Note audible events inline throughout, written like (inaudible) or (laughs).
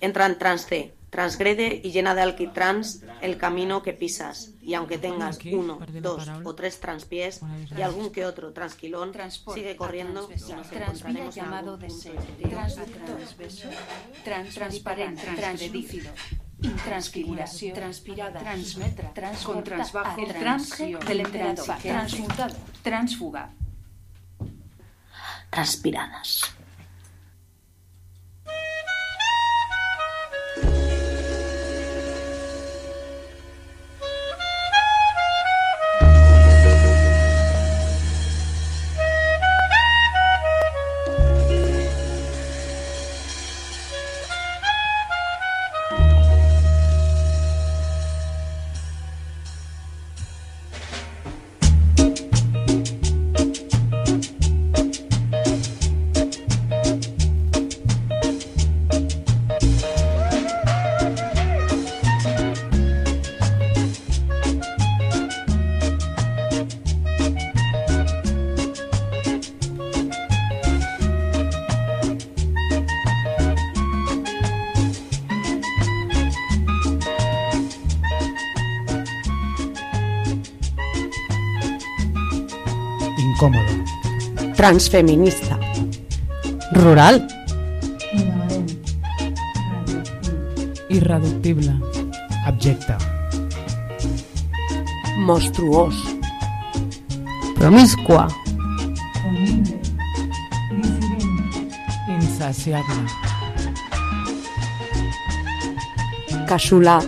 Entra en trance, transgrede y llena de alquitrans el camino que pisas, y aunque tengas uno, dos o tres transpiés y algún que otro transquilón, sigue corriendo y nos encontraremos en llamado algún de transparente, translúcido, intransfiguración, transpirada, transmetra, con transbajo, trance del emperador, transmutado, transfuga. transpiradas. Transfeminista. Rural. Irreductible. Abjecte. Monstruós. Promiscua. Insaciable. Casolà.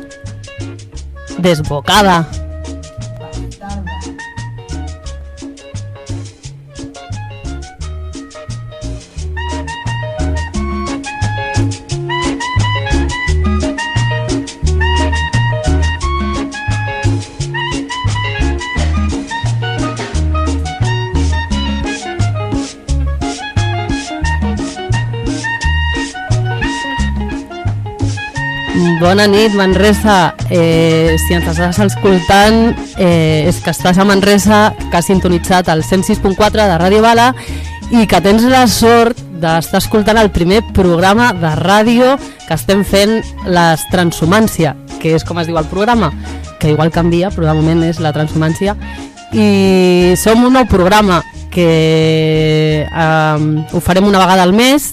Desbocada. Bona nit, Manresa. Eh, si ens estàs escoltant, eh, és que estàs a Manresa, que has sintonitzat el 106.4 de Ràdio Bala i que tens la sort d'estar escoltant el primer programa de ràdio que estem fent les Transhumància, que és com es diu el programa, que igual canvia, però de moment és la Transhumància. I som un nou programa que eh, ho farem una vegada al mes,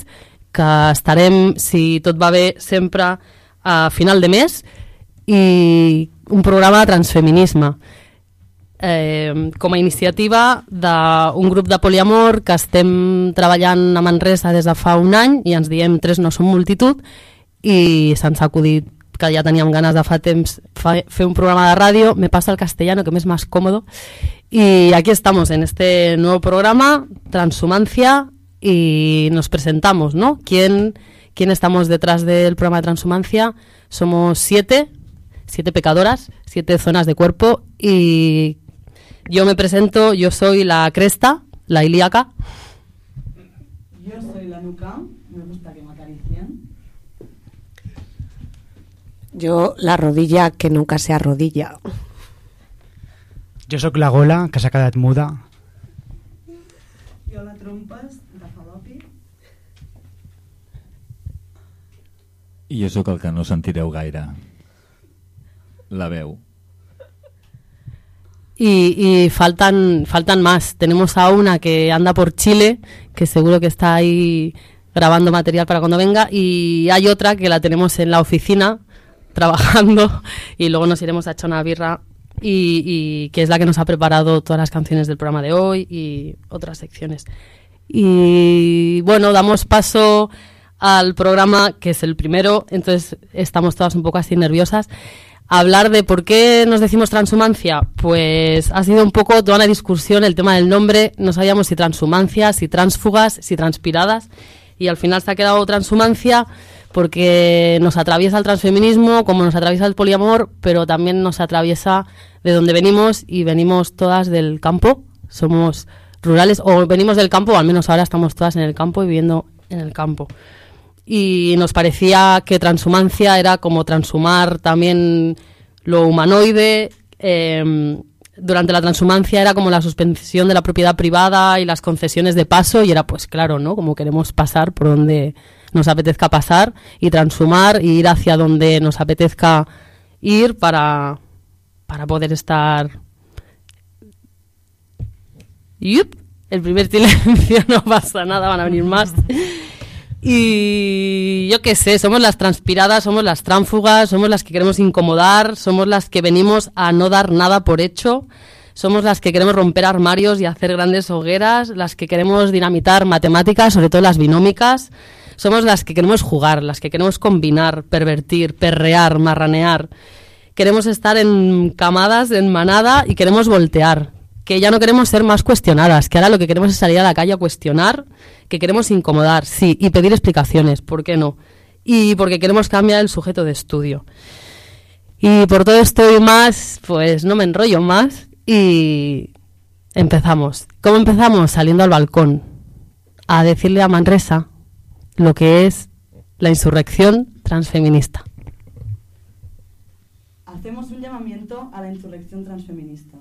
que estarem, si tot va bé, sempre a final de mes i un programa de transfeminisme eh, com a iniciativa d'un grup de poliamor que estem treballant a Manresa des de fa un any i ens diem tres no som multitud i se'ns ha acudit que ja teníem ganes de fa temps fa, fer un programa de ràdio, me pasa el castellano que me es más cómodo y aquí estamos en este nuevo programa Transhumancia y nos presentamos, ¿no? ¿Quién, quién estamos detrás del programa de Transhumancia? Somos siete, siete pecadoras, siete zonas de cuerpo y yo me presento, yo soy la cresta, la ilíaca. Yo soy la nuca, me gusta que me acaricien. Jo, la rodilla que nunca se arrodilla. Jo sóc la gola, que s'ha quedat muda. Jo la trompes de falopi. I jo sóc el que no sentireu gaire. La veu. Y, y faltan, faltan más. Tenemos a una que anda por Chile, que seguro que está ahí grabando material para cuando venga, y hay otra que la tenemos en la oficina (laughs) trabajando y luego nos iremos a echar una birra y, y que es la que nos ha preparado todas las canciones del programa de hoy y otras secciones. Y bueno, damos paso al programa que es el primero, entonces estamos todas un poco así nerviosas. Hablar de por qué nos decimos transhumancia, pues ha sido un poco toda una discusión el tema del nombre, no sabíamos si transhumancia, si transfugas, si transpiradas, y al final se ha quedado transhumancia porque nos atraviesa el transfeminismo, como nos atraviesa el poliamor, pero también nos atraviesa de donde venimos y venimos todas del campo, somos rurales o venimos del campo, al menos ahora estamos todas en el campo y viviendo en el campo. Y nos parecía que transhumancia era como transhumar también lo humanoide. eh, durante la transhumancia era como la suspensión de la propiedad privada y las concesiones de paso y era pues claro, ¿no? Como queremos pasar por donde nos apetezca pasar y transformar y ir hacia donde nos apetezca ir para, para poder estar... Yup, el primer silencio (laughs) no pasa nada, van a venir más. Y yo qué sé, somos las transpiradas, somos las tránfugas, somos las que queremos incomodar, somos las que venimos a no dar nada por hecho, somos las que queremos romper armarios y hacer grandes hogueras, las que queremos dinamitar matemáticas, sobre todo las binómicas, somos las que queremos jugar, las que queremos combinar, pervertir, perrear, marranear. Queremos estar en camadas, en manada y queremos voltear, que ya no queremos ser más cuestionadas, que ahora lo que queremos es salir a la calle a cuestionar, que queremos incomodar, sí, y pedir explicaciones, ¿por qué no? Y porque queremos cambiar el sujeto de estudio. Y por todo esto y más, pues no me enrollo más y empezamos. ¿Cómo empezamos? Saliendo al balcón a decirle a Manresa lo que es la insurrección transfeminista. Hacemos un llamamiento a la insurrección transfeminista.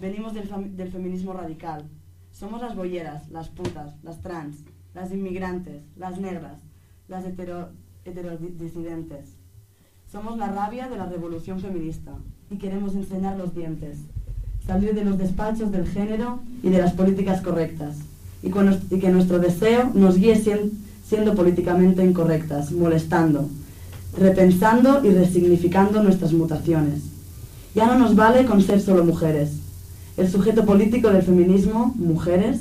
Venimos del, del feminismo radical. Somos las bolleras, las putas, las trans, las inmigrantes, las negras, las hetero, heterodisidentes. Somos la rabia de la revolución feminista y queremos enseñar los dientes, salir de los despachos del género y de las políticas correctas y, con y que nuestro deseo nos guíe sien- siendo políticamente incorrectas, molestando, repensando y resignificando nuestras mutaciones. Ya no nos vale con ser solo mujeres. El sujeto político del feminismo, mujeres,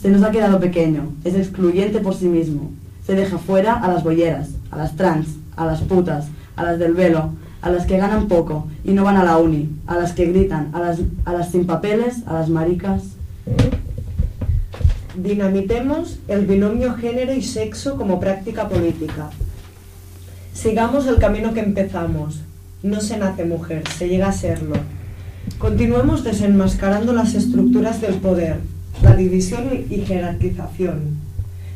se nos ha quedado pequeño, es excluyente por sí mismo. Se deja fuera a las bolleras, a las trans, a las putas, a las del velo, a las que ganan poco y no van a la uni, a las que gritan, a las, a las sin papeles, a las maricas. Dinamitemos el binomio género y sexo como práctica política. Sigamos el camino que empezamos. No se nace mujer, se llega a serlo. Continuemos desenmascarando las estructuras del poder, la división y jerarquización.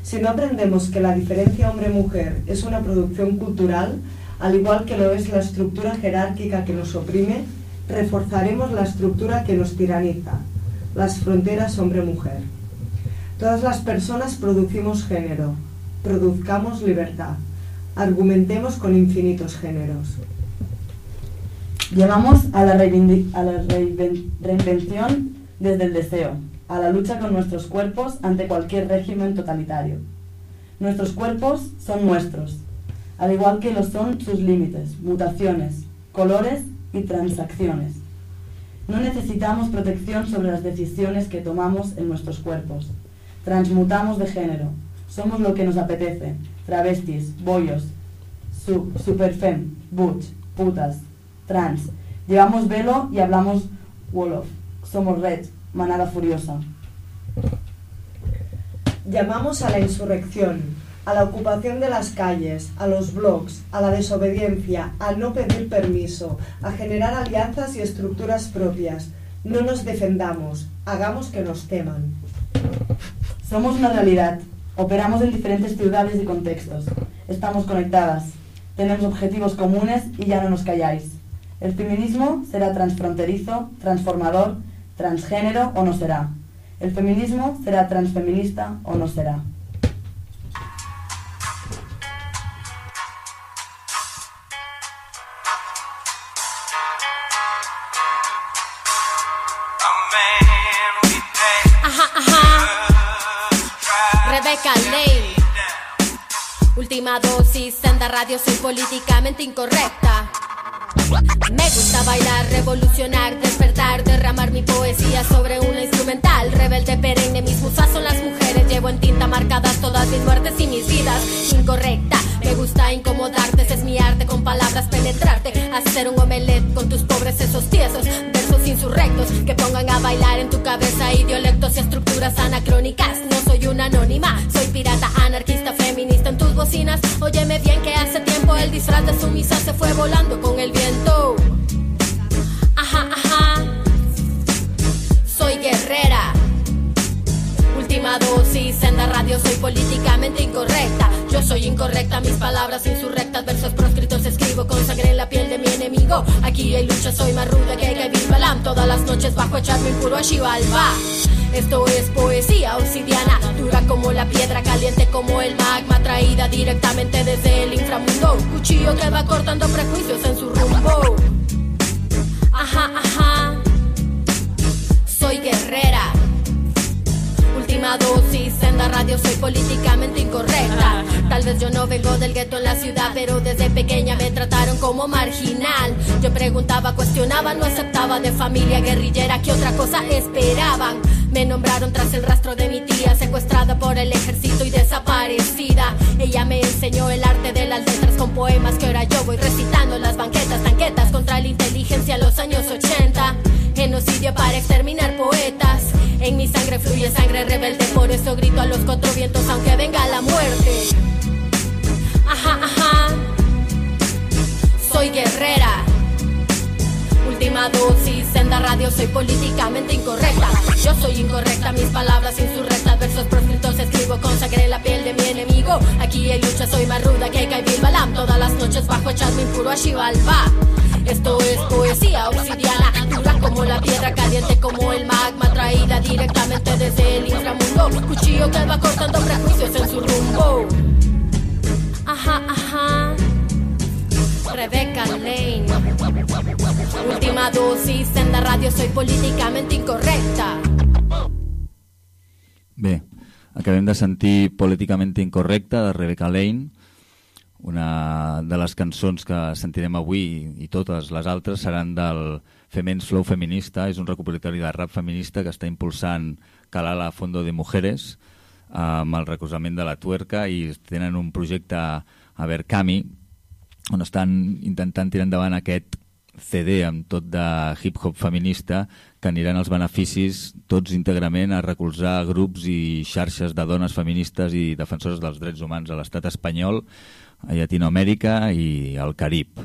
Si no aprendemos que la diferencia hombre-mujer es una producción cultural, al igual que lo es la estructura jerárquica que nos oprime, reforzaremos la estructura que nos tiraniza, las fronteras hombre-mujer. Todas las personas producimos género, produzcamos libertad, argumentemos con infinitos géneros. Llevamos a la, a la reinvención desde el deseo, a la lucha con nuestros cuerpos ante cualquier régimen totalitario. Nuestros cuerpos son nuestros, al igual que lo son sus límites, mutaciones, colores y transacciones. No necesitamos protección sobre las decisiones que tomamos en nuestros cuerpos. Transmutamos de género. Somos lo que nos apetece. Travestis, bollos, su, superfem, butch, putas, trans. Llevamos velo y hablamos Wolof. Somos red, manada furiosa. Llamamos a la insurrección, a la ocupación de las calles, a los blogs, a la desobediencia, a no pedir permiso, a generar alianzas y estructuras propias. No nos defendamos, hagamos que nos teman. Somos una realidad. Operamos en diferentes ciudades y contextos. Estamos conectadas. Tenemos objetivos comunes y ya no nos calláis. El feminismo será transfronterizo, transformador, transgénero o no será. El feminismo será transfeminista o no será. Última dosis, senda radio, soy políticamente incorrecta. Me gusta bailar, revolucionar, despertar, derramar mi poesía sobre una instrumental. Rebelde perenne, mis musas son las mujeres. Llevo en tinta marcadas todas mis muertes y mis vidas. Incorrecta, me gusta incomodarte, ese es mi arte con palabras penetrarte. Hacer un omelette con tus pobres esos tiesos, versos insurrectos que pongan a bailar en tu cabeza idiolectos y estructuras anacrónicas. No soy una anónima, soy pirata, anarquista, feminista en tus bocinas. Óyeme bien que hace tiempo el disfraz de sumisa se fue volando con el viento. Ajá, ajá. Soy guerrera. Última dosis, senda radio, soy políticamente incorrecta. Yo soy incorrecta, mis palabras insurrectas, versos proscritos escribo con en la piel de mi enemigo. Aquí hay lucha, soy más ruda que Kevin Balam. Todas las noches bajo echarme el puro a Xibalba. Esto es poesía obsidiana, dura como la piedra, caliente como el magma, traída directamente desde el inframundo. Cuchillo que va cortando prejuicios en su rumbo. Ajá, ajá. Soy guerrera. Última dosis en la radio, soy políticamente incorrecta. Tal vez yo no vengo del gueto en la ciudad, pero desde pequeña me trataron como marginal. Yo preguntaba, cuestionaba, no aceptaba de familia guerrillera, ¿qué otra cosa esperaban? Me nombraron tras el rastro de mi tía, secuestrada por el ejército y desaparecida. Ella me enseñó el arte de las letras con poemas que ahora yo voy recitando las banquetas, tanquetas contra la inteligencia en los años 80. Genocidio para exterminar poetas. En mi sangre fluye sangre rebelde, por eso grito a los cuatro vientos aunque venga la muerte. Ajá, ajá. Soy guerrera. Última dosis, senda radio, soy políticamente incorrecta. Yo soy incorrecta, mis palabras insurrectas, versos proscritos escribo, consagré la piel de mi enemigo. Aquí en lucha soy más ruda que Kaibil Balam, todas las noches bajo echarme impuro a Shivalba. Esto es poesía obsidiana, dura como la piedra, caliente como el magma, traída directamente desde el inframundo. Cuchillo que va cortando prejuicios en su rumbo. Ajá, ajá. Rebecca Lane. Última dosis en la radio, soy políticamente incorrecta. Acabem de sentir Políticament Incorrecta de Rebecca Lane, una de les cançons que sentirem avui i totes les altres seran del Femens Flow Feminista, és un recopilatori de rap feminista que està impulsant Calala Fondo de Mujeres amb el recolzament de la tuerca i tenen un projecte a Berkami on estan intentant tirar endavant aquest CD amb tot de hip-hop feminista que aniran els beneficis tots íntegrament a recolzar grups i xarxes de dones feministes i defensores dels drets humans a l'estat espanyol, a Llatinoamèrica i al Carib.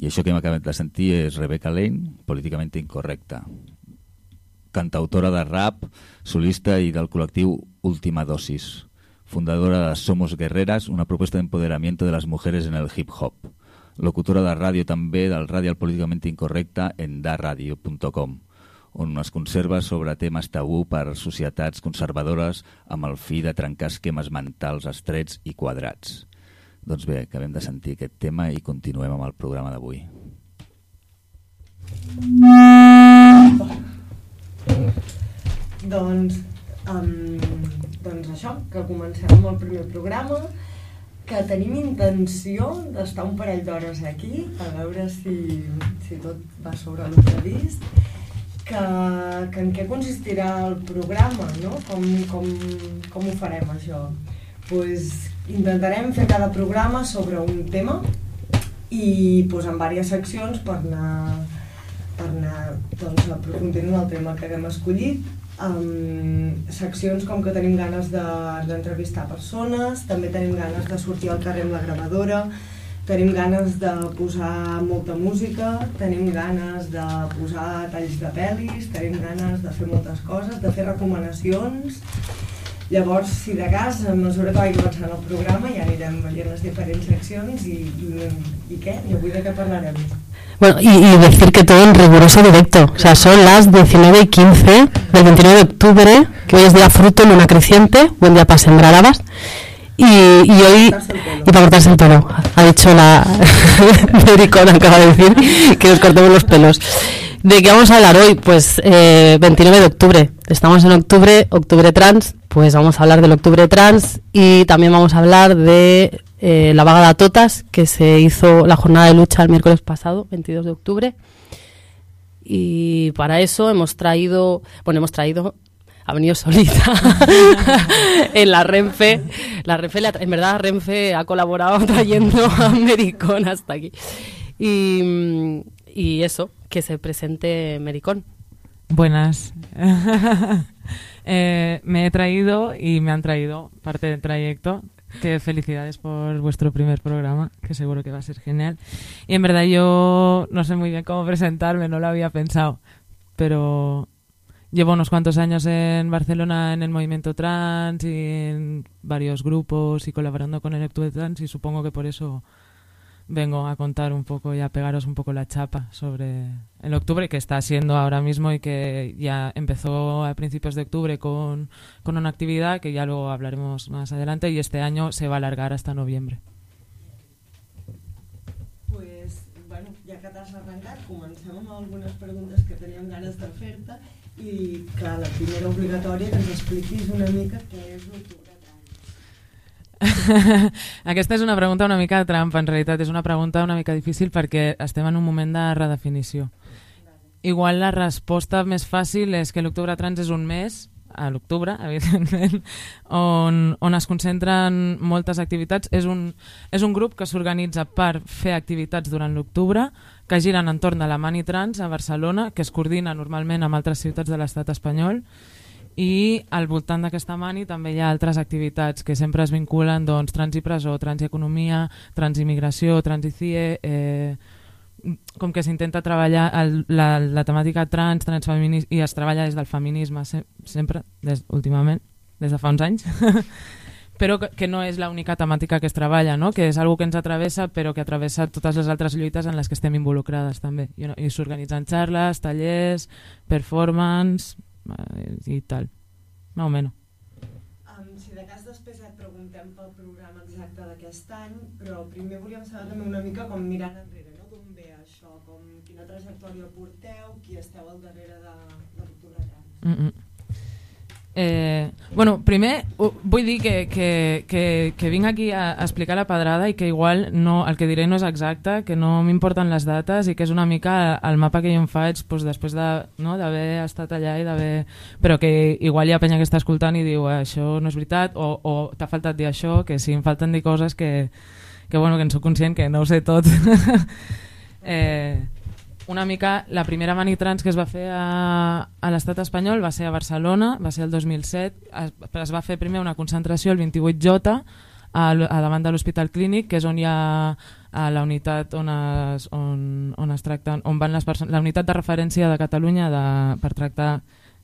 I això que hem acabat de sentir és Rebecca Lane, políticament incorrecta. Cantautora de rap, solista i del col·lectiu Última Dosis. Fundadora de Somos Guerreras, una propuesta de empoderamiento de las mujeres en el hip hop. Locutora de ràdio també del Ràdio Políticament Incorrecta en daradio.com on es conserva sobre temes tabú per societats conservadores amb el fi de trencar esquemes mentals estrets i quadrats. Doncs bé, acabem de sentir aquest tema i continuem amb el programa d'avui. Doncs, um, doncs això, que comencem amb el primer programa, que tenim intenció d'estar un parell d'hores aquí, a veure si, si tot va sobre el previst, que, que en què consistirà el programa, no? Com, com, com ho farem, això? Pues, intentarem fer cada programa sobre un tema i pues, en diverses seccions per anar, per anar doncs, aprofundint en el tema que haguem escollit um, seccions com que tenim ganes d'entrevistar de, persones, també tenim ganes de sortir al carrer amb la gravadora, tenim ganes de posar molta música, tenim ganes de posar talls de pel·lis, tenim ganes de fer moltes coses, de fer recomanacions. Llavors, si de cas, a mesura que vagi avançant el programa, ja anirem veient les diferents seccions i, i, i què? I avui de què parlarem? Bueno, y, y, decir que todo en riguroso directo. O sea, son las 19 y 15 del 29 de octubre, que hoy es día fruto, luna creciente, buen día para sembrar habas. Y, y hoy, y para cortarse el pelo, ha dicho la (laughs) Mericón, acaba de decir que nos cortemos los pelos. ¿De qué vamos a hablar hoy? Pues eh, 29 de octubre. Estamos en octubre, octubre trans, pues vamos a hablar del octubre trans y también vamos a hablar de eh, la vaga de Totas, que se hizo la jornada de lucha el miércoles pasado, 22 de octubre. Y para eso hemos traído, bueno, hemos traído, ha venido solita (laughs) en la Renfe. La Renfe, en verdad, Renfe ha colaborado (laughs) trayendo a Mericón hasta aquí. Y, y eso, que se presente Mericón. Buenas. (laughs) eh, me he traído y me han traído parte del trayecto. Que felicidades por vuestro primer programa, que seguro que va a ser genial. Y en verdad yo no sé muy bien cómo presentarme, no lo había pensado, pero llevo unos cuantos años en Barcelona en el movimiento trans y en varios grupos y colaborando con el Octubre Trans y supongo que por eso vengo a contar un poco y a pegaros un poco la chapa sobre el octubre que está siendo ahora mismo y que ya empezó a principios de octubre con, con una actividad que ya luego hablaremos más adelante y este año se va a alargar hasta noviembre. Pues, bueno, ja que t'has arrencat, comencem amb algunes preguntes que teníem ganes de fer-te i, clar, la primera obligatòria que ens expliquis una mica què és l'octubre (laughs) Aquesta és una pregunta una mica trampa, en realitat. És una pregunta una mica difícil perquè estem en un moment de redefinició. Igual la resposta més fàcil és que l'octubre trans és un mes, a l'octubre, (laughs) evidentment, on, on es concentren moltes activitats. És un, és un grup que s'organitza per fer activitats durant l'octubre, que giren entorn de la Mani Trans a Barcelona, que es coordina normalment amb altres ciutats de l'estat espanyol, i al voltant d'aquesta mani també hi ha altres activitats que sempre es vinculen doncs, trans i presó, trans i economia, trans i migració, trans i CIE, eh, com que s'intenta treballar el, la, la temàtica trans, transfeminisme, i es treballa des del feminisme se, sempre, des, últimament, des de fa uns anys, (laughs) però que, no és l'única temàtica que es treballa, no? que és algo que ens atravessa però que atravessa totes les altres lluites en les que estem involucrades també. I, i s'organitzen xarles, tallers, performance, i tal, més o menys. Um, si de cas després et preguntem pel programa exacte d'aquest any, però primer volíem saber també una mica com mirant enrere, no? d'on ve això, com, quina trajectòria porteu, qui esteu al darrere de, de l'Octubre Trans. Mm -mm. Eh, bueno, primer vull dir que, que, que, que vinc aquí a, explicar la pedrada i que igual no, el que diré no és exacte, que no m'importen les dates i que és una mica el mapa que jo em faig doncs, després d'haver de, no, estat allà i d'haver... Però que igual hi ha penya que està escoltant i diu això no és veritat o, o t'ha faltat dir això, que sí, em falten dir coses que, que, bueno, que en soc conscient que no ho sé tot. (laughs) eh, una mica la primera Trans que es va fer a, a l'estat espanyol va ser a Barcelona, va ser el 2007, es, es va fer primer una concentració el 28J a, a davant de l'Hospital Clínic, que és on hi ha a la unitat on es, on, on es tracten, on van les persones, la unitat de referència de Catalunya de, per tractar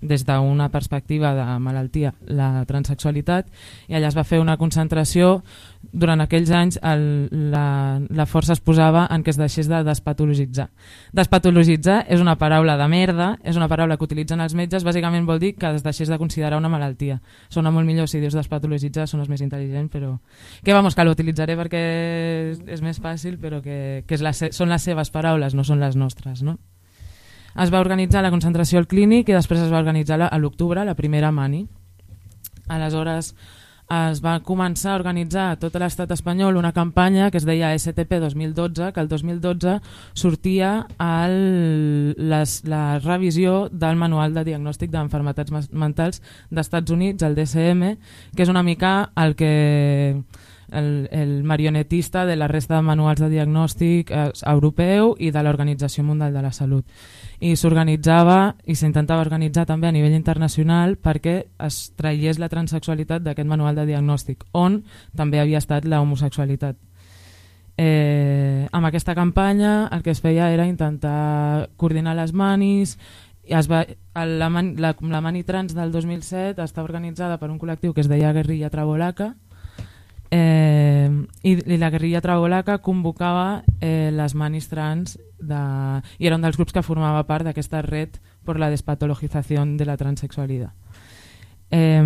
des d'una perspectiva de malaltia la transexualitat i allà es va fer una concentració. Durant aquells anys el, la, la força es posava en que es deixés de despatologitzar. Despatologitzar és una paraula de merda és una paraula que utilitzen els metges bàsicament vol dir que es deixés de considerar una malaltia. Sona molt millor si dius despatologitzar són els més intel·ligents però que vamos que l'utilitzaré perquè és, és més fàcil però que, que és la, són les seves paraules no són les nostres no? Es va organitzar la concentració al clínic i després es va organitzar a l'octubre, la primera mani. Aleshores es va començar a organitzar a tot l'estat espanyol una campanya que es deia STP 2012, que el 2012 sortia el, les, la revisió del Manual de Diagnòstic d'Enfermetats Mentals d'Estats Units, el DSM, que és una mica el que el, el marionetista de la resta de manuals de diagnòstic eh, europeu i de l'Organització Mundial de la Salut i s'organitzava i s'intentava organitzar també a nivell internacional perquè es traiés la transexualitat d'aquest manual de diagnòstic, on també havia estat la homosexualitat. Eh, amb aquesta campanya el que es feia era intentar coordinar les manis, i es va, la, la, la mani trans del 2007 està organitzada per un col·lectiu que es deia Guerrilla Trabolaca, Eh, i, i la guerrilla trabolaca convocava eh, les manis trans de, i era un dels grups que formava part d'aquesta red per la despatologització de la transexualitat. Eh,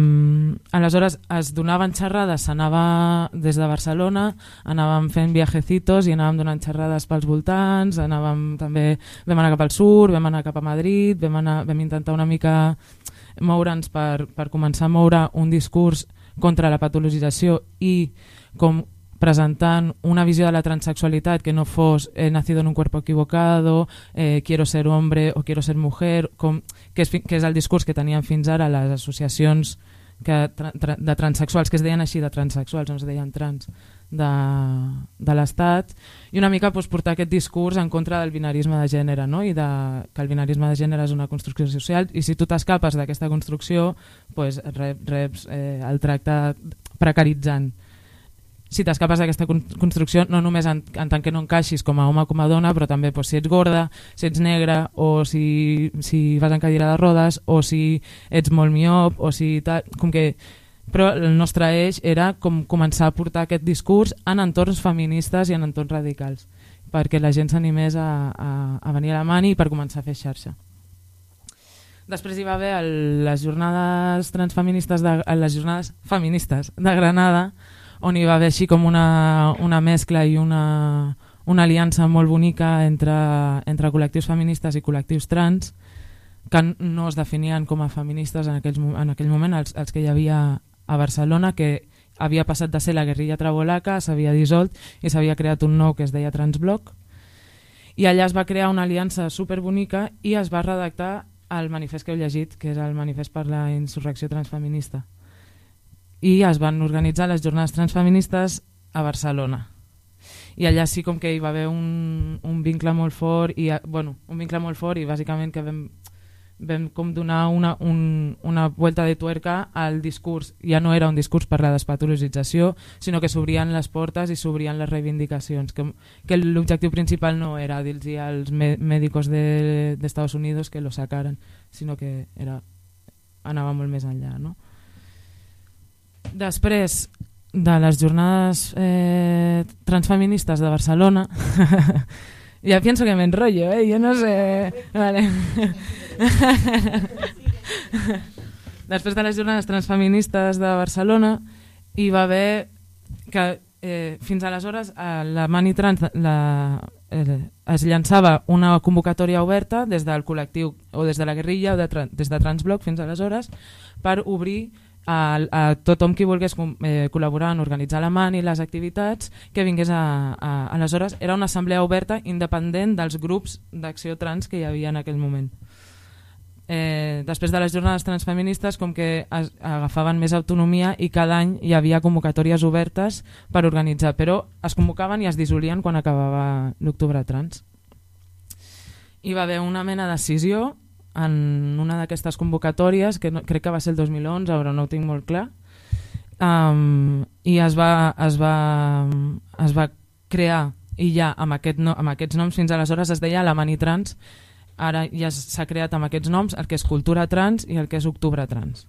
aleshores es donaven xerrades, s'anava des de Barcelona, anàvem fent viajecitos i anàvem donant xerrades pels voltants, anàvem també, vam anar cap al sud, vam anar cap a Madrid, vam, anar, vam intentar una mica moure'ns per, per començar a moure un discurs contra la patologització i com presentant una visió de la transexualitat que no fos he nacido en un cuerpo equivocado, eh, quiero ser hombre o quiero ser mujer, com, que, és, que és el discurs que tenien fins ara les associacions que, tra, tra, de transexuals, que es deien així de transexuals, no es deien trans, de, de l'Estat, i una mica pues, portar aquest discurs en contra del binarisme de gènere, no? i de, que el binarisme de gènere és una construcció social, i si tu t'escapes d'aquesta construcció, pues, rep, reps eh, el tracte precaritzant si t'escapes d'aquesta construcció no només en, en tant que no encaixis com a home o com a dona, però també pues, si ets gorda, si ets negra, o si, si vas en cadira de rodes, o si ets molt miop, o si tal, com que però el nostre eix era com començar a portar aquest discurs en entorns feministes i en entorns radicals, perquè la gent s'animés a, a, a venir a la mani i per començar a fer xarxa. Després hi va haver el, les jornades transfeministes de, les jornades feministes de Granada, on hi va haver així com una, una mescla i una, una aliança molt bonica entre, entre col·lectius feministes i col·lectius trans, que no es definien com a feministes en, aquells, en aquell moment, els, els que hi havia a Barcelona, que havia passat de ser la guerrilla trabolaca, s'havia dissolt i s'havia creat un nou que es deia Transbloc, i allà es va crear una aliança superbonica i es va redactar el manifest que heu llegit, que és el manifest per la insurrecció transfeminista. I es van organitzar les jornades transfeministes a Barcelona. I allà sí com que hi va haver un, un vincle molt fort i bueno, un vincle molt fort i bàsicament que vam vam com donar una, un, una vuelta de tuerca al discurs. Ja no era un discurs per la despatologització, sinó que s'obrien les portes i s'obrien les reivindicacions. Que, que l'objectiu principal no era dir-los als mèdics d'Estats de, Units que lo sacaren, sinó que era, anava molt més enllà. No? Després de les jornades eh, transfeministes de Barcelona (laughs) Ya pienso que me enrollo, ¿eh? Yo no sé... Vale. (laughs) Després de les jornades transfeministes de Barcelona hi va haver que eh, fins aleshores a la Mani Trans la, eh, es llançava una convocatòria oberta des del col·lectiu o des de la guerrilla o de, des de Transbloc fins aleshores per obrir a, a tothom qui volgués eh, col·laborar en organitzar la MAN i les activitats que vingués a, a, aleshores. Era una assemblea oberta independent dels grups d'acció trans que hi havia en aquell moment eh, després de les jornades transfeministes com que es, agafaven més autonomia i cada any hi havia convocatòries obertes per organitzar, però es convocaven i es dissolien quan acabava l'octubre trans. Hi va haver una mena de decisió en una d'aquestes convocatòries, que no, crec que va ser el 2011, però no ho tinc molt clar, um, i es va, es, va, es va crear, i ja amb, aquest no, amb aquests noms fins aleshores es deia la Mani Trans, ara ja s'ha creat amb aquests noms el que és Cultura Trans i el que és Octubre Trans.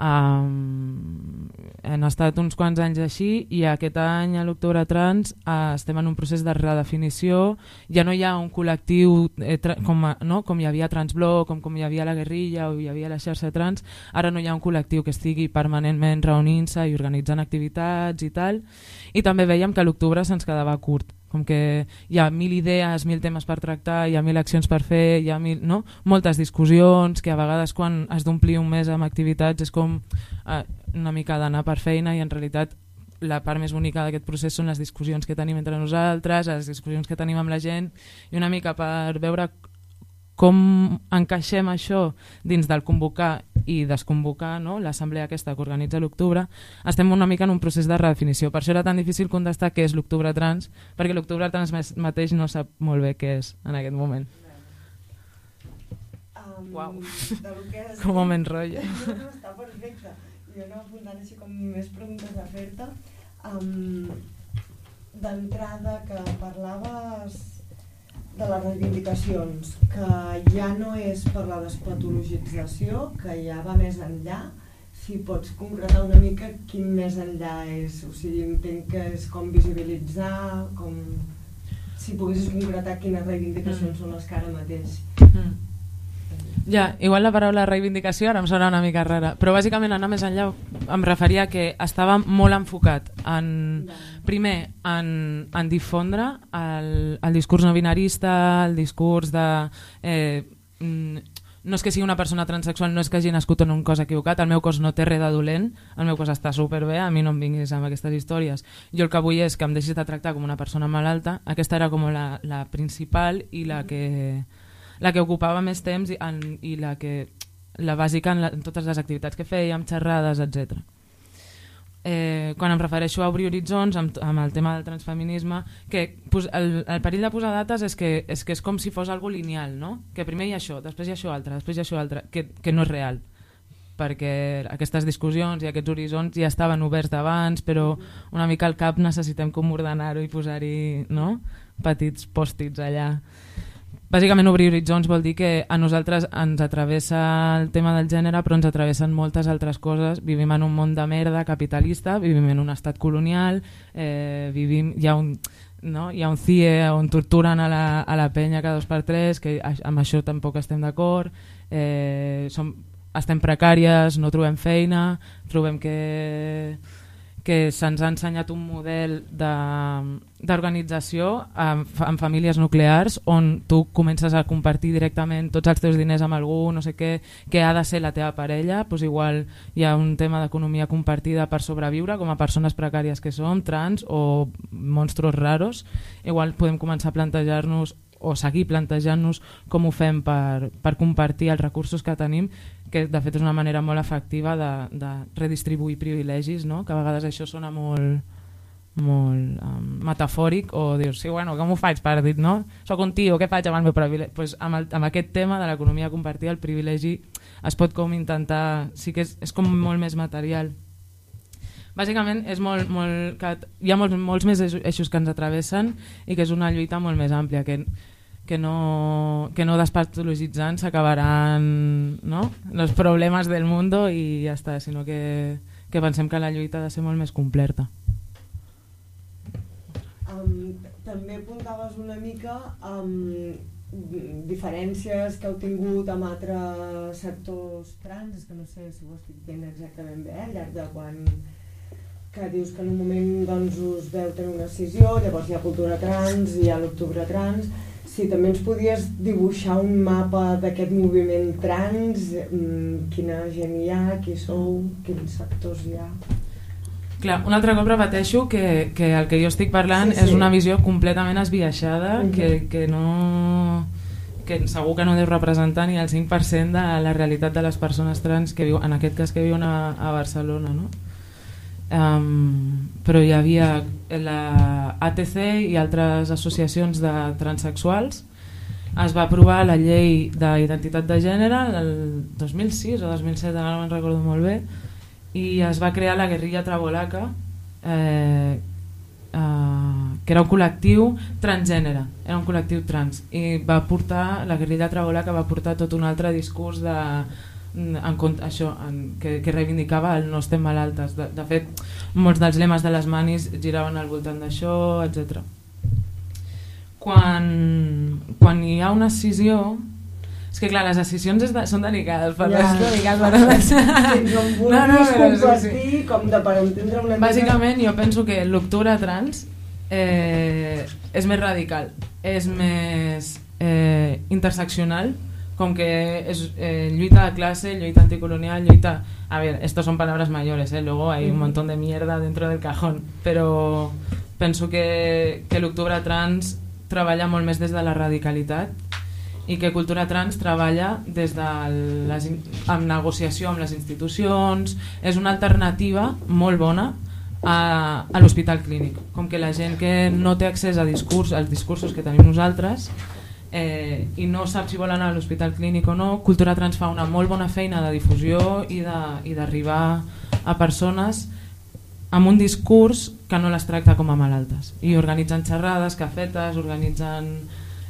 Um, han estat uns quants anys així i aquest any a l'Octubre Trans uh, estem en un procés de redefinició ja no hi ha un col·lectiu eh, com, no? com hi havia Transbloc com, com hi havia la guerrilla o hi havia la xarxa trans ara no hi ha un col·lectiu que estigui permanentment reunint-se i organitzant activitats i tal i també veiem que l'octubre se'ns quedava curt com que hi ha mil idees, mil temes per tractar, hi ha mil accions per fer, hi ha mil, no? moltes discussions, que a vegades quan has d'omplir un mes amb activitats és com eh, una mica d'anar per feina i en realitat la part més bonica d'aquest procés són les discussions que tenim entre nosaltres, les discussions que tenim amb la gent i una mica per veure com encaixem això dins del convocar i desconvocar no? l'assemblea aquesta que organitza l'octubre, estem una mica en un procés de redefinició. Per això era tan difícil contestar què és l'octubre trans, perquè l'octubre trans mateix no sap molt bé què és en aquest moment. Um, Uau, (laughs) com m'enrotlla. No, (laughs) està perfecte. Jo anava apuntant així com més preguntes a fer-te. Um, D'entrada que parlaves de les reivindicacions, que ja no és per la despatologització, que ja va més enllà, si pots concretar una mica quin més enllà és, o sigui, entenc que és com visibilitzar, com... si poguessis concretar quines reivindicacions mm. són les que ara mateix. Mm. Ja, igual la paraula reivindicació ara em sona una mica rara, però bàsicament anar més enllà em referia que estava molt enfocat en, primer, en, en difondre el, el discurs no binarista, el discurs de... Eh, mm, no és que sigui una persona transexual, no és que hagi nascut en un cos equivocat, el meu cos no té res de dolent, el meu cos està superbé, a mi no em vinguis amb aquestes històries. Jo el que vull és que em deixis de tractar com una persona malalta, aquesta era com la, la principal i la que la que ocupava més temps i, en, i la que la bàsica en, la, en totes les activitats que fèiem, xerrades, etc. Eh, quan em refereixo a obrir horitzons amb, amb el tema del transfeminisme que pues, el, el perill de posar dates és que, és que és com si fos algo lineal no? que primer hi ha això, després hi ha això altre després hi ha això altre, que, que no és real perquè aquestes discussions i aquests horitzons ja estaven oberts d'abans però una mica al cap necessitem com ordenar-ho i posar-hi no? petits pòstits allà bàsicament obrir horitzons vol dir que a nosaltres ens atravessa el tema del gènere però ens atravessen moltes altres coses vivim en un món de merda capitalista vivim en un estat colonial eh, vivim, hi ha un no? hi ha un CIE on torturen a la, a la penya cada dos per tres que amb això tampoc estem d'acord eh, som, estem precàries, no trobem feina trobem que que se'ns ha ensenyat un model d'organització amb, amb famílies nuclears on tu comences a compartir directament tots els teus diners amb algú, no sé què, que ha de ser la teva parella, doncs igual hi ha un tema d'economia compartida per sobreviure com a persones precàries que som, trans o monstruos raros, igual podem començar a plantejar-nos o seguir plantejant-nos com ho fem per, per compartir els recursos que tenim que de fet és una manera molt efectiva de, de redistribuir privilegis, no? que a vegades això sona molt, molt um, metafòric o dius, sí, bueno, com ho faig per dir, no? Soc un tio, què faig amb el meu privilegi? Pues amb, el, amb aquest tema de l'economia compartida, el privilegi es pot com intentar, sí que és, és com molt més material. Bàsicament és molt, molt, que hi ha molts, molts més eixos que ens atravessen i que és una lluita molt més àmplia, que que no, que no despatologitzant s'acabaran no? els problemes del món i ja està, sinó que, que pensem que la lluita ha de ser molt més completa. Um, també apuntaves una mica um, diferències que heu tingut amb altres sectors trans, és que no sé si ho estic dient exactament bé, al llarg de quan que dius que en un moment doncs, us veu tenir una decisió, llavors hi ha cultura trans, hi ha l'octubre trans, si també ens podies dibuixar un mapa d'aquest moviment trans, mm, quina gent hi ha, qui sou, quins sectors hi ha... Clar, un altre cop repeteixo que, que el que jo estic parlant sí, sí. és una visió completament esbiaixada, uh -huh. que, que no que segur que no deu representar ni el 5% de la realitat de les persones trans que viu, en aquest cas que viuen a, a Barcelona, no? Um, però hi havia la ATC i altres associacions de transexuals. Es va aprovar la llei d'identitat de gènere el 2006 o 2007 no me'n recordo molt bé i es va crear la guerrilla trabolaca eh, eh, que era un col·lectiu transgènere era un col·lectiu trans i va portar, la guerrilla trabolaca va portar tot un altre discurs de en, això, en, que, que reivindicava el no estem malaltes. De, de fet, molts dels lemes de les manis giraven al voltant d'això, etc. Quan, quan hi ha una escissió és que clar, les decisions de, són delicades per ja. les delicades per les... (laughs) no, no, compartir sí. com de per entendre una Bàsicament jo penso que l'octubre trans eh, és més radical, és més eh, interseccional com que es eh, lluita de clase, lluita anticolonial, lluita... A ver, esto son palabras mayores, ¿eh? luego hay un montón de mierda dentro del cajón, pero penso que, que l'octubre trans treballa molt més des de la radicalitat i que Cultura Trans treballa des de les, amb negociació amb les institucions, és una alternativa molt bona a, a l'hospital clínic, com que la gent que no té accés a discurs, als discursos que tenim nosaltres eh, i no sap si vol anar a l'hospital clínic o no, Cultura Trans fa una molt bona feina de difusió i d'arribar a persones amb un discurs que no les tracta com a malaltes i organitzen xerrades, cafetes, organitzen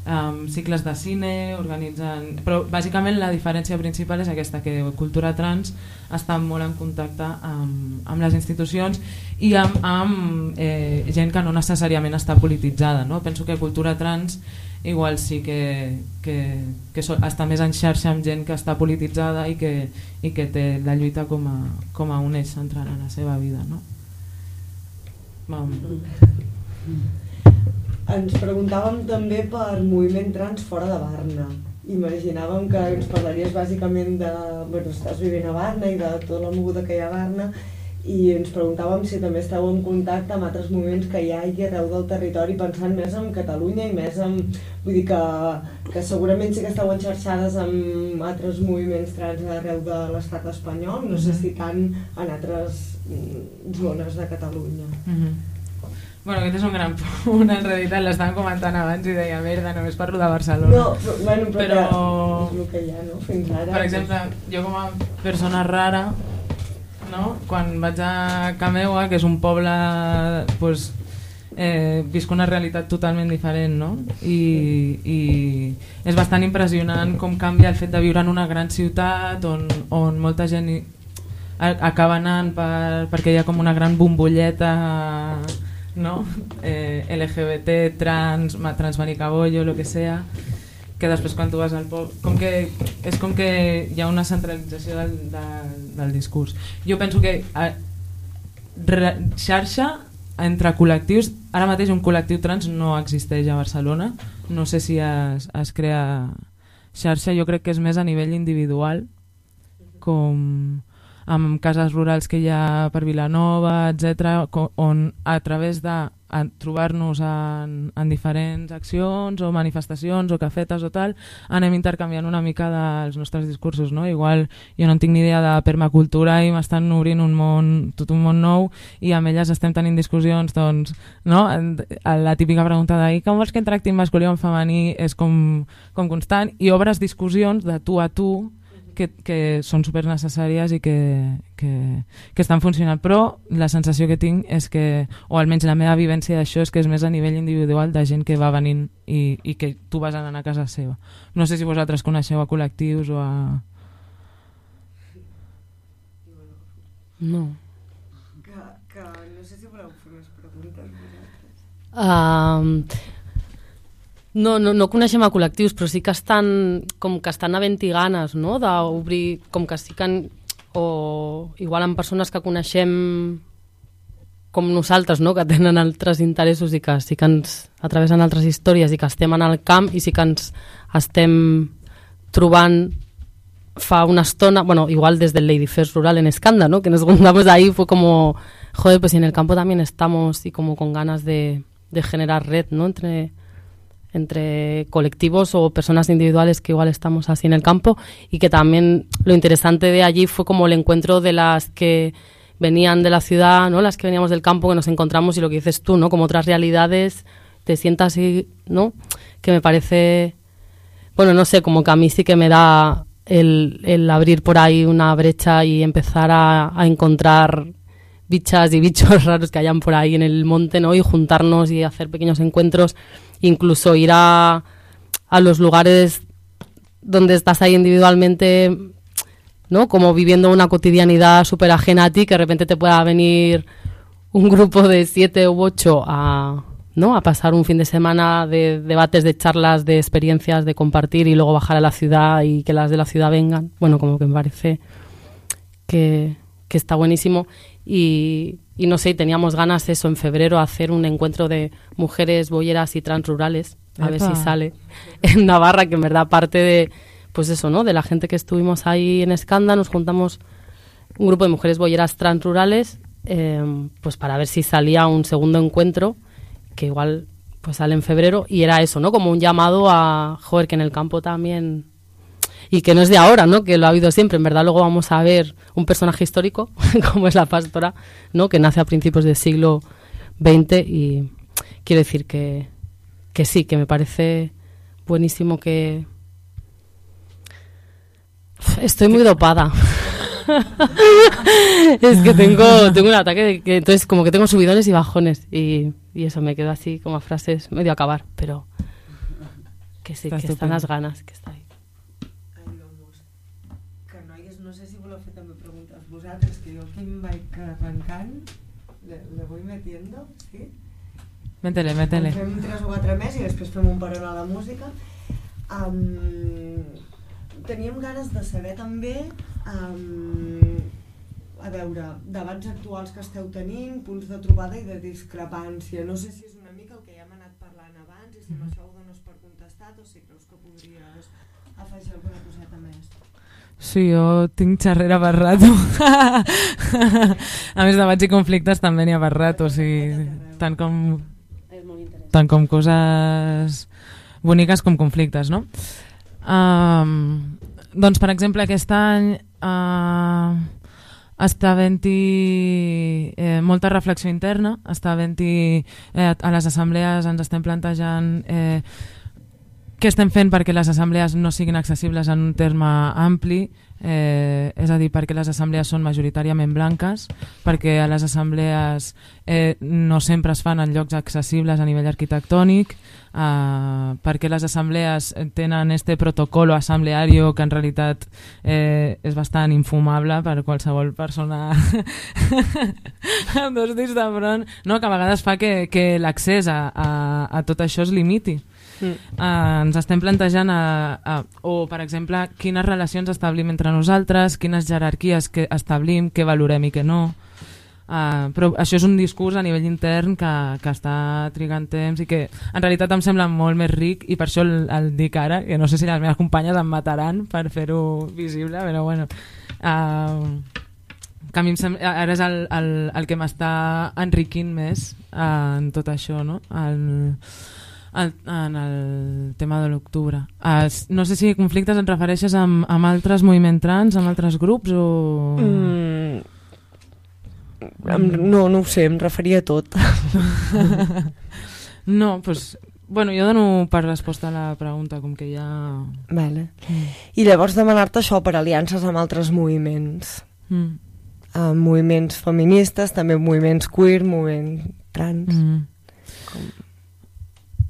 um, cicles de cine, organitzen... però bàsicament la diferència principal és aquesta, que Cultura Trans està molt en contacte amb, amb les institucions i amb, amb eh, gent que no necessàriament està polititzada. No? Penso que Cultura Trans igual sí que, que, que so, està més en xarxa amb gent que està polititzada i que, i que té la lluita com a, com a un eix central en la seva vida. No? Vam. Ens preguntàvem també per moviment trans fora de Barna. Imaginàvem que ens parlaries bàsicament de... Bueno, estàs vivint a Barna i de tota la moguda que hi ha a Barna i ens preguntàvem si també esteu en contacte amb altres moviments que hi ha aquí arreu del territori pensant més en Catalunya i més en... vull dir que, que segurament sí que esteu enxarxades amb altres moviments trans arreu de l'estat espanyol no sé si tant en altres mm, zones de Catalunya mm -hmm. Bueno, aquest és un gran punt, en realitat l'estàvem comentant abans i deia, merda, només parlo de Barcelona. No, però, bueno, però, però... és el que hi ha, no? Fins ara. Per exemple, jo com a persona rara, no? quan vaig a Cameua, que és un poble pues, eh, visc una realitat totalment diferent, no? I, I és bastant impressionant com canvia el fet de viure en una gran ciutat on, on molta gent hi, a, acaba anant per, perquè hi ha com una gran bombolleta no? eh, LGBT, trans, transmanicabollo, lo que sea que després quan tu vas al poble com que, és com que hi ha una centralització del, del, del discurs. Jo penso que a, re, xarxa entre col·lectius ara mateix un col·lectiu trans no existeix a Barcelona. No sé si es, es crea xarxa jo crec que és més a nivell individual com amb cases rurals que hi ha per Vilanova, etc, on a través de trobar-nos en, en diferents accions o manifestacions o cafetes o tal, anem intercanviant una mica dels nostres discursos, no? Igual jo no en tinc ni idea de permacultura i m'estan obrint un món, tot un món nou i amb elles estem tenint discussions, doncs, no? La típica pregunta de com vols que tractin masculí o femení és com, com constant i obres discussions de tu a tu que, que són super necessàries i que, que, que estan funcionant, però la sensació que tinc és que, o almenys la meva vivència d'això és que és més a nivell individual de gent que va venint i, i que tu vas anant a casa seva. No sé si vosaltres coneixeu a col·lectius o a... No. Que, que no sé si voleu fer més preguntes vosaltres. Uh, no, no, no coneixem a col·lectius, però sí que estan com que estan havent-hi ganes no? d'obrir, com que sí que han, o igual amb persones que coneixem com nosaltres, no? que tenen altres interessos i que sí que ens atravessen altres històries i que estem en el camp i sí que ens estem trobant fa una estona, bueno, igual desde el Lady First Rural en Escanda, ¿no? Que nos juntamos ahí, fue como, joder, pues en el campo también estamos y como con ganas de, de generar red, ¿no? Entre, entre colectivos o personas individuales que igual estamos así en el campo y que también lo interesante de allí fue como el encuentro de las que venían de la ciudad, ¿no? Las que veníamos del campo que nos encontramos y lo que dices tú, ¿no? Como otras realidades, te sientas y, ¿no? Que me parece bueno, no sé, como que a mí sí que me da el, el abrir por ahí una brecha y empezar a, a encontrar bichas y bichos (laughs) raros que hayan por ahí en el monte, ¿no? Y juntarnos y hacer pequeños encuentros incluso ir a, a los lugares donde estás ahí individualmente, ¿no? Como viviendo una cotidianidad súper ajena a ti, que de repente te pueda venir un grupo de siete u ocho a, ¿no? a pasar un fin de semana de debates, de charlas, de experiencias, de compartir y luego bajar a la ciudad y que las de la ciudad vengan. Bueno, como que me parece que, que está buenísimo. Y, y no sé, teníamos ganas eso en febrero hacer un encuentro de mujeres boyeras y transrurales, a ver si sale, en Navarra, que en verdad parte de, pues eso, ¿no? De la gente que estuvimos ahí en Escanda, nos juntamos un grupo de mujeres boyeras transrurales, eh, pues para ver si salía un segundo encuentro, que igual pues sale en febrero, y era eso, ¿no? Como un llamado a, joder, que en el campo también y que no es de ahora, ¿no? Que lo ha habido siempre. En verdad luego vamos a ver un personaje histórico, (laughs) como es la pastora, ¿no? Que nace a principios del siglo XX y quiero decir que, que sí, que me parece buenísimo que... Estoy muy dopada. (laughs) es que tengo, tengo un ataque de que entonces como que tengo subidones y bajones y, y eso me quedo así como a frases medio a acabar, pero que sí, que están las ganas, que está ahí. Arrencant, le, le voy metiendo, sí? Métele, métele. Fem tres o quatre més i després fem un paron a la música. Um, teníem ganes de saber també um, a veure, debats actuals que esteu tenint, punts de trobada i de discrepància. No sé si és una mica el que ja hem anat parlant abans i si amb això ho dones per contestat o si creus que podries afegir alguna coseta més. Sí, jo tinc xerrera per rato. (laughs) a més, debats i conflictes també n'hi ha per rato, o sigui, tant com, tant com coses boniques com conflictes, no? Um, doncs, per exemple, aquest any uh, està havent-hi eh, molta reflexió interna, està havent-hi eh, a les assemblees ens estem plantejant eh, què estem fent perquè les assemblees no siguin accessibles en un terme ampli? Eh, és a dir, perquè les assemblees són majoritàriament blanques, perquè a les assemblees eh, no sempre es fan en llocs accessibles a nivell arquitectònic, eh, perquè les assemblees tenen este protocolo assembleario que en realitat eh, és bastant infumable per qualsevol persona (laughs) amb dos dits de front, no? que a vegades fa que, que l'accés a, a, a tot això es limiti. Mm. Uh, ens estem plantejant a, a, o per exemple quines relacions establim entre nosaltres quines jerarquies que establim què valorem i què no uh, però això és un discurs a nivell intern que, que està trigant temps i que en realitat em sembla molt més ric i per això el, el dic ara que no sé si les meves companyes em mataran per fer-ho visible però bueno uh, que a mi em sembla, ara és el, el, el que m'està enriquint més uh, en tot això no? el, el, en el tema de l'octubre. No sé si conflictes et refereixes amb, amb altres moviments trans, amb altres grups o... Mm, no, no ho sé, em referia a tot. (laughs) no, doncs... Pues, bueno, jo dono per resposta a la pregunta, com que ja... Vale. Mm. I llavors demanar-te això per aliances amb altres moviments. Mm. Uh, moviments feministes, també moviments queer, moviments trans. Mm.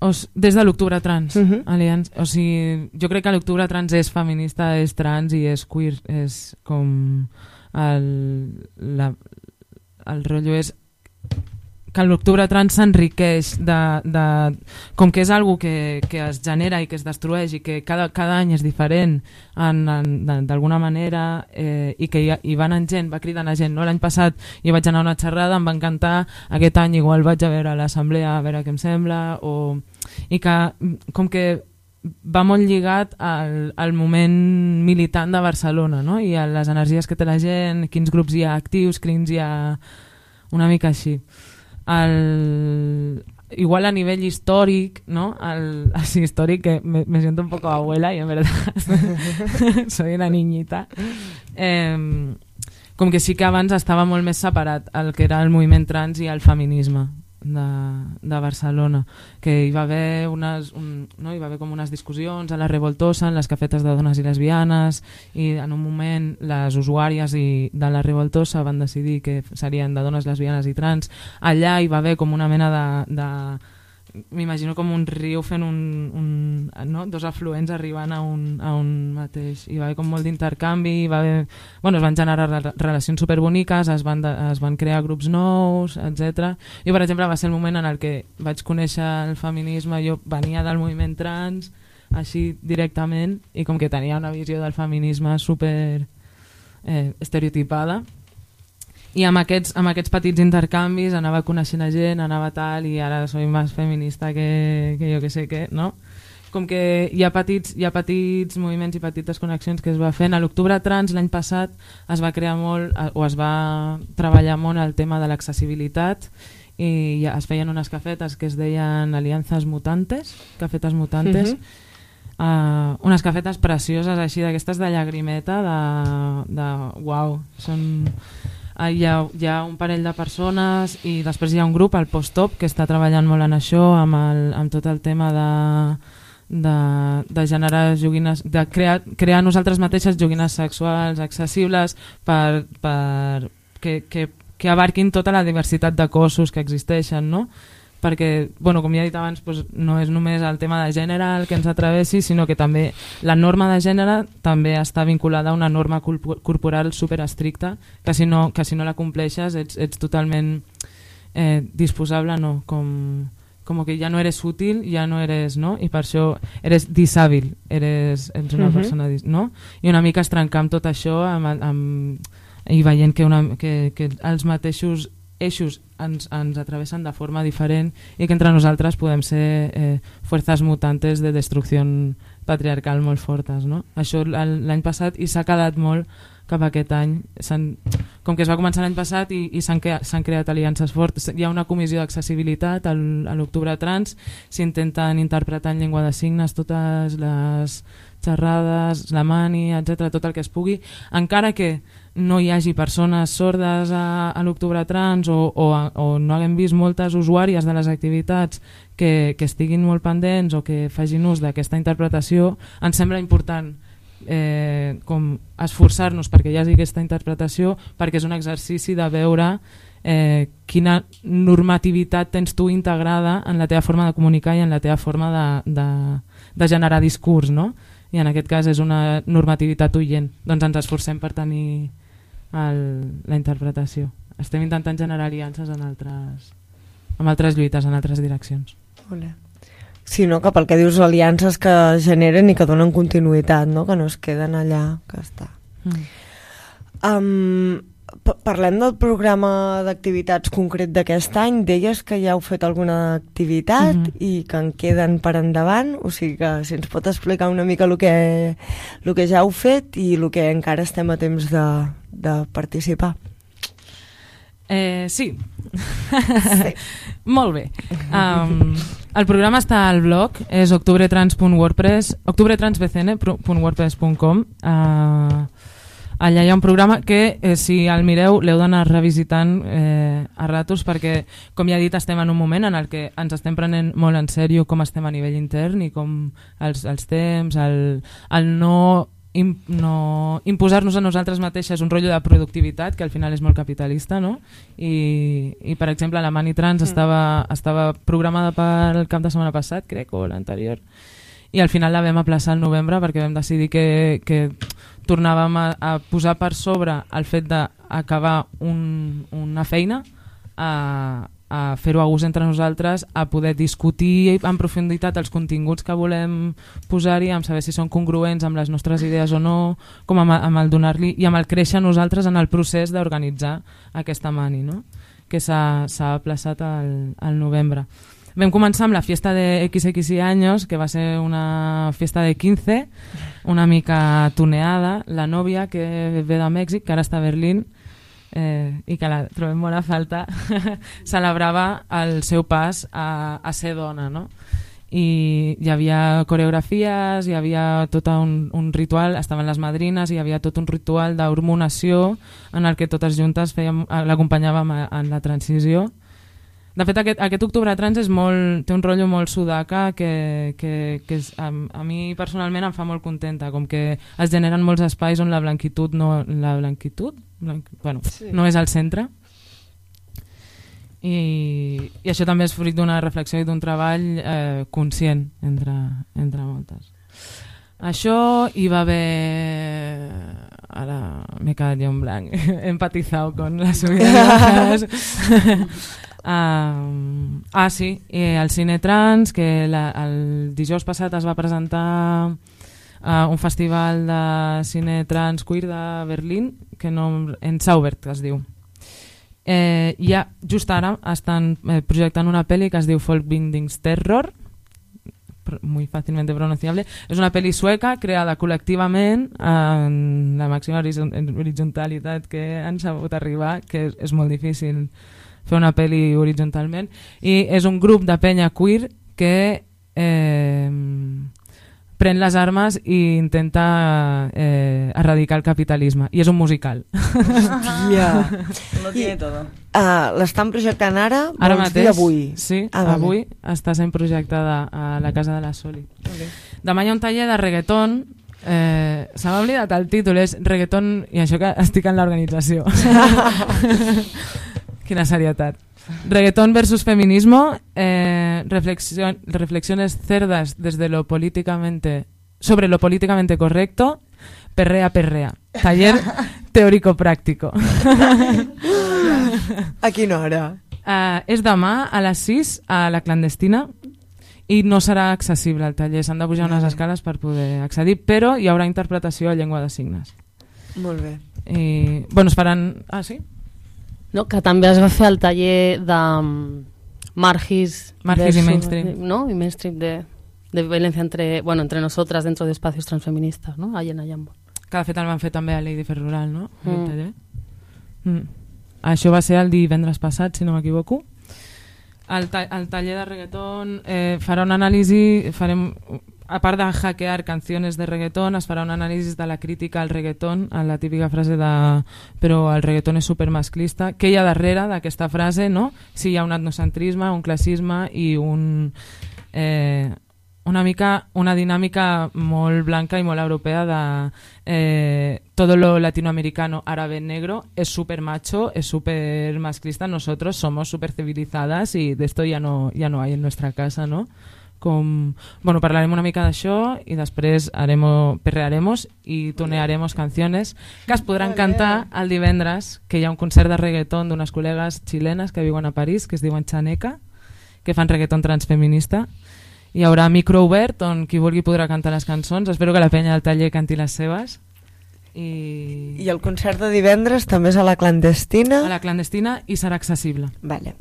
O, des de l'octubre trans uh -huh. Aliança, o sigui, jo crec que l'octubre trans és feminista, és trans i és queer és com el, la, el rotllo és que l'octubre trans s'enriqueix de, de, com que és algo que, que es genera i que es destrueix i que cada, cada any és diferent d'alguna manera eh, i que hi, hi va anant gent, va cridant a gent no? l'any passat hi vaig anar a una xerrada em va encantar, aquest any igual vaig a veure l'assemblea a veure què em sembla o... i que com que va molt lligat al, al moment militant de Barcelona no? i a les energies que té la gent, quins grups hi ha actius, quins hi ha una mica així el, igual a nivell històric, ¿no? Al, así històric, que me, me siento un poco abuela y en verdad (laughs) soy una niñita. Eh, com que sí que abans estava molt més separat el que era el moviment trans i el feminisme de, de Barcelona que hi va haver unes, un, no? hi va haver com unes discussions a la Revoltosa en les cafetes de dones i lesbianes i en un moment les usuàries i de la Revoltosa van decidir que serien de dones lesbianes i trans allà hi va haver com una mena de, de m'imagino com un riu fent un, un, no? dos afluents arribant a un, a un mateix hi va haver com molt d'intercanvi bueno, es van generar relacions superboniques es van, de, es van crear grups nous etc. i per exemple va ser el moment en el que vaig conèixer el feminisme jo venia del moviment trans així directament i com que tenia una visió del feminisme super eh, estereotipada i amb aquests, amb aquests petits intercanvis anava coneixent a gent, anava tal i ara soy més feminista que, que jo que sé què, no? Com que hi ha, petits, hi ha petits moviments i petites connexions que es va fent. A l'octubre trans l'any passat es va crear molt o es va treballar molt el tema de l'accessibilitat i es feien unes cafetes que es deien Aliances Mutantes, cafetes mutantes, uh -huh. Uh, unes cafetes precioses així d'aquestes de llagrimeta de, de uau, són hi ha, hi ha un parell de persones i després hi ha un grup, el Post-Top, que està treballant molt en això, amb, el, amb tot el tema de, de, de generar joguines, de crear, crear nosaltres mateixes joguines sexuals accessibles per, per que, que, que abarquin tota la diversitat de cossos que existeixen, no? Perquè, bueno, com ja he dit abans, doncs no és només el tema de gènere el que ens atravessi, sinó que també la norma de gènere també està vinculada a una norma corporal super estricta, que si no, que si no la compleixes ets, ets totalment eh, disposable, no, com, com que ja no eres útil, ja no eres, no? I per això eres disàbil, eres, ets una uh -huh. persona, no? I una mica es trencar amb tot això amb, amb, i veient que, una, que, que els mateixos eixos ens, ens atravessen de forma diferent i que entre nosaltres podem ser eh, fuerzas mutantes de destrucció patriarcal molt fortes. No? Això l'any passat i s'ha quedat molt cap a aquest any. Com que es va començar l'any passat i, i s'han creat aliances fortes. Hi ha una comissió d'accessibilitat a l'octubre trans, s'intenten interpretar en llengua de signes totes les xerrades, la mani, etc tot el que es pugui, encara que no hi hagi persones sordes a, a l'Octubre Trans o, o, o no haguem vist moltes usuàries de les activitats que, que estiguin molt pendents o que facin ús d'aquesta interpretació, ens sembla important eh, com esforçar-nos perquè hi hagi aquesta interpretació perquè és un exercici de veure eh, quina normativitat tens tu integrada en la teva forma de comunicar i en la teva forma de, de, de generar discurs, no? I en aquest cas és una normativitat oient. Doncs ens esforcem per tenir el, la interpretació. Estem intentant generar aliances en altres, amb altres lluites, en altres direccions. Olé. Sí, no? que pel que dius aliances que generen i que donen continuïtat, no? que no es queden allà, que està. Mm. Um, parlem del programa d'activitats concret d'aquest any. Deies que ja heu fet alguna activitat mm -hmm. i que en queden per endavant, o sigui que si ens pot explicar una mica el que, el que ja heu fet i el que encara estem a temps de, de participar. Eh, sí. sí. (laughs) Molt bé. Um, el programa està al blog, és octubretrans.wordpress octubretransbcn.wordpress.com uh, Allà hi ha un programa que, eh, si el mireu, l'heu d'anar revisitant eh, a ratos perquè, com ja he dit, estem en un moment en el que ens estem prenent molt en sèrio com estem a nivell intern i com els, els temps, el, el no im, no imposar-nos a nosaltres mateixes un rotllo de productivitat que al final és molt capitalista no? I, i per exemple la Mani Trans mm. estava, estava programada pel cap de setmana passat crec o l'anterior i al final la vam aplaçar al novembre perquè vam decidir que, que tornàvem a, a posar per sobre el fet d'acabar un, una feina a, a fer-ho a gust entre nosaltres, a poder discutir en profunditat els continguts que volem posar-hi, amb saber si són congruents amb les nostres idees o no, com amb, amb el donar-li i amb el créixer nosaltres en el procés d'organitzar aquesta mani, no? que s'ha aplaçat al, al novembre. Vam començar amb la fiesta de XX anys, que va ser una fiesta de 15, una mica tuneada, la nòvia que ve de Mèxic, que ara està a Berlín, eh, i que la trobem molt a falta, (laughs) celebrava el seu pas a, a ser dona, no? i hi havia coreografies, hi havia tot un, un ritual, estaven les madrines, hi havia tot un ritual d'hormonació en el que totes juntes l'acompanyàvem en la transició de fet, aquest, aquest Octubre Trans és molt, té un rotllo molt sudaca que, que, que és, a, a mi personalment em fa molt contenta, com que es generen molts espais on la blanquitud no, la blanquitud? Blanc, bueno, sí. no és al centre. I, I això també és fruit d'una reflexió i d'un treball eh, conscient entre, entre moltes. Això hi va haver... Ara m'he quedat jo en blanc. (laughs) He empatitzat con (laughs) les subides. Uh, ah, sí, eh, el Cine Trans, que la, el dijous passat es va presentar a uh, un festival de cine trans queer de Berlín, que no, en Saubert, que es diu. Eh, ja, just ara estan eh, projectant una pel·li que es diu Folk Bindings Terror, muy fácilmente pronunciable. És una pel·li sueca creada col·lectivament en la màxima horitzontalitat que han sabut arribar, que és molt difícil fer una pel·li horitzontalment i és un grup de penya queer que eh, pren les armes i intenta eh, erradicar el capitalisme i és un musical Hòstia lo tiene todo uh, l'estan projectant ara? ara mateix, avui? sí, ah, avui vale. està sent projectada a la Casa de la Soli okay. demà hi ha un taller de reggaeton Eh, se m'ha oblidat el títol, és reggaeton i això que estic en l'organització (laughs) Quina serietat. Reggaetón versus feminismo, eh, reflexión, reflexiones cerdas desde lo políticamente sobre lo políticamente correcto, perrea perrea. Taller (laughs) teórico práctico. (laughs) A quina hora? Uh, és demà a les 6 a la clandestina i no serà accessible al taller, s'han de pujar unes escales per poder accedir, però hi haurà interpretació a llengua de signes. Molt bé. I, bueno, es faran... Ah, sí? No, que també es va fer el taller de um, Margis, Margis versus, i Mainstream, ¿no? y Mainstream de, de violencia entre, bueno, entre nosotras dentro de espacios transfeministas, ¿no? Allí en Allambo. Que de fet el van fer també a Lady Ferrural, no? Mm. Mm. Això va ser el divendres passat, si no m'equivoco. El, ta el taller de reggaeton eh, farà una anàlisi, farem a part de hackear canciones de reggaeton, es farà un anàlisi de la crítica al reggaeton, a la típica frase de però el reggaeton és supermasclista. Què hi ha darrere d'aquesta frase, no? Si hi ha un etnocentrisme, un classisme i un... Eh, una mica una dinàmica molt blanca i molt europea de eh, todo lo latinoamericano árabe negro es súper macho, es súper masclista, nosotros somos súper civilizadas y de esto ya no, ya no hay en nuestra casa, ¿no? Com, bueno, parlarem una mica d'això i després haremos, perrearemos i tunearemos canciones que es podran cantar el divendres, que hi ha un concert de reggaeton d'unes col·legues xilenes que viuen a París, que es diuen Chaneca, que fan reggaeton transfeminista hi haurà micro obert on qui vulgui podrà cantar les cançons espero que la penya del taller canti les seves i... I el concert de divendres també és a la clandestina? A la clandestina i serà accessible. Vale.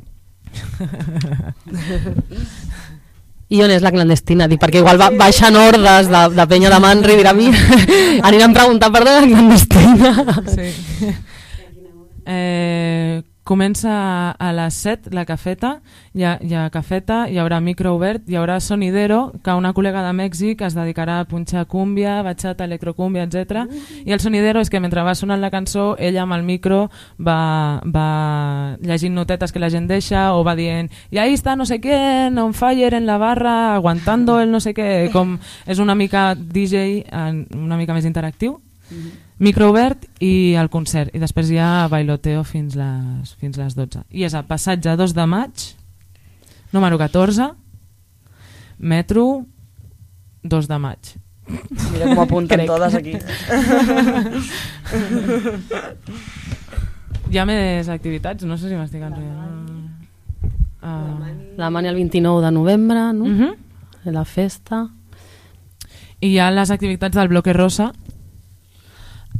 (laughs) I on és la clandestina? Dic, perquè igual va, baixen hordes de, de penya de Manri dirà, mira, (laughs) aniran a preguntar per la clandestina. Sí. (laughs) Eh, comença a les 7 la cafeta, hi ha, hi ha cafeta, hi haurà micro obert, hi haurà sonidero, que una col·lega de Mèxic es dedicarà a punxar cúmbia, bachata, electrocúmbia, etc. I el sonidero és que mentre va sonant la cançó, ella amb el micro va, va llegint notetes que la gent deixa o va dient i ahí està no sé què, on fire en la barra, aguantando el no sé què, com és una mica DJ, una mica més interactiu. Mm -hmm micro obert i el concert. I després hi ha bailoteo fins les, fins les 12 i és el passatge 2 de maig número 14 metro 2 de maig. Mira com apunten (laughs) totes aquí. Hi ha més activitats? No sé si m'estic enrotllant uh, la mani el 29 de novembre no? Uh -huh. la festa. I hi ha les activitats del bloque rosa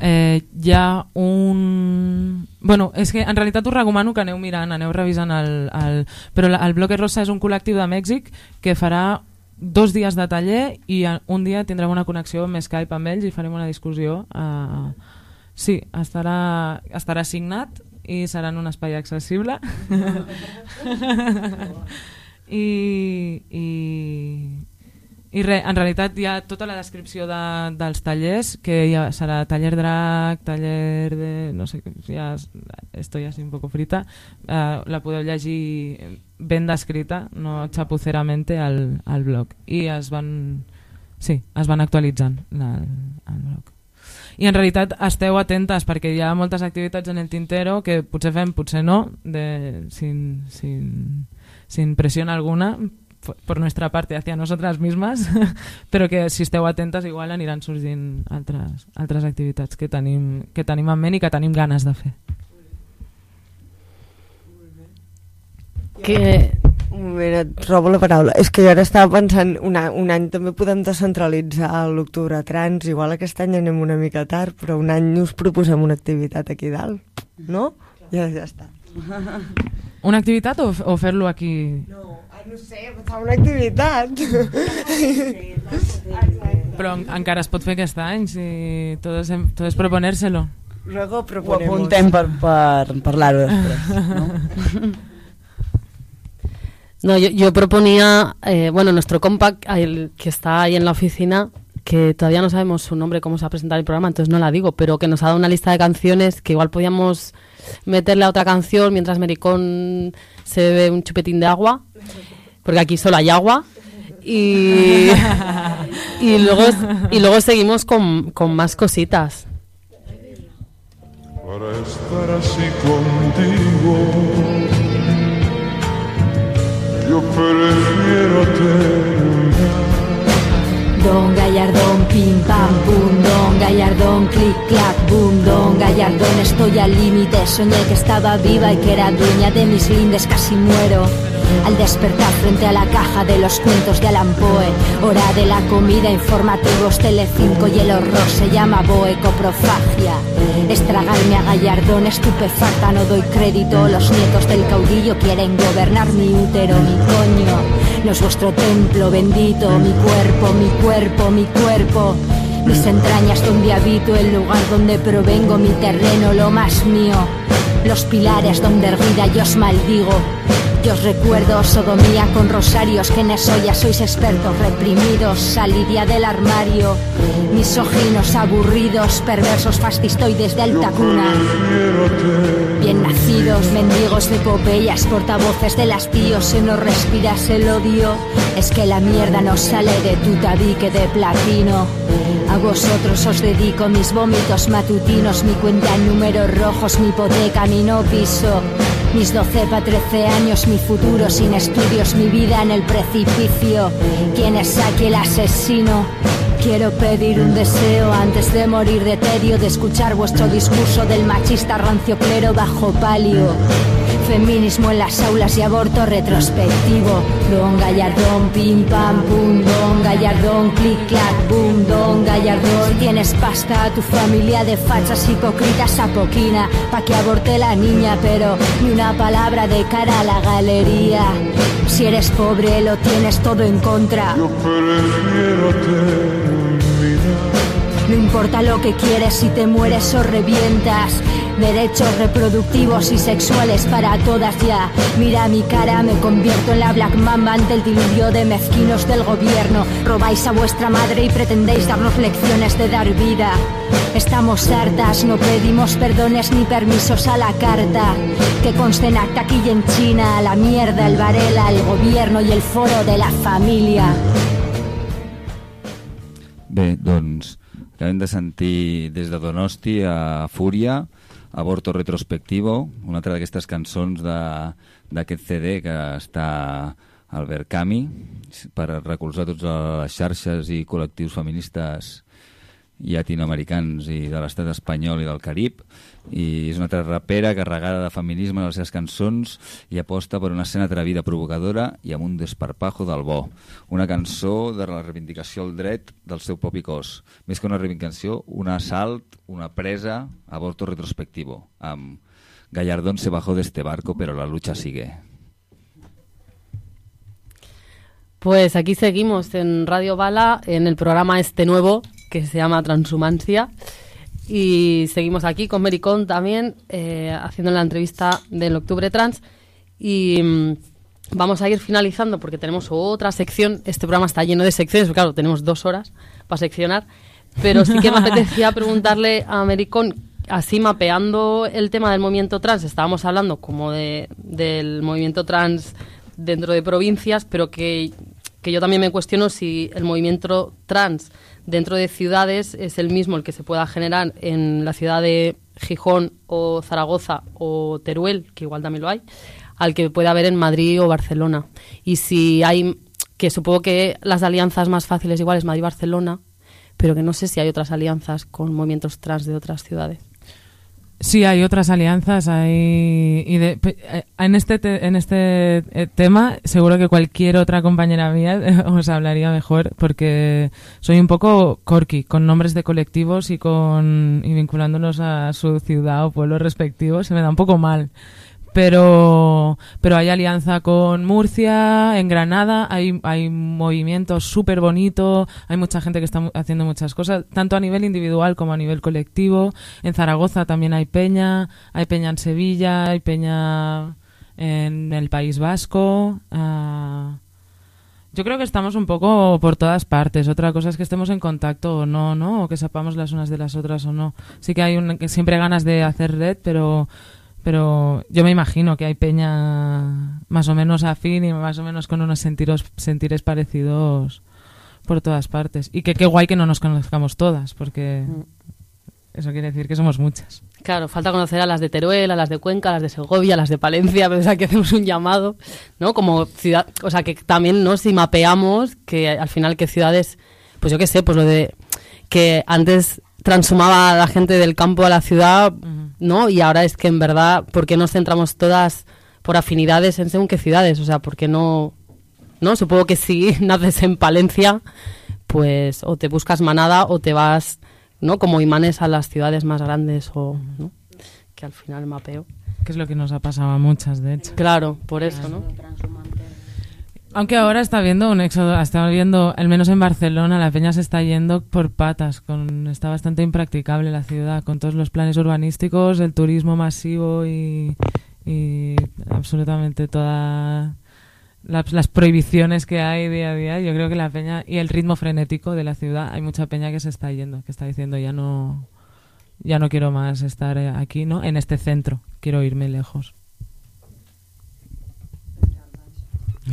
eh, hi ha un... Bueno, és que en realitat us recomano que aneu mirant, aneu revisant el... el... Però el Bloque Rosa és un col·lectiu de Mèxic que farà dos dies de taller i un dia tindrem una connexió amb Skype amb ells i farem una discussió. Uh, sí, estarà, estarà signat i serà en un espai accessible. (laughs) (laughs) I, i, i re, en realitat hi ha tota la descripció de, dels tallers, que ja serà taller drac, taller de... no sé, ja estoy así un poco frita, uh, la podeu llegir ben descrita, no chapuceramente al, al blog. I es van... Sí, es van actualitzant al, al blog. I en realitat esteu atentes perquè hi ha moltes activitats en el tintero que potser fem, potser no, de, sin, sin, sin pressió alguna, por nuestra parte hacia nosotras mismas, (laughs) però que si esteu atentes igual aniran sorgint altres, altres activitats que tenim, que tenim en ment i que tenim ganes de fer. Que... Mira, trobo la paraula. És que jo ara estava pensant, un, any, un any també podem descentralitzar l'octubre trans, igual aquest any anem una mica tard, però un any us proposem una activitat aquí dalt, no? Ja, ja està. Una activitat o, o fer-lo aquí? No, no sé, fa una activitat. Però encara es pot fer aquest any, si proponérselo. Luego Ho apuntem per, per parlar-ho després. ¿no? (laughs) No, yo, yo proponía, eh, bueno, nuestro compact, el que está ahí en la oficina, que todavía no sabemos su nombre, cómo se va a presentar el programa, entonces no la digo, pero que nos ha dado una lista de canciones que igual podíamos meterle a otra canción mientras Mericón se bebe un chupetín de agua, porque aquí solo hay agua. Y, y, luego, y luego seguimos con, con más cositas. Para estar así contigo, yo prefiero terminar. Don Gallardón, pim pam pum, Don Gallardón, clic clac boom, Don Gallardón, estoy al límite, soñé que estaba viva y que era dueña de mis lindes, casi muero. Al despertar frente a la caja de los cuentos de Alan Poe, hora de la comida, informativos, Telecinco y el horror se llama boecoprofagia. Estragarme a Gallardón, estupefacta, no doy crédito. Los nietos del caudillo quieren gobernar mi útero, mi. No es vuestro templo bendito, mi cuerpo, mi cuerpo, mi cuerpo. Mis entrañas donde habito, el lugar donde provengo, mi terreno, lo más mío. Los pilares donde erguida yo os maldigo. Yo os recuerdo sodomía con rosarios, que en eso ya sois expertos, reprimidos, salidía del armario, misóginos, aburridos, perversos, fascistoides de alta cuna. Bien nacidos, mendigos de epopeyas, portavoces de las tíos, se nos respiras el odio. Es que la mierda no sale de tu tabique de platino. A vosotros os dedico mis vómitos matutinos, mi cuenta en números rojos, mi hipoteca, mi no piso. Mis 12 para 13 años, mi futuro sin estudios, mi vida en el precipicio. ¿Quién es aquí el asesino? Quiero pedir un deseo antes de morir de tedio, de escuchar vuestro discurso del machista rancio clero bajo palio. Feminismo en las aulas y aborto retrospectivo. Don Gallardón, pim pam pum, Don Gallardón, clic clac, boom, Don Gallardón. Tienes pasta a tu familia de fachas hipócritas a poquina, pa' que aborte la niña, pero ni una palabra de cara a la galería. Si eres pobre, lo tienes todo en contra. Yo prefiero terminar. No importa lo que quieres, si te mueres o revientas. Derechos reproductivos y sexuales para todas ya. Mira mi cara, me convierto en la Black Mamba ante el diluvio de mezquinos del gobierno. Robáis a vuestra madre y pretendéis darnos lecciones de dar vida. Estamos hartas, no pedimos perdones ni permisos a la carta. Que conste en acta aquí y en China, la mierda, el Varela, el gobierno y el foro de la familia. Bé, doncs acabem de sentir des de Donosti a Fúria, Aborto Retrospectivo, una altra d'aquestes cançons d'aquest CD que està Albert Cami per recolzar tots les xarxes i col·lectius feministes llatinoamericans i de l'estat espanyol i del Carib i és una altra rapera carregada de feminisme en les seves cançons i aposta per una escena atrevida, provocadora i amb un desparpajo del bo. Una cançó de la reivindicació al dret del seu propi cos. Més que una reivindicació, un assalt, una presa, aborto retrospectivo, amb Gallardón se bajó de este barco, pero la lucha sigue. Pues aquí seguimos en Radio Bala, en el programa este nuevo que se llama Transhumancia. Y seguimos aquí con Mericón también, eh, haciendo la entrevista del Octubre Trans. Y mm, vamos a ir finalizando porque tenemos otra sección. Este programa está lleno de secciones, claro, tenemos dos horas para seccionar. Pero sí que me (laughs) apetecía preguntarle a Mericón, así mapeando el tema del movimiento trans, estábamos hablando como de, del movimiento trans dentro de provincias, pero que, que yo también me cuestiono si el movimiento trans dentro de ciudades es el mismo el que se pueda generar en la ciudad de Gijón o Zaragoza o Teruel, que igual también lo hay, al que puede haber en Madrid o Barcelona. Y si hay, que supongo que las alianzas más fáciles igual es Madrid-Barcelona, pero que no sé si hay otras alianzas con movimientos trans de otras ciudades. Sí, hay otras alianzas. Hay, y de- eh, en este, te- en este eh, tema, seguro que cualquier otra compañera mía (laughs) os hablaría mejor, porque soy un poco corky, con nombres de colectivos y, con, y vinculándonos a su ciudad o pueblo respectivo. Se me da un poco mal. Pero, pero hay alianza con Murcia, en Granada, hay, hay movimiento súper bonito, hay mucha gente que está haciendo muchas cosas, tanto a nivel individual como a nivel colectivo. En Zaragoza también hay peña, hay peña en Sevilla, hay peña en el País Vasco. ah, yo creo que estamos un poco por todas partes. Otra cosa es que estemos en contacto o no, ¿no? O que sepamos las unas de las otras o no. Sí que hay un, que siempre ganas de hacer red, pero pero yo me imagino que hay peña más o menos afín y más o menos con unos sentiros, sentires parecidos por todas partes. Y que qué guay que no nos conozcamos todas, porque eso quiere decir que somos muchas. Claro, falta conocer a las de Teruel, a las de Cuenca, a las de Segovia, a las de Palencia, pero o sea, que hacemos un llamado, ¿no? Como ciudad, o sea, que también, ¿no? Si mapeamos que al final que ciudades, pues yo qué sé, pues lo de que antes transhumaba a la gente del campo a la ciudad, ¿no? Y ahora es que en verdad, ¿por qué nos centramos todas por afinidades en según qué ciudades? O sea, ¿por qué no, no? Supongo que si (laughs) naces en Palencia, pues o te buscas manada o te vas, ¿no? Como imanes a las ciudades más grandes o, ¿no? Que al final mapeo. Que es lo que nos ha pasado a muchas, de hecho. Claro, por eso, ¿no? Aunque ahora está viendo un éxodo, está viendo, al menos en Barcelona, la peña se está yendo por patas, con, está bastante impracticable la ciudad, con todos los planes urbanísticos, el turismo masivo y, y absolutamente todas las, prohibiciones que hay día a día, yo creo que la peña y el ritmo frenético de la ciudad, hay mucha peña que se está yendo, que está diciendo ya no ya no quiero más estar eh, aquí, ¿no? En este centro, quiero irme lejos. (laughs)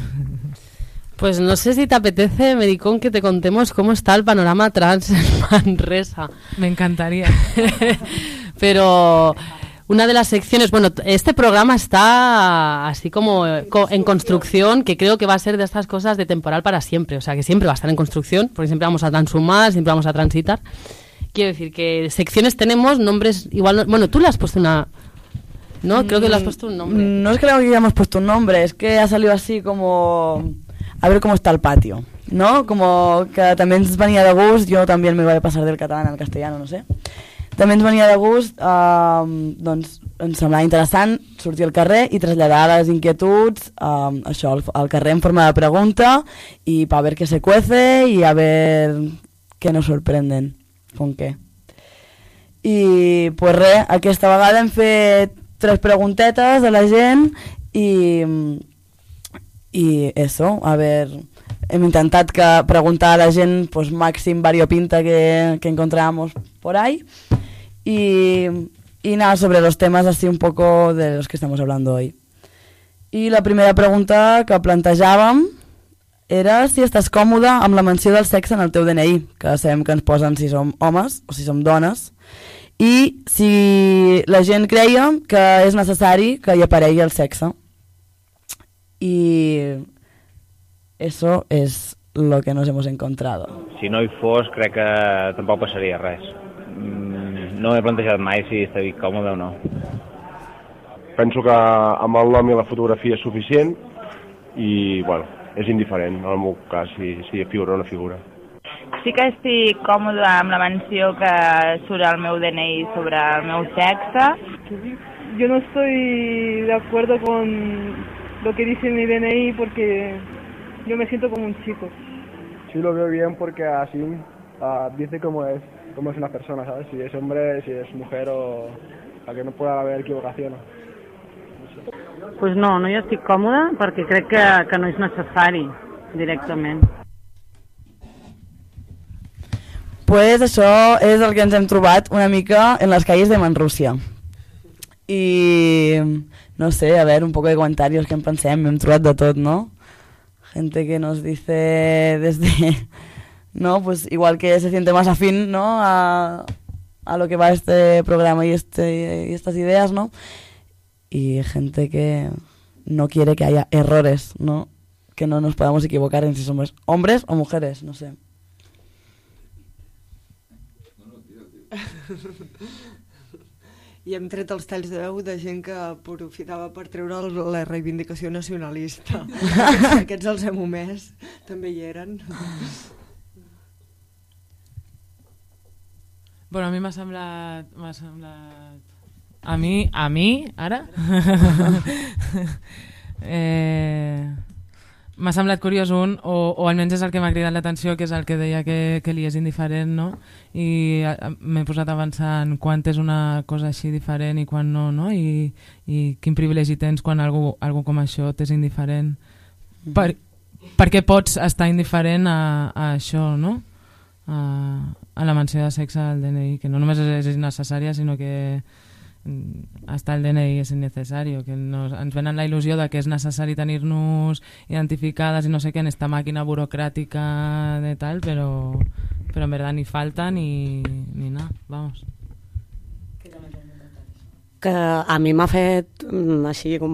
Pues no sé si te apetece, Medicón, que te contemos cómo está el panorama trans en (laughs) Manresa. Me encantaría. (laughs) Pero una de las secciones, bueno, este programa está así como eh, en construcción, que creo que va a ser de estas cosas de temporal para siempre, o sea, que siempre va a estar en construcción, porque siempre vamos a transformar, siempre vamos a transitar. Quiero decir que secciones tenemos, nombres igual, no- bueno, tú le has puesto una ¿no? Creo que le has puesto un nombre. Mm, No es que le hayamos puesto un nombre, es que ha salido así como a ver cómo está el patio, ¿no? Como que també ens venia de gust, jo també me vaig passar del català al castellano, no sé. També ens venia de gust, eh, doncs ens semblava interessant sortir al carrer i traslladar les inquietuds, eh, això, al, al carrer en forma de pregunta i para ver qué se cuece y a ver qué nos sorprenden, con què. I, pues res, aquesta vegada hem fet tres preguntetes a la gent i, i eso, a ver, hem intentat que preguntar a la gent pues, màxim variopinta que, que encontramos por ahí y, y nada, sobre los temas así un poco de los que estamos hablando hoy. I la primera pregunta que plantejàvem era si estàs còmode amb la menció del sexe en el teu DNI, que sabem que ens posen si som homes o si som dones, i si la gent creia que és necessari que hi aparegui el sexe. I eso es lo que nos hemos encontrado. Si no hi fos, crec que tampoc passaria res. Mm, No he plantejat mai si estic còmode o no. Penso que amb el nom i la fotografia és suficient i, bueno, és indiferent, en el meu cas, si, si figura o no figura. Sí que estic còmode amb la menció que surt al meu DNI sobre el meu sexe. Yo no estoy de acuerdo con lo que dice mi DNI porque yo me siento como un chico. Sí lo veo bien porque así ah, dice cómo es, cómo es una persona, ¿sabes? Si es hombre, si es mujer o para que no pueda haber equivocaciones. pues no, no hi estic còmoda perquè crec que, que no és necessari directament. Pues això és el que ens hem trobat una mica en les calles de Manrússia. I no sé, a ver, un poco de comentarios que en pensem, hem trobat de tot, ¿no? Gente que nos dice desde, (laughs) ¿no? Pues igual que se siente más afín, ¿no? A, a lo que va este programa y, este, y estas ideas, ¿no? Y gente que no quiere que haya errores, ¿no? Que no nos podamos equivocar en si somos hombres o mujeres, no sé. I hem tret els talls de veu de gent que aprofitava per treure el- la reivindicació nacionalista. (laughs) Aquests els hem omès, també hi eren. Bueno, a mi m'ha semblat... M'ha semblat... A mi, a mi, ara? (laughs) (laughs) eh, m'ha semblat curiós un, o, o almenys és el que m'ha cridat l'atenció, que és el que deia que, que li és indiferent, no? I m'he posat a pensar en quan és una cosa així diferent i quan no, no? I, i quin privilegi tens quan algú, algú com això t'és indiferent. Per, per què pots estar indiferent a, a això, no? A, a la menció de sexe al DNI, que no només és, és innecessària, sinó que mm, hasta el DNI és innecessari, que nos, ens venen la il·lusió de que és necessari tenir-nos identificades i no sé què en esta màquina burocràtica de tal, però, però en verdad ni falta ni, ni nada, vamos. que a mi m'ha fet mm, així com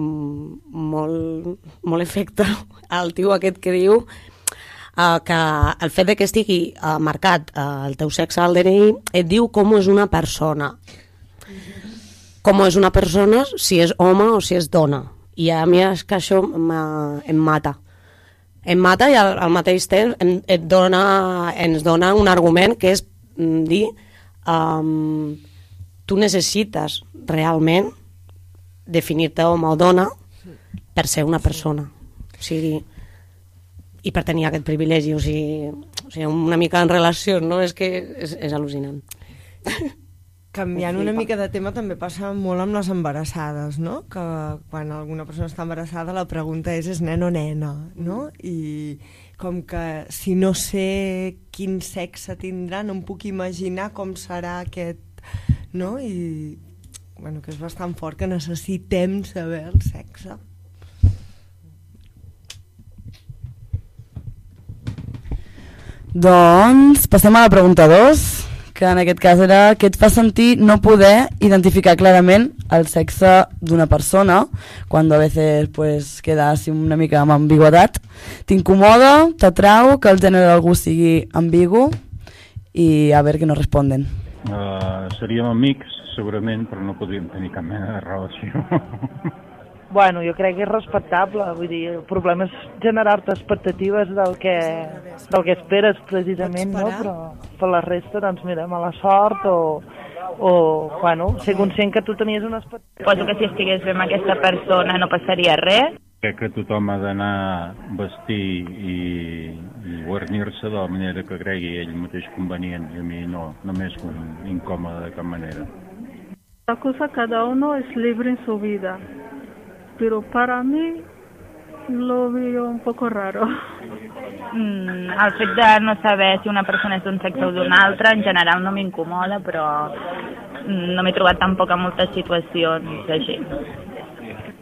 molt, molt efecte (laughs) el tio aquest que diu uh, que el fet de que estigui uh, marcat uh, el teu sexe al DNI et diu com és una persona com és una persona si és home o si és dona i a mi és que això em mata em mata i al, al mateix temps em, et dona, ens dona un argument que és mm, dir um, tu necessites realment definir-te home o dona per ser una persona. O sigui, i per tenir aquest privilegi, o sigui, o sigui una mica en relació, no? És que és, és al·lucinant. (laughs) Canviant una mica de tema també passa molt amb les embarassades, no? Que quan alguna persona està embarassada la pregunta és és nen o nena, no? I com que si no sé quin sexe tindrà no em puc imaginar com serà aquest, no? I bueno, que és bastant fort que necessitem saber el sexe. Doncs passem a la pregunta 2, que en aquest cas era què et fa sentir no poder identificar clarament el sexe d'una persona quan a vegades pues, queda así una mica amb ambigüetat. T'incomoda, t'atrau que el gènere d'algú sigui ambigu i a veure que no responden. Uh, seríem amics, segurament, però no podríem tenir cap mena de relació. (laughs) Bueno, jo crec que és respectable, vull dir, el problema és generar-te expectatives del que, del que esperes precisament, no? Però per la resta, doncs mira, mala sort o, o bueno, ser conscient que tu tenies una expectativa. Suposo que si estigués bé amb aquesta persona no passaria res. Crec que tothom ha d'anar a vestir i, i guarnir-se de la manera que cregui ell mateix convenient i a mi no, no m'és incòmode de cap manera. La cosa, cada uno es libre en su vida, pero para mí lo veo un poco raro. Mm, el fet de no saber si una persona és d'un sexe o d'un altre en general no m'incomoda, però mm, no m'he trobat tampoc en moltes situacions així.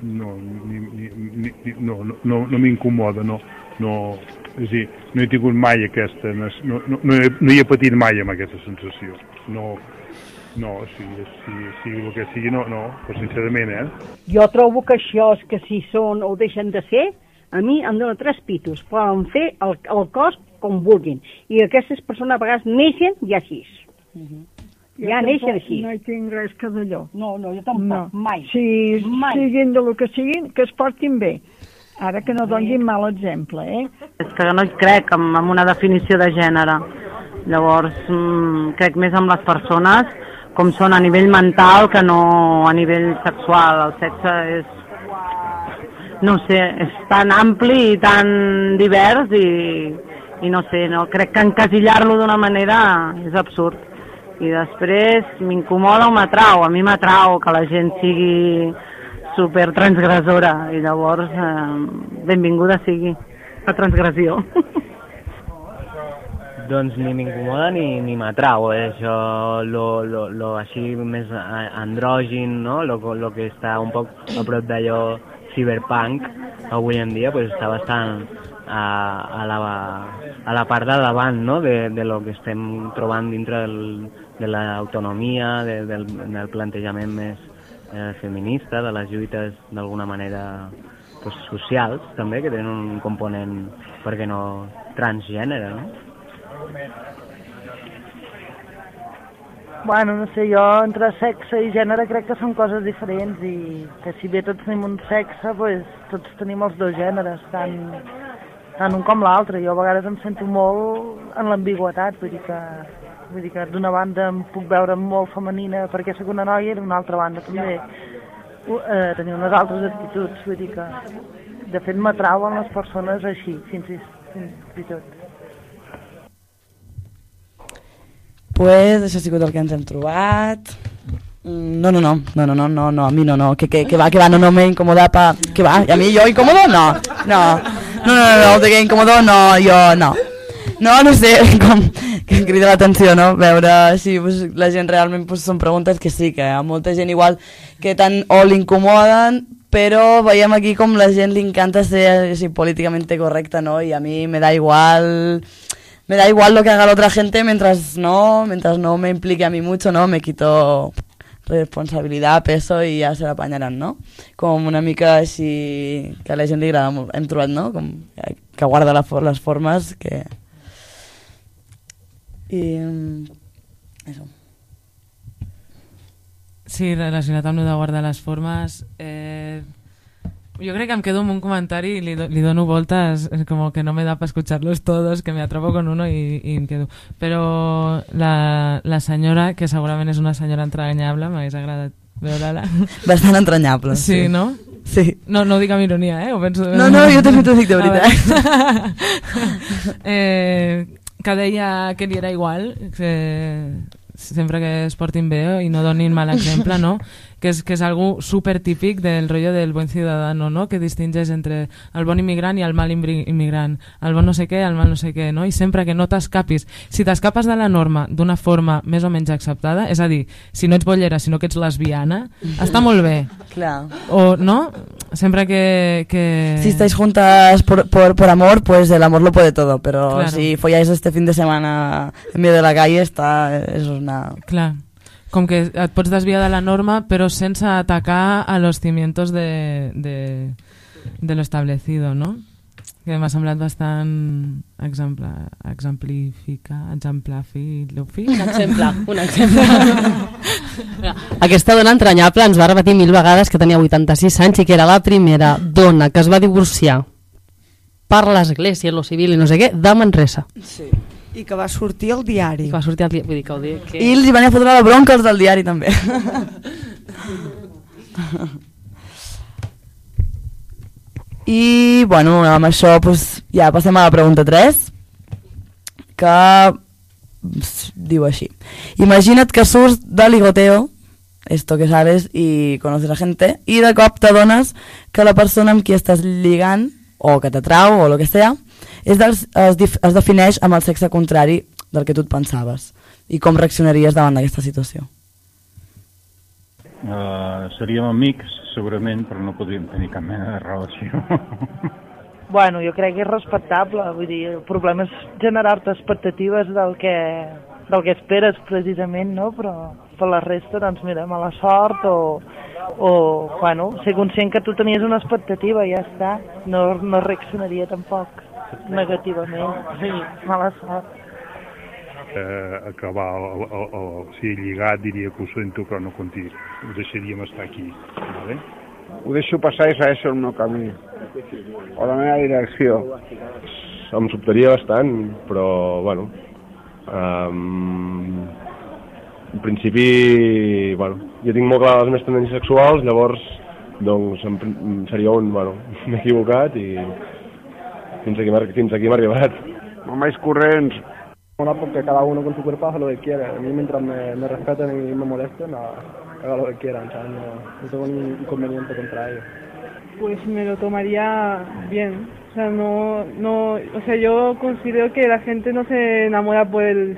no, ni, ni, ni, ni, no, no, no, no m'incomoda, no, no, és a dir, no he tingut mai aquesta, no, no, no, he, no hi he patit mai amb aquesta sensació, no, no, si, si, si el que sigui, no, no, però sincerament, eh? Jo trobo que això és que si són o deixen de ser, a mi em dona tres pitos. Poden fer el, el cos com vulguin. I aquestes persones a vegades neixen ja així. Ja neixen així. No hi tinc res que d'allò. No, no, jo tampoc, mai. Si Mai. siguin de lo que siguin, que es portin bé. Ara que no donin mal exemple, eh? És que no hi crec en, en una definició de gènere. Llavors, mm, crec més amb les persones com són a nivell mental que no a nivell sexual. El sexe és, no sé, és tan ampli i tan divers i, i no sé, no, crec que encasillar-lo d'una manera és absurd. I després m'incomoda o m'atrau, a mi m'atrau que la gent sigui super transgressora i llavors eh, benvinguda sigui la transgressió. (laughs) Doncs ni m'incomoda ni, ni m'atrau, eh? això lo, lo, lo així més andrògin, no? lo, lo que està un poc a prop d'allò cyberpunk avui en dia pues, està bastant a, a, la, a la part de davant no? de, de lo que estem trobant dintre del, de l'autonomia, de, del, del plantejament més eh, feminista, de les lluites d'alguna manera pues, socials també, que tenen un component, per què no, transgènere, no? Bueno, no sé, jo entre sexe i gènere crec que són coses diferents i que si bé tots tenim un sexe, pues, tots tenim els dos gèneres, tant, tant un com l'altre. Jo a vegades em sento molt en l'ambigüetat, vull dir que vull dir que d'una banda em puc veure molt femenina perquè sóc una noia i d'una altra banda també eh, tenir unes altres actituds, vull dir que de fet m'atrauen les persones així, fins i, fins i tot. Pues, això ha sigut el que ens hem trobat. Mm, No, no, no, no, no, no, no, no, a mi no, no, que, que, que va, que va, no, no me incomoda pa, que va, a mi jo incòmodo, no, no, no, no, no, no, que incòmodo, no, jo, no. No, no sé, com que crida l'atenció, no? Veure si pues, la gent realment pues, són preguntes que sí, que a molta gent igual que tant o l'incomoden, però veiem aquí com la gent li encanta ser así, políticamente correcta, ¿no? Y a mí me da igual me da igual lo que haga la otra gente mientras no, mientras no me implique a mí mucho, ¿no? Me quito responsabilitat, peso i ja se l'apanyaran, no? Com una mica així que a la gent li agrada molt, hem no? Com que guarda la, for- les formes que... I... mm, Eso. Sí, relacionat amb el de guardar les formes, eh, yo creo que me quedo un comentari y le, do- le dono vueltas, es como que no me da para escucharlos todos, que me atrapo con uno y, y em quedo. Però la, la senyora, que segurament és una senyora entranyable, m'hagués agradat veure-la. (laughs) Bastant entranyable, Sí, sí. no? Sí. No, no ho dic amb ironia, eh? Ho penso... No, no, jo també t'ho dic de veritat. (laughs) eh, que deia que li era igual, que sempre que es portin bé i no donin mal exemple, no? (laughs) que és, que és algo super típic del rotllo del buen ciudadano, no? que distingeix entre el bon immigrant i el mal immigr- immigrant, el bon no sé què, el mal no sé què, no? i sempre que no t'escapis, si t'escapes de la norma d'una forma més o menys acceptada, és a dir, si no ets bollera, sinó que ets lesbiana, està molt bé. Clar. O, no? Sempre que... que... Si estáis juntas por, por, por amor, pues el amor lo puede todo, pero Claro. si folláis este fin de semana en medio de la calle, está, eso es una... Clar, com que et pots desviar de la norma però sense atacar a los cimientos de, de, de lo establecido, no? Que m'ha semblat bastant exempla, exemplificar, exemplafi... Un exemple, un exemple. (laughs) Aquesta dona entranyable ens va repetir mil vegades que tenia 86 anys i que era la primera dona que es va divorciar per l'església, lo civil i no sé què, de Manresa. Sí. I que va sortir al diari. Va sortir al diari, vull dir que que... I els van a fotre la bronca els del diari també. I, bueno, amb això pues, ja passem a la pregunta 3, que diu així. Imagina't que surts de ligoteo, esto que sabes, y conoces a gente, y de cop t'adones que la persona amb qui estàs lligant, o que t'atrau, o el que sea, és dels, es, dif, es defineix amb el sexe contrari del que tu et pensaves. I com reaccionaries davant d'aquesta situació? Uh, seríem amics, segurament, però no podríem tenir cap mena de relació. (laughs) Bueno, jo crec que és respectable, vull dir, el problema és generar-te expectatives del que, del que esperes precisament, no? Però per la resta, doncs mira, mala sort o, o bueno, ser conscient que tu tenies una expectativa i ja està, no, no reaccionaria tampoc negativament, sí, mala sort. eh, acabar el, el, el, el, si lligat diria que ho sento però no contigo ho deixaríem estar aquí vale? Ho deixo passar i segueixo el meu camí. O la meva direcció. Em sobtaria bastant, però, bueno, um, en principi, bueno, jo tinc molt clar les meves tendències sexuals, llavors, doncs, seria un, bueno, (laughs) m'he equivocat i fins aquí, fins aquí m'ha arribat. Mamá corrents. Una porque cada uno con su cuerpo hace lo que quiere. A mí mientras me, me respeten y me molesten, no, haga lo que quieran, ¿sabes? No, no tengo ningún inconveniente contra ellos. Pues me lo tomaría bien. O sea, no, no, o sea, yo considero que la gente no se enamora por el,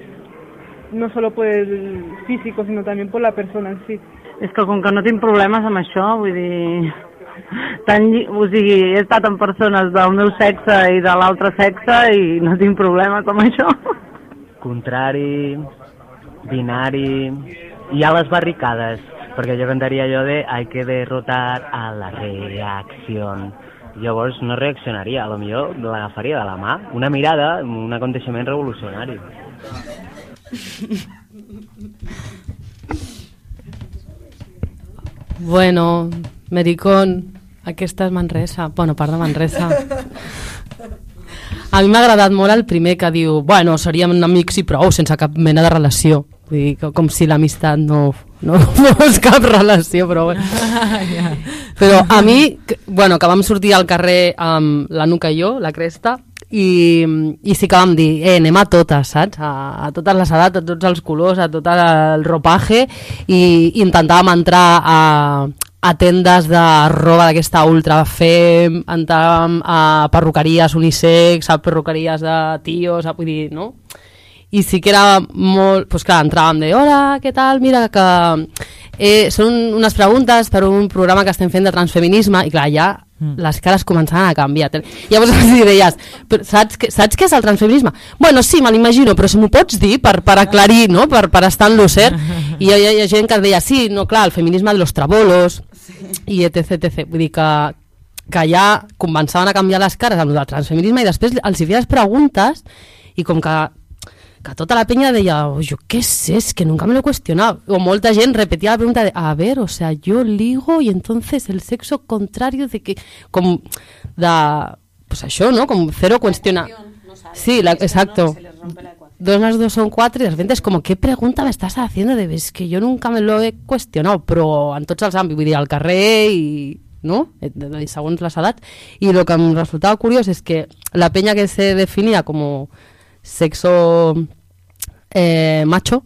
no solo por el físico, sino también por la persona en sí. És que com que no tinc problemes amb això, vull dir... Tan, lli- o sigui, he estat amb persones del meu sexe i de l'altre sexe i no tinc problemes amb això. Contrari, binari i a les barricades, perquè jo cantaria allò de hay que derrotar a la reacció. Llavors no reaccionaria, a lo millor l'agafaria de la mà, una mirada, un aconteixement revolucionari. Bueno, Mericón, aquesta és Manresa. Bueno, part de Manresa. A mi m'ha agradat molt el primer que diu bueno, seríem amics i prou, sense cap mena de relació. Vull dir, que- com si l'amistat no, no (laughs) fos cap relació, però bueno. (laughs) Però a mi, que- bueno, que vam sortir al carrer amb la Nuca i jo, la Cresta, i, i sí que vam dir, eh, anem a totes, saps? A, a totes les edats, a tots els colors, a tot el ropaje, i, i intentàvem entrar a, a tendes de roba d'aquesta ultra fem, entràvem a perruqueries unisex, a perruqueries de tios, a, vull dir, no? i sí que era molt... Pues clar, entràvem de hola, què tal? Mira que eh, són unes preguntes per un programa que estem fent de transfeminisme i clar, ja mm. les cares començaven a canviar. Llavors els deies, "Però saps, que, saps què és el transfeminisme? Bueno, sí, me l'imagino, però si m'ho pots dir per, per aclarir, no? per, per estar en lo cert. I hi, ha- hi ha gent que deia, sí, no, clar, el feminisme de los trabolos, i etc, etc. Vull dir que, que ja començaven a canviar les cares amb el transfeminisme i després els hi feies preguntes i com que que tota la penya deia, oh, yo qué sé, es que nunca me lo he cuestionado. O molta gent repetia la pregunta de, a ver, o sea, yo ligo y entonces el sexo contrario de que... Com de... Pues això, ¿no? Com cero cuestiona... Sí, la, exacto. Dos más dos son cuatro y de repente es como, ¿qué pregunta me estás haciendo? De, es que yo nunca me lo he cuestionado, però en tots els àmbits, al carrer i, no? Eh, de- de- segons les edats. I el que em resultava curiós és que la penya que se definia com sexo eh, macho,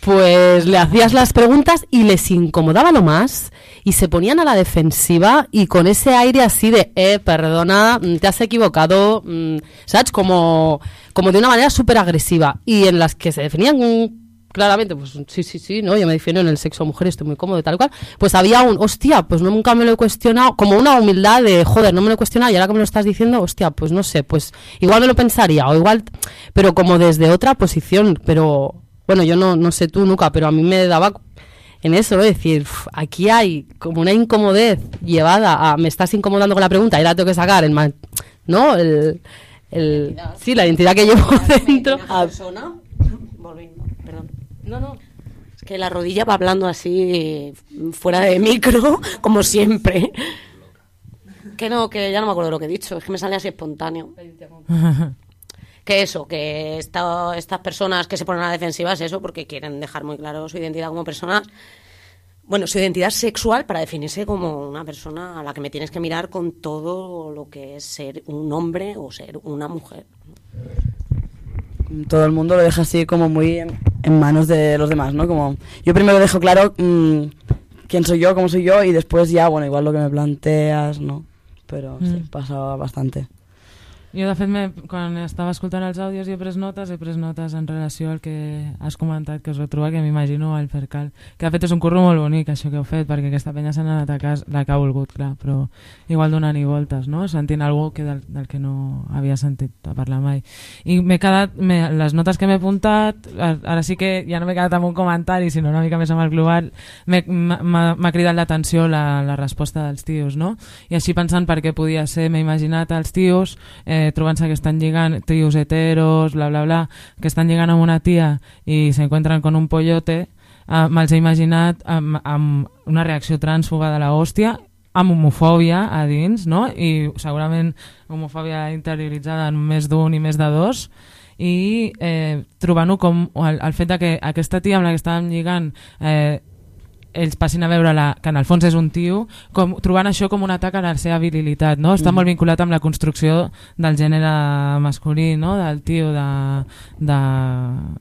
pues le hacías las preguntas y les incomodaba lo más y se ponían a la defensiva y con ese aire así de, eh, perdona, mm, te has equivocado, mm, ¿sabes? Como, como de una manera súper agresiva y en las que se definían claramente, pues sí, sí, sí, ¿no? Yo me defino en el sexo mujer, estoy muy cómodo tal cual. Pues había un, hostia, pues no, nunca me lo he cuestionado, como una humildad de, joder, no me lo he cuestionado y ahora que me lo estás diciendo, hostia, pues no sé, pues igual me lo pensaría o igual, pero como desde otra posición, pero bueno, yo no, no sé tú, nunca, pero a mí me daba en eso, ¿no? Es decir, aquí hay como una incomodez llevada a me estás incomodando con la pregunta y la tengo que sacar, man- ¿no? El, el, sí, la identidad que llevo dentro. Una persona, volviendo, perdón. No, no. Es que la rodilla va hablando así fuera de micro, (laughs) como siempre. Que no, que ya no me acuerdo lo que he dicho, es que me sale así espontáneo. Que eso, que esta- estas personas que se ponen a la defensiva es eso, porque quieren dejar muy claro su identidad como personas. Bueno, su identidad sexual para definirse como una persona a la que me tienes que mirar con todo lo que es ser un hombre o ser una mujer. todo el mundo lo deja así como muy en, en manos de los demás, ¿no? Como yo primero dejo claro mm, quién soy yo, cómo soy yo y después ya, bueno, igual lo que me planteas, ¿no? Però sí, Mm. passa bastante. Jo, de fet, quan estava escoltant els àudios i he pres notes, he pres notes en relació al que has comentat, que us ho trobar, que m'imagino el Fercal. Que, de fet, és un curro molt bonic, això que heu fet, perquè aquesta penya s'ha anat a casa, la que ha volgut, clar, però igual donant-hi voltes, no? Sentint algú que del, del que no havia sentit a parlar mai. I m'he quedat, me, les notes que m'he apuntat, ara sí que ja no m'he quedat amb un comentari, sinó una mica més amb el global, m'ha cridat l'atenció la, la resposta dels tios, no? I així pensant per què podia ser, m'he imaginat els tios eh, trobant-se que estan lligant, tios heteros, bla, bla, bla, que estan lligant amb una tia i s'encuentren con un pollote, eh, me'ls he imaginat amb, amb una reacció trànsfuga de la hòstia, amb homofòbia a dins, no? I segurament homofòbia interioritzada en més d'un i més de dos, i eh, trobant-ho com el, el fet de que aquesta tia amb la que estàvem lligant eh, ells passin a veure la, que en el fons és un tio, com, trobant això com un atac a la seva virilitat, no? Està Mhm. molt vinculat amb la construcció del gènere masculí, no? Del tio, de, de,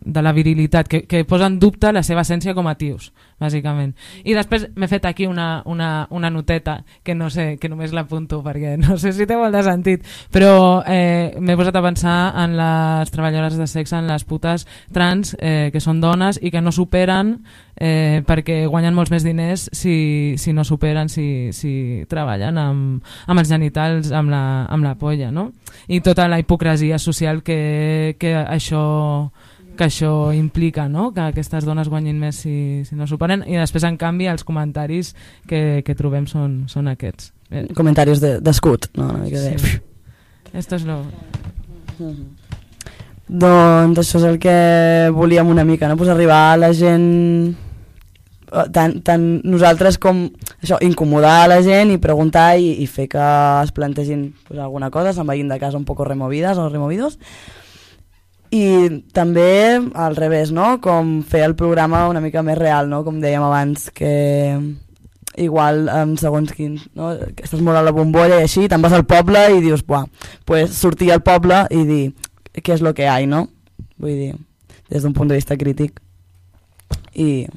de la virilitat, que, que posa en dubte la seva essència com a tios, bàsicament. I després m'he fet aquí una, una, una noteta, que no sé, que només l'apunto perquè no sé si té molt de sentit, però eh, m'he posat a pensar en les treballadores de sexe, en les putes trans, eh, que són dones i que no superen eh, perquè guanyen molts més diners si, si no superen, si, si treballen amb, amb els genitals, amb la, amb la polla, no? I tota la hipocresia social que, que això que això implica, no? que aquestes dones guanyin més si, si no superen i després en canvi els comentaris que, que trobem són, són aquests Eh, Comentaris de- d'escut, no? Una mica de... sí. esto es lo... Doncs això és el que volíem una mica, no? Pues arribar a la gent eh, tant, tant nosaltres com això, incomodar a la gent i preguntar i, i fer que es plantegin pues, alguna cosa, se'n vagin de casa un poco removides o removidos i també al revés, no? Com fer el programa una mica més real, no? Com dèiem abans, que igual en segons quin, no? que estàs molt a la bombolla i així, te'n vas al poble i dius, buah, pues sortir al poble i dir què és lo que hi, no? Vull dir, des d'un punt de vista crític. I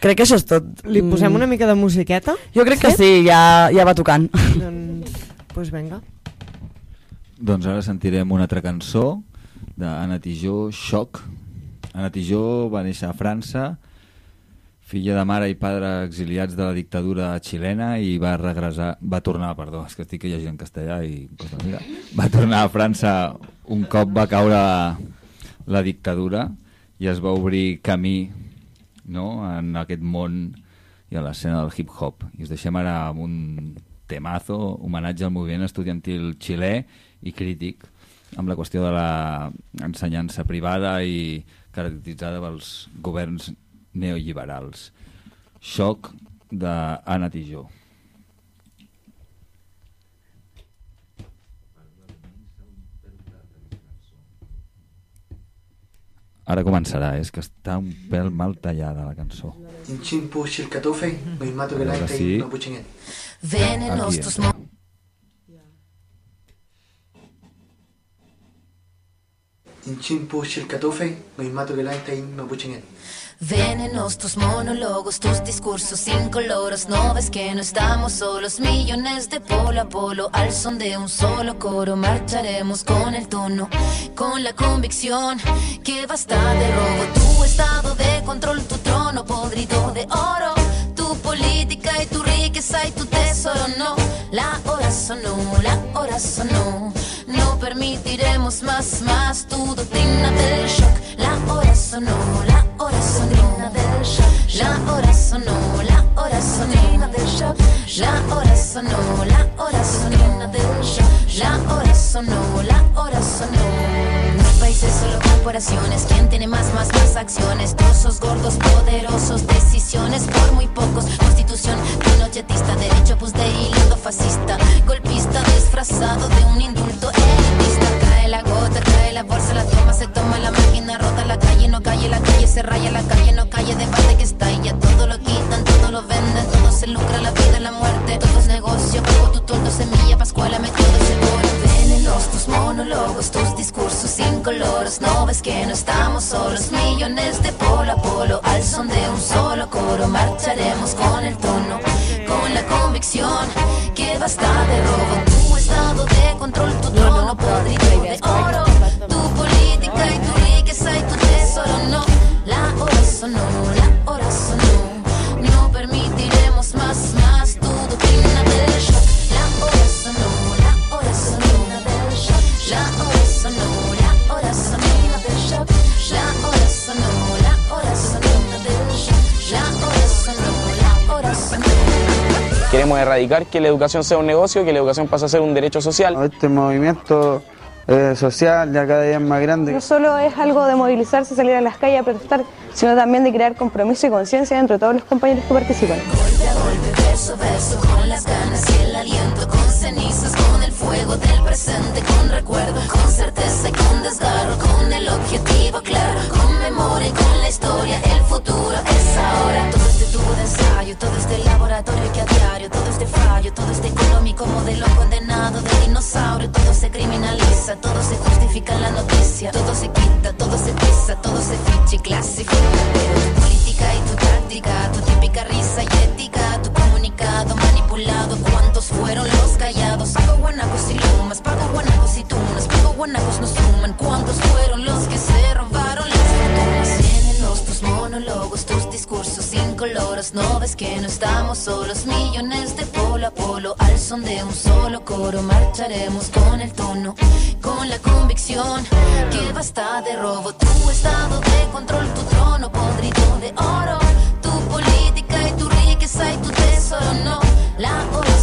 crec que això és tot. Li posem Mm. una mica de musiqueta? Jo crec que sí, ja, ja va tocant. Doncs, pues venga. Doncs ara sentirem una altra cançó d'Anna Tijó, Xoc. Anna Tijó va néixer a França, filla de mare i padre exiliats de la dictadura xilena i va regressar, va tornar, perdó, és que estic llegint en castellà i mira, va tornar a França un cop va caure la, la dictadura i es va obrir camí no? en aquest món i a l'escena del hip-hop. I us deixem ara amb un temazo, homenatge al moviment estudiantil xilè i crític amb la qüestió de l'ensenyança privada i caracteritzada pels governs neoliberals. Xoc d'Anna Tijó. Ara començarà, és que està un pèl mal tallada la cançó. Inchimpu shirkatufe, mimato que Ahora la sí. mapuchingen. Venenos Aquí tus entra. mo- Inchin pushil Venenos tus monólogos, tus discursos incoloros. No ves que no estamos solos, millones de polo a polo. Al son de un solo coro, marcharemos con el tono, con la convicción que basta de robo. Tu estado de control, tu trono podrido de oro. Tu política y tu riqueza y tu tesoro, no. La hora sonó, la hora sonó. Permitiremos más, más tu doctrina del shock. La hora sonó, la hora sonó. La hora sonó, la hora sonó del shock. La hora sonó, la hora sonó del shock. La hora sonó, la hora sonó. Países, solo corporaciones. ¿Quién tiene más, más, más acciones? Trozos gordos, poderosos, decisiones por muy pocos. Constitución pinochetista, derecho pues de hilo fascista. Golpista disfrazado de un indulto elitista. Cae la gota, cae la bolsa, la toma, se toma la máquina, rota. La calle, no calle, la calle se raya, la calle no calle, debate que está ya todo lo quitan, todo lo venden, todo se lucra, la vida, la muerte, todo es negocio, pago tu toldo, semilla, pascuala, todo seguro. Venenos, tus monólogos, tus discursos incoloros, no ves que no estamos solos, millones de polo a polo, al son de un solo coro, marcharemos con el tono, con la convicción que basta de robo, Queremos erradicar que la educación sea un negocio, que la educación pase a ser un derecho social. Este movimiento eh, social ya cada día es más grande. No solo es algo de movilizarse, salir a las calles a protestar, sino también de crear compromiso y conciencia entre todos los compañeros que participan. Golpe a golpe, verso a verso, con las ganas y el aliento, con cenizas, con el fuego del presente, con recuerdo, con certeza y con desgarro, con el objetivo claro, con memoria y con la historia, el futuro es ahora. Modelo condenado de dinosaurio, todo se criminaliza, todo se justifica en la noticia, todo se quita, todo se pisa, todo se ficha y clasifica. Política y tu táctica, tu típica risa y ética, tu comunicado manipulado, ¿cuántos fueron los callados? Pago guanacos y lumas, pago guanacos y tunas, pago guanacos no suman, ¿cuántos no ves que no estamos solos, millones de polo a polo, al son de un solo coro, marcharemos con el tono, con la convicción. Que basta de robo, tu estado de control, tu trono podrido de oro, tu política y tu riqueza y tu tesoro, no, la hora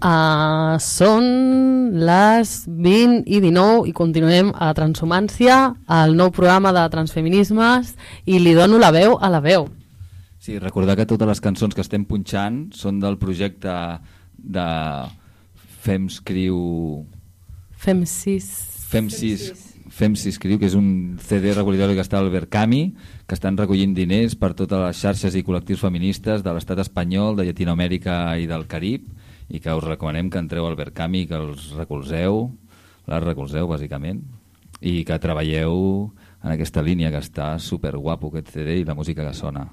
Uh, són les 20 i 19 i continuem a Transhumància, al nou programa de Transfeminismes i li dono la veu a la veu. Sí, recordar que totes les cançons que estem punxant són del projecte de Femscriu... Femsis... Femsis, Femsis Criu, que és un CD recollidor que està al Berkami, que estan recollint diners per totes les xarxes i col·lectius feministes de l'estat espanyol, de Llatinoamèrica i del Carib, i que us recomanem que entreu al Berkami, que els recolzeu, les recolzeu, bàsicament, i que treballeu en aquesta línia que està super guapo aquest CD i la música que sona.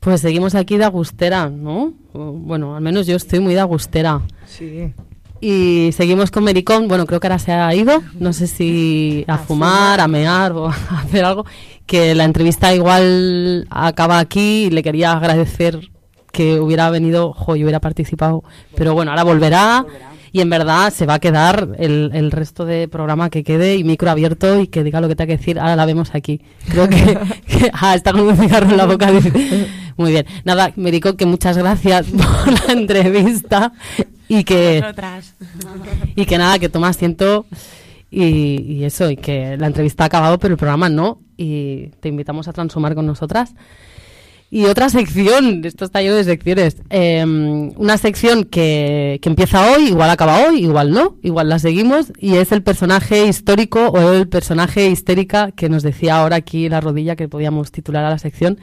Pues seguimos aquí de agustera, ¿no? Bueno, al menos yo estoy muy de agustera. Sí. Y seguimos con Mericón, bueno, creo que ahora se ha ido, no sé si a fumar, a mear o (laughs) a hacer algo, que la entrevista igual acaba aquí y le quería agradecer que hubiera venido, jo, y hubiera participado, pero bueno, ahora volverá y en verdad se va a quedar el, el resto de programa que quede y micro abierto y que diga lo que tenga que decir, ahora la vemos aquí. Creo que, (laughs) que ah, está con un cigarro en la boca. Muy bien. Nada, Merico, que muchas gracias (laughs) por la entrevista y que Nosotras. y que nada, que toma asiento y, y eso, y que la entrevista ha acabado, pero el programa no, y te invitamos a transformar con nosotras. Y otra sección, esto está lleno de secciones. Eh, una sección que, que empieza hoy, igual acaba hoy, igual no, igual la seguimos, y es el personaje histórico o el personaje histérica que nos decía ahora aquí la rodilla que podíamos titular a la sección.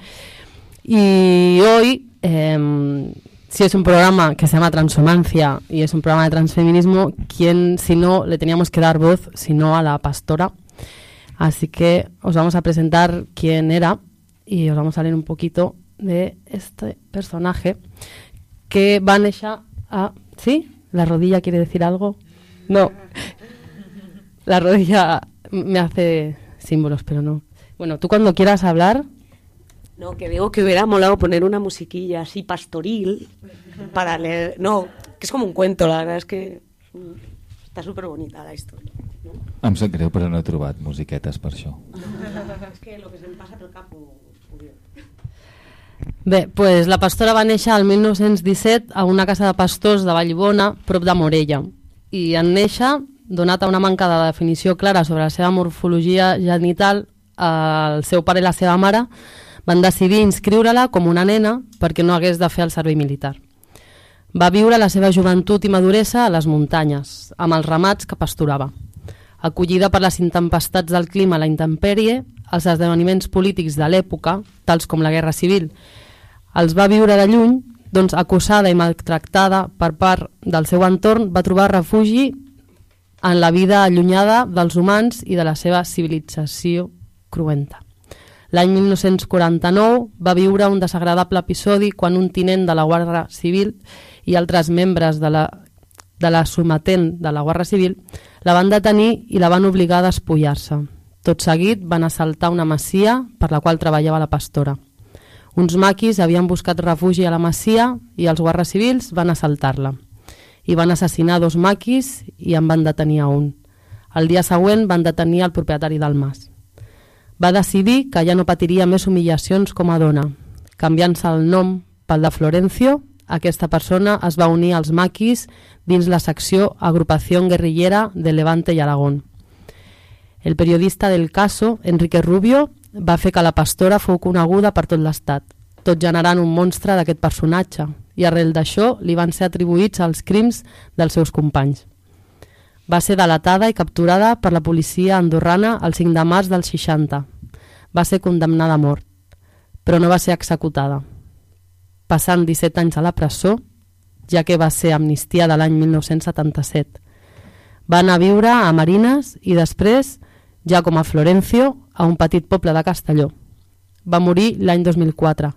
Y hoy, eh, si es un programa que se llama Transhumancia y es un programa de transfeminismo, ¿quién, si no, le teníamos que dar voz, si no a la pastora? Así que os vamos a presentar quién era y os vamos a leer un poquito de este personaje que va néixer a... ¿Sí? ¿La rodilla quiere decir algo? No. (laughs) La rodilla me hace símbolos, pero no. Bueno, tú cuando quieras hablar... No, que digo que hubiera molado poner una musiquilla así pastoril para leer... No, que es como un cuento, la verdad es que mm, está súper bonita la historia. Em sap greu, però no he trobat musiquetes per això. (laughs) és que el que se'm passa pel cap ho. Bé, pues la pastora va néixer al 1917 a una casa de pastors de Vallbona, prop de Morella. I en néixer, donat a una manca de definició clara sobre la seva morfologia genital, el seu pare i la seva mare van decidir inscriure-la com una nena perquè no hagués de fer el servei militar. Va viure la seva joventut i maduresa a les muntanyes, amb els ramats que pasturava. Acollida per les intempestats del clima a la intempèrie, els esdeveniments polítics de l'època, tals com la Guerra Civil, els va viure de lluny, doncs acusada i maltractada per part del seu entorn, va trobar refugi en la vida allunyada dels humans i de la seva civilització cruenta. L'any 1949 va viure un desagradable episodi quan un tinent de la Guàrdia Civil i altres membres de la, de la sometent de la Guàrdia Civil la van detenir i la van obligar a despullar-se. Tot seguit van assaltar una masia per la qual treballava la pastora. Uns maquis havien buscat refugi a la masia i els guàrdies civils van assaltar-la. I van assassinar dos maquis i en van detenir a un. El dia següent van detenir el propietari del mas. Va decidir que ja no patiria més humillacions com a dona. Canviant-se el nom pel de Florencio, aquesta persona es va unir als maquis dins la secció Agrupació Guerrillera de Levante i Aragón. El periodista del caso, Enrique Rubio, va fer que la pastora fou coneguda per tot l'estat, tot generant un monstre d'aquest personatge, i arrel d'això li van ser atribuïts els crims dels seus companys. Va ser delatada i capturada per la policia andorrana el 5 de març del 60. Va ser condemnada a mort, però no va ser executada. Passant 17 anys a la presó, ja que va ser amnistia de l'any 1977. Va anar a viure a Marines i després, ja com a Florencio, a un petit poble de Castelló. Va morir l'any 2004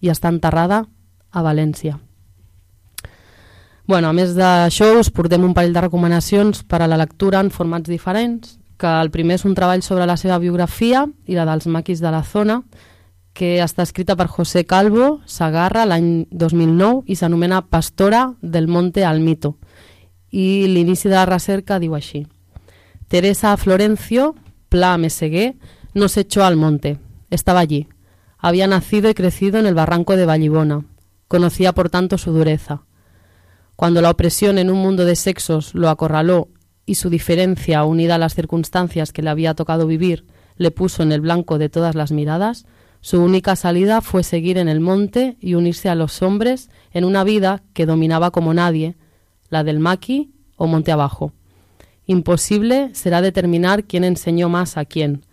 i està enterrada a València. Bueno, a més d'això, us portem un parell de recomanacions per a la lectura en formats diferents, que el primer és un treball sobre la seva biografia i la dels maquis de la zona, que està escrita per José Calvo Sagarra l'any 2009 i s'anomena Pastora del Monte al Mito. I l'inici de la recerca diu així. Teresa Florencio, Pla Meseguer, no se echó al monte, estaba allí. Había nacido y crecido en el barranco de Vallibona. Conocía por tanto su dureza. Cuando la opresión en un mundo de sexos lo acorraló y su diferencia, unida a las circunstancias que le había tocado vivir, le puso en el blanco de todas las miradas, su única salida fue seguir en el monte y unirse a los hombres en una vida que dominaba como nadie, la del maqui o monte abajo. Imposible será determinar quién enseñó más a quién.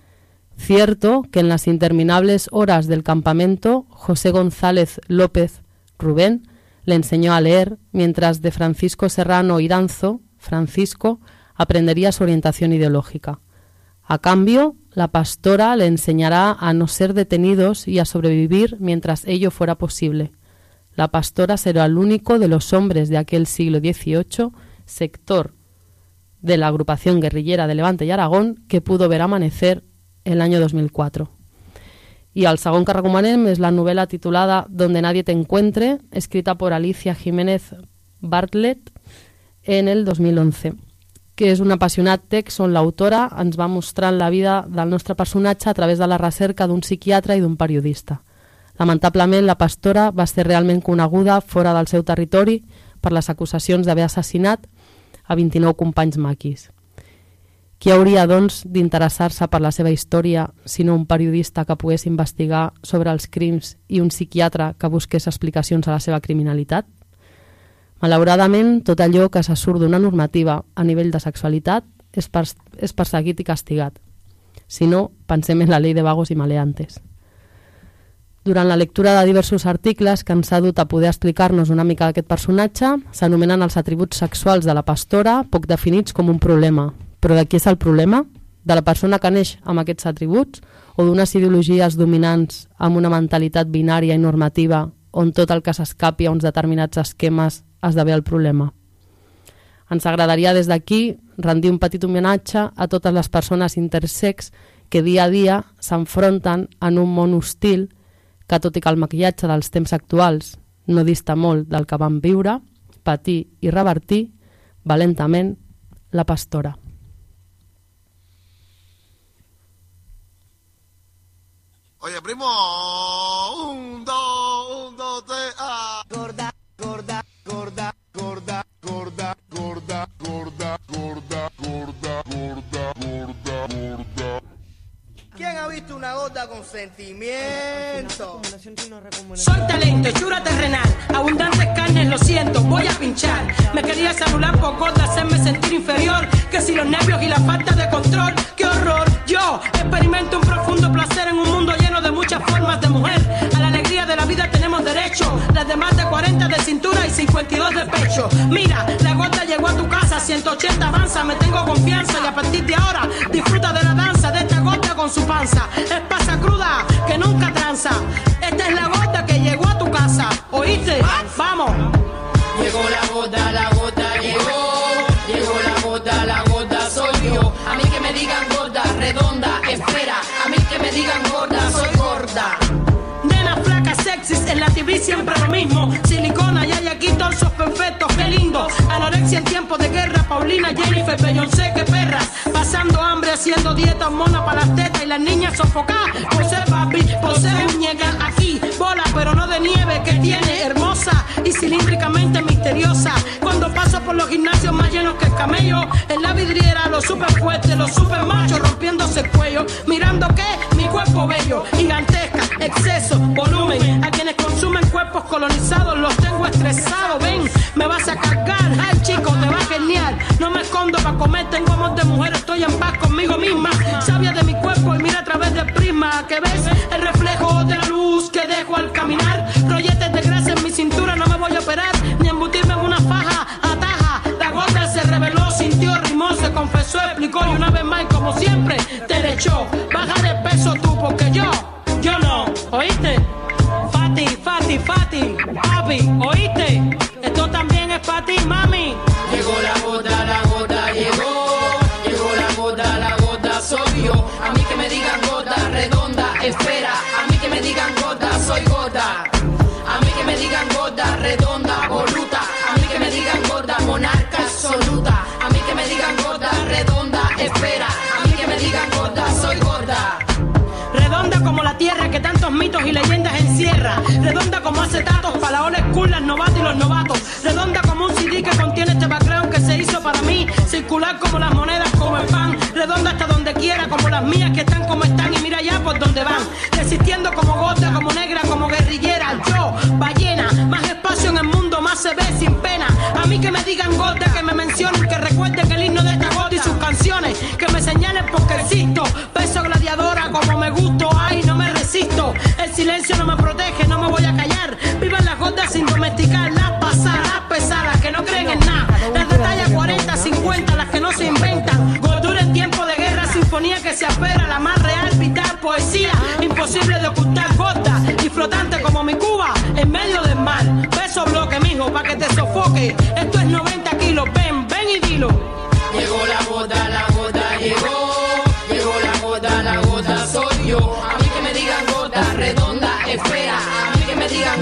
Cierto que en las interminables horas del campamento José González López Rubén le enseñó a leer, mientras de Francisco Serrano Iranzo, Francisco, aprendería su orientación ideológica. A cambio, la pastora le enseñará a no ser detenidos y a sobrevivir mientras ello fuera posible. La pastora será el único de los hombres de aquel siglo XVIII, sector de la agrupación guerrillera de Levante y Aragón, que pudo ver amanecer el año 2004. Y al segon que recomanem és la novel·la titulada Donde nadie te encuentre, escrita por Alicia Jiménez Bartlett en el 2011 que és un apassionat text on l'autora ens va mostrant la vida del nostre personatge a través de la recerca d'un psiquiatre i d'un periodista. Lamentablement, la pastora va ser realment coneguda fora del seu territori per les acusacions d'haver assassinat a 29 companys maquis. Qui hauria, doncs, d'interessar-se per la seva història, sinó un periodista que pogués investigar sobre els crims i un psiquiatre que busqués explicacions a la seva criminalitat? Malauradament, tot allò que se surt d'una normativa a nivell de sexualitat és, pers és perseguit i castigat. Si no, pensem en la llei de vagos i maleantes. Durant la lectura de diversos articles que ens ha dut a poder explicar-nos una mica d'aquest personatge, s'anomenen els atributs sexuals de la pastora, poc definits com un problema, però de qui és el problema? De la persona que neix amb aquests atributs o d'unes ideologies dominants amb una mentalitat binària i normativa on tot el que s'escapi a uns determinats esquemes esdevé el problema? Ens agradaria des d'aquí rendir un petit homenatge a totes les persones intersex que dia a dia s'enfronten en un món hostil que, tot i que el maquillatge dels temps actuals no dista molt del que van viure, patir i revertir, valentament, la pastora. Oye, primo, un, dos, un, dos, tres, ah. Gorda, gorda, gorda, gorda, gorda, gorda, gorda, gorda, gorda, gorda, gorda, gorda. ¿Quién ha visto una gorda con sentimiento? Soy talento, hechura terrenal, abundantes carnes, lo siento, voy a pinchar. Me quería celular por gorda, hacerme sentir inferior. Que si los nervios y la falta de control, qué horror. Yo experimento un profundo placer en un mundo lleno muchas formas de mujer. A la alegría de la vida tenemos derecho. Las de más de 40 de cintura y 52 de pecho. Mira, la gorda llegó a tu casa, 180 avanza, me tengo confianza y a partir de ahora disfruta de la danza de esta gorda con su panza. Es pasa cruda que nunca tranza. Esta es la gorda que llegó a tu casa. ¿Oíste? Vamos. Llegó la gota, la siempre lo mismo. Silicona y hay aquí torsos perfectos, qué lindo. Anorexia en tiempo de guerra, Paulina, Jennifer, Beyoncé, qué perras. Pasando hambre, haciendo dieta, mona para las tetas y las niñas sofocadas. Posee papi, posee muñeca aquí. Bola, pero no de nieve, que tiene hermosa y cilíndricamente misteriosa. Cuando paso por los gimnasios más llenos que el camello, en la vidriera, los super fuertes, los super machos rompiéndose el cuello. Mirando que mi cuerpo bello, gigantesca, exceso, volumen. A quienes colonizados los tengo estresados. Ven, me vas a cargar. Ay, chico, te va a genial. No me escondo para comer, tengo amor de mujer, estoy en paz conmigo misma. Sabia de mi cuerpo y mira a través del prisma que ves el reflejo de la luz que dejo al caminar. Rolletes de grasa en mi cintura, no me voy a operar ni embutirme en una faja. Ataja, la gota se reveló, sintió, rimó, se confesó, explicó y una vez más, como siempre, te echó. Baja de peso tú, porque yo espera. A mí que me digan gota, soy gota. A mí que me digan gota redonda, voluta. A mí que me digan gota, monarca absoluta. A mí que me digan gota redonda, espera. A mí que me digan gota, soy gota. Redonda como la tierra que tantos mitos y leyendas encierra. Redonda como acetatos para la old school, y los novatos. Redonda como un CD que contiene este background que se hizo para mí. Circular como las monedas, como el pan. Redonda hasta donde quiera, como las mías que están como donde van. Resistiendo como gota, como negra, como guerrillera. Yo, ballena, más espacio en el mundo, más se ve sin pena. A mí que me digan gota, que me mencionen, que recuerden que el himno de esta gota y sus canciones. Que me señalen porque existo. Peso gladiadora como me gusto, ay, no me resisto. El silencio no me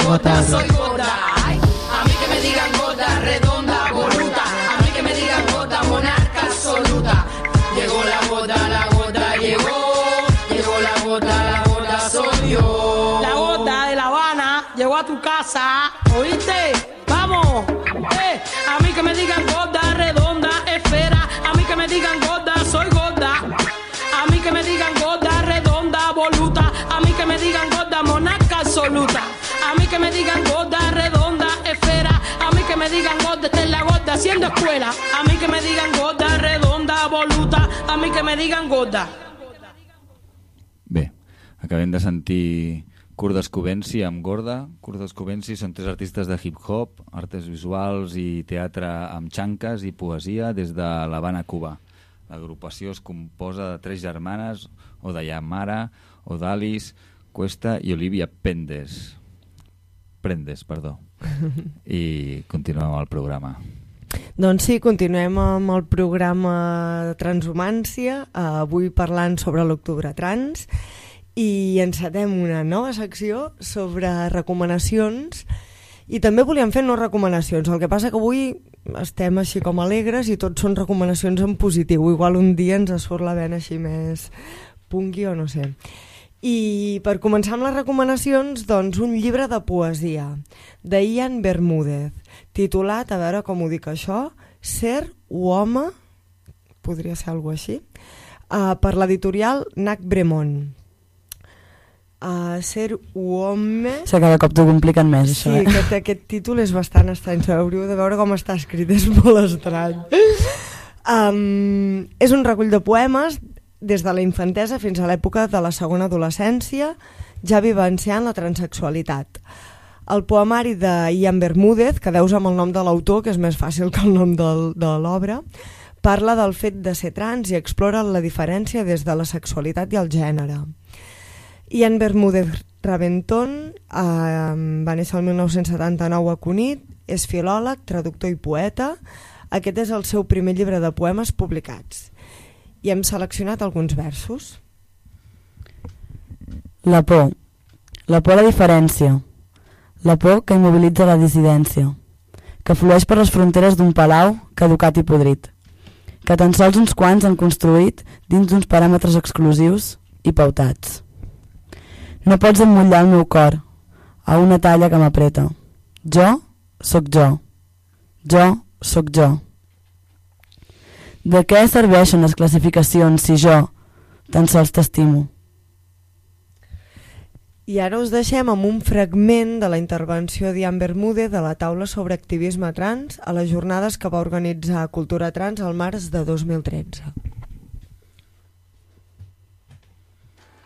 votaron. Escuela. A mí que me digan gorda, redonda, voluta. A mí que me digan gorda. Bé, acabem de sentir Kurt Descovenci amb Gorda. Kurt Descovenci són tres artistes de hip-hop, artes visuals i teatre amb xanques i poesia des de l'Havana, Cuba. L'agrupació es composa de tres germanes, Odayamara, Odalis, Cuesta i Olivia Pendes. Prendes, perdó. (laughs) I continuem amb el programa. Doncs sí, continuem amb el programa Transhumància, eh, avui parlant sobre l'octubre trans i encetem una nova secció sobre recomanacions i també volíem fer no recomanacions, el que passa que avui estem així com alegres i tots són recomanacions en positiu, igual un dia ens surt la vena així més punky o no sé. I per començar amb les recomanacions, doncs un llibre de poesia de Ian Bermúdez, titulat, a veure com ho dic això, Ser o home, podria ser alguna així, uh, per l'editorial Nac Bremont. Uh, ser o home... Sigui, cada cop t'ho compliquen més, Sí, això, eh? aquest, aquest títol és bastant estrany, hauríeu de veure com està escrit, és molt estrany. (laughs) Um, és un recull de poemes des de la infantesa fins a l'època de la segona adolescència, ja vivenciant la transexualitat. El poemari de Ian Bermúdez, que deus amb el nom de l'autor, que és més fàcil que el nom del, de l'obra, parla del fet de ser trans i explora la diferència des de la sexualitat i el gènere. Ian Bermúdez Raventon eh, va néixer el 1979 a Cunit, és filòleg, traductor i poeta. Aquest és el seu primer llibre de poemes publicats. I hem seleccionat alguns versos. La por. La por a la diferència. La por que immobilitza la dissidència. Que flueix per les fronteres d'un palau caducat i podrit. Que tan sols uns quants han construït dins d'uns paràmetres exclusius i pautats. No pots emmotlllar el meu cor a una talla que m'apreta. Jo sóc jo. Jo sóc jo. De què serveixen les classificacions si jo tan sols t'estimo? I ara us deixem amb un fragment de la intervenció d'Ian Bermúdez de la taula sobre activisme trans a les jornades que va organitzar Cultura Trans al març de 2013.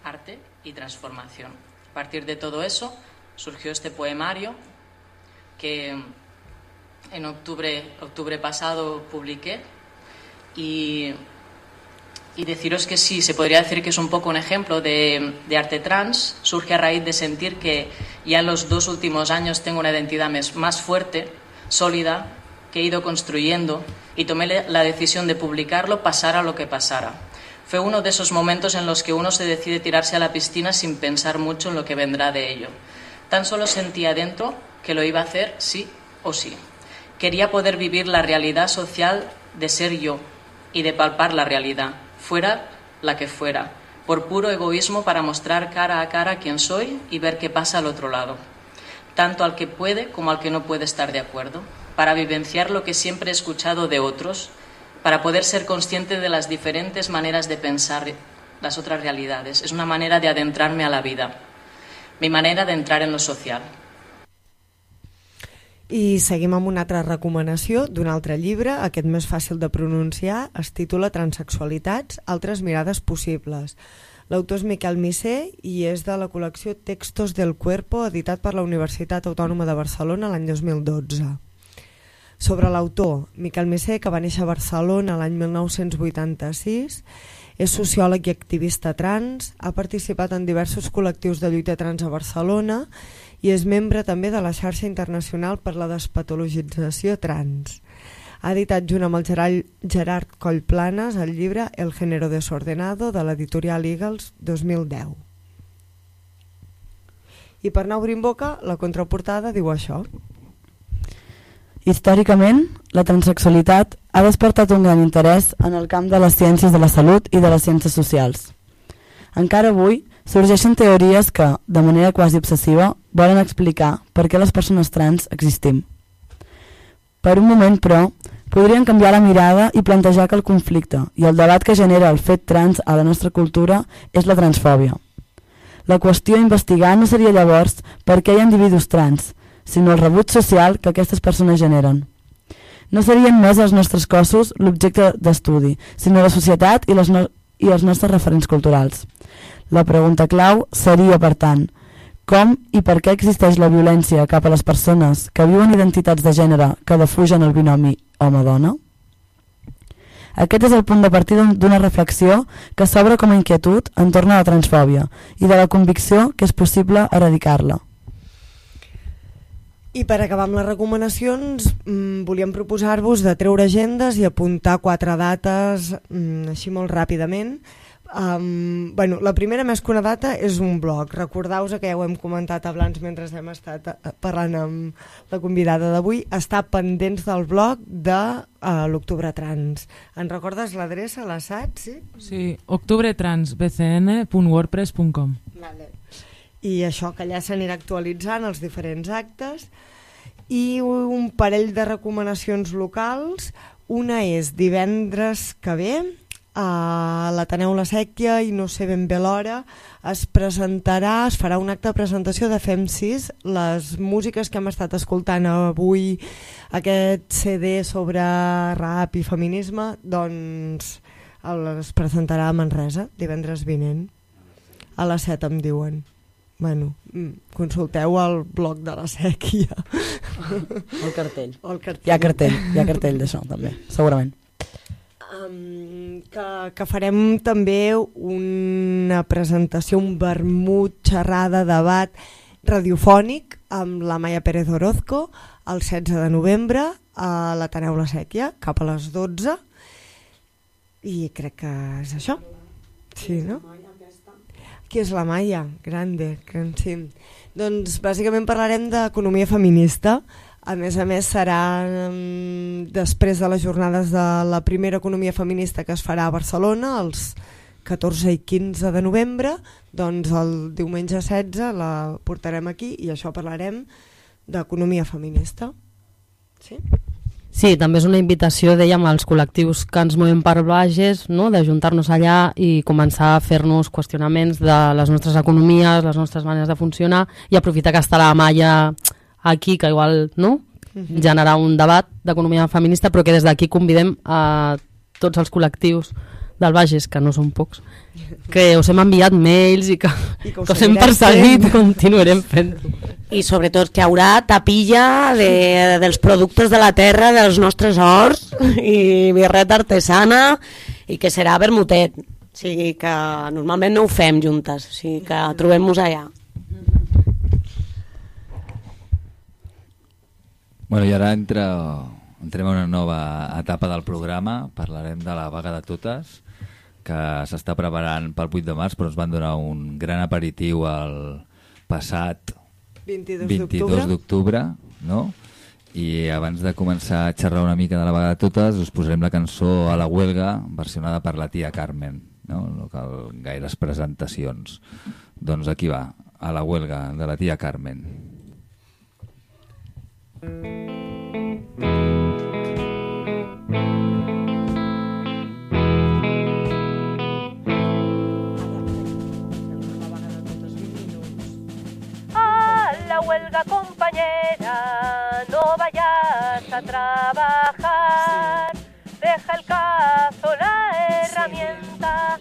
arte y transformación. A partir de todo eso surgió este poemario que en octubre, octubre pasado publiqué y, y deciros que sí, se podría decir que es un poco un ejemplo de, de arte trans, surge a raíz de sentir que ya en los dos últimos años tengo una identidad más fuerte, sólida, que he ido construyendo y tomé la decisión de publicarlo pasara lo que pasara. Fue uno de esos momentos en los que uno se decide tirarse a la piscina sin pensar mucho en lo que vendrá de ello. Tan solo sentía dentro que lo iba a hacer sí o sí. Quería poder vivir la realidad social de ser yo y de palpar la realidad, fuera la que fuera, por puro egoísmo para mostrar cara a cara quién soy y ver qué pasa al otro lado, tanto al que puede como al que no puede estar de acuerdo, para vivenciar lo que siempre he escuchado de otros, para poder ser consciente de las diferentes maneras de pensar las otras realidades. Es una manera de adentrarme a la vida, mi manera de entrar en lo social. I seguim amb una altra recomanació d'un altre llibre, aquest més fàcil de pronunciar, es titula Transsexualitats, altres mirades possibles. L'autor és Miquel Missé i és de la col·lecció Textos del Cuerpo, editat per la Universitat Autònoma de Barcelona l'any 2012. Sobre l'autor, Miquel Missé, que va néixer a Barcelona l'any 1986, és sociòleg i activista trans, ha participat en diversos col·lectius de lluita trans a Barcelona i és membre també de la xarxa internacional per la despatologització trans. Ha editat junt amb el Gerard, Gerard Collplanes el llibre El género desordenado de l'editorial Eagles 2010. I per anar obrint boca, la contraportada diu això. Històricament, la transexualitat ha despertat un gran interès en el camp de les ciències de la salut i de les ciències socials. Encara avui, sorgeixen teories que, de manera quasi obsessiva, volen explicar per què les persones trans existim. Per un moment, però, podrien canviar la mirada i plantejar que el conflicte i el debat que genera el fet trans a la nostra cultura és la transfòbia. La qüestió a investigar no seria llavors per què hi ha individus trans, sinó el rebuig social que aquestes persones generen. No serien més els nostres cossos l'objecte d'estudi, sinó la societat i, les no i els nostres referents culturals. La pregunta clau seria, per tant, com i per què existeix la violència cap a les persones que viuen identitats de gènere que defugen el binomi home-dona? Aquest és el punt de partida d'una reflexió que s'obre com a inquietud entorn a la transfòbia i de la convicció que és possible eradicar-la. I per acabar amb les recomanacions, mmm, volíem proposar-vos de treure agendes i apuntar quatre dates mmm, així molt ràpidament. Um, bueno, la primera més que una data és un blog. Recordeu-vos que ja ho hem comentat abans mentre hem estat eh, parlant amb la convidada d'avui. Està pendents del blog de uh, l'Octubre Trans. En recordes l'adreça, la saps? Sí, sí octubretransbcn.wordpress.com vale. I això que allà s'anirà actualitzant els diferents actes. I un parell de recomanacions locals. Una és divendres que ve, a l'Ateneu La Sèquia i no sé ben bé l'hora es presentarà, es farà un acte de presentació de Fem 6 les músiques que hem estat escoltant avui aquest CD sobre rap i feminisme doncs es presentarà a Manresa divendres vinent. A les 7 em diuen bueno, mm, consulteu el blog de la sèquia el cartell. el cartell. Hi ha cartell, hi ha cartell d'això també, segurament um, que, que farem també una presentació, un vermut, xerrada, debat radiofònic amb la Maia Pérez Orozco el 16 de novembre a l'Ateneu La Sèquia, cap a les 12 i crec que és això sí, no? Qui és la Maia? Grande, que sí. Doncs bàsicament parlarem d'economia feminista a més a més serà um, després de les jornades de la primera economia feminista que es farà a Barcelona els 14 i 15 de novembre doncs el diumenge 16 la portarem aquí i això parlarem d'economia feminista sí? Sí, també és una invitació, dèiem, als col·lectius que ens movem per Bages, no? d'ajuntar-nos allà i començar a fer-nos qüestionaments de les nostres economies, les nostres maneres de funcionar i aprofitar que està la malla aquí, que igual no? generar un debat d'economia feminista, però que des d'aquí convidem a tots els col·lectius del Bages, que no són pocs, que us hem enviat mails i que, I que, us hem perseguit, continuarem fent. I sobretot que hi haurà tapilla de, dels productes de la terra, dels nostres horts, i birreta artesana, i que serà vermutet. O sigui que normalment no ho fem juntes, o sigui que trobem-nos allà. Bueno, i ara entra, entrem a una nova etapa del programa, parlarem de la vaga de totes, que s'està preparant pel 8 de març, però ens van donar un gran aperitiu el passat 22, 22 d'octubre, no? I abans de començar a xerrar una mica de la vaga de totes, us posarem la cançó a la huelga, versionada per la tia Carmen, no? No cal gaires presentacions. Doncs aquí va, a la huelga de la tia Carmen. A la huelga compañera, no vayas a trabajar. Deja el caso, la herramienta,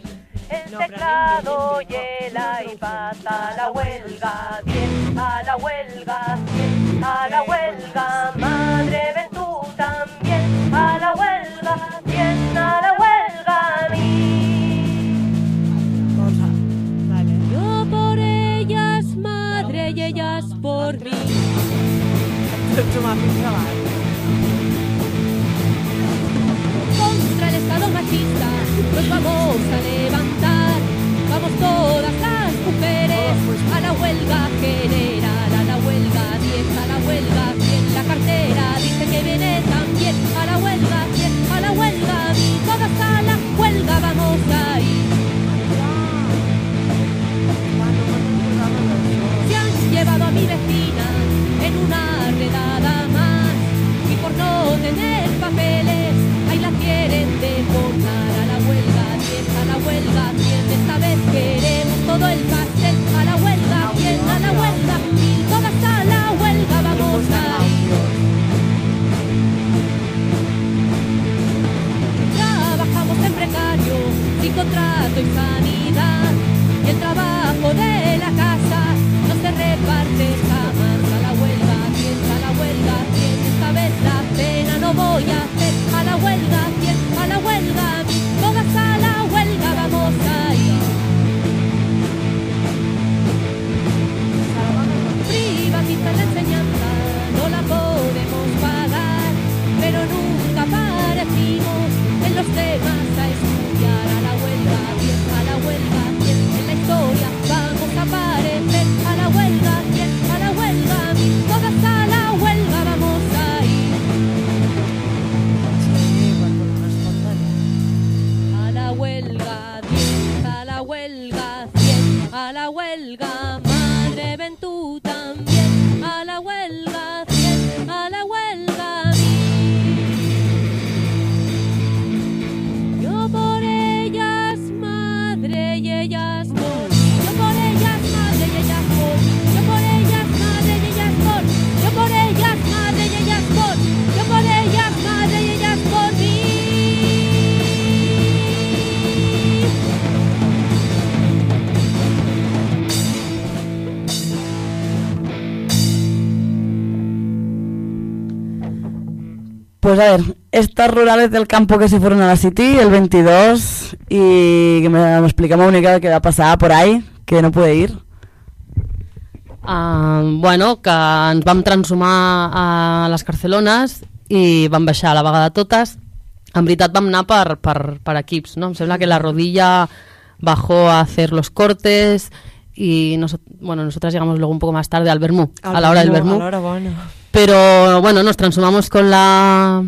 el teclado y el iPad. a la huelga, bien a la huelga, bien a la huelga, madre ven tú también a la huelga, bien a Contra el Estado machista nos vamos a levantar. Vamos todas las mujeres a la huelga general, a la huelga 10, a la huelga 100. La cartera dice que viene también a la huelga tener papeles, ahí la quieren deportar a la huelga, tienda a la huelga, tienda esta vez queremos todo el pastel, a la huelga, tienda a la huelga, y todas a la huelga vamos a ir. Trabajamos en precario, sin contrato y sanidad, y el trabajo de Pues a ver, estas rurales del campo que se fueron a la City el 22 y que me, me explicamos una mica què va passar por ahí, que no pude ir. Uh, bueno, que ens vam transformar a les Carcelones i vam baixar a la vaga de totes. En veritat vam anar per, per, per equips, no? Em sembla que la rodilla bajó a hacer los cortes y nos, bueno, nosotras llegamos luego un poco más tarde al Bermú, a la hora del Bermú. A la hora bona. Pero bueno, nos transformamos con la,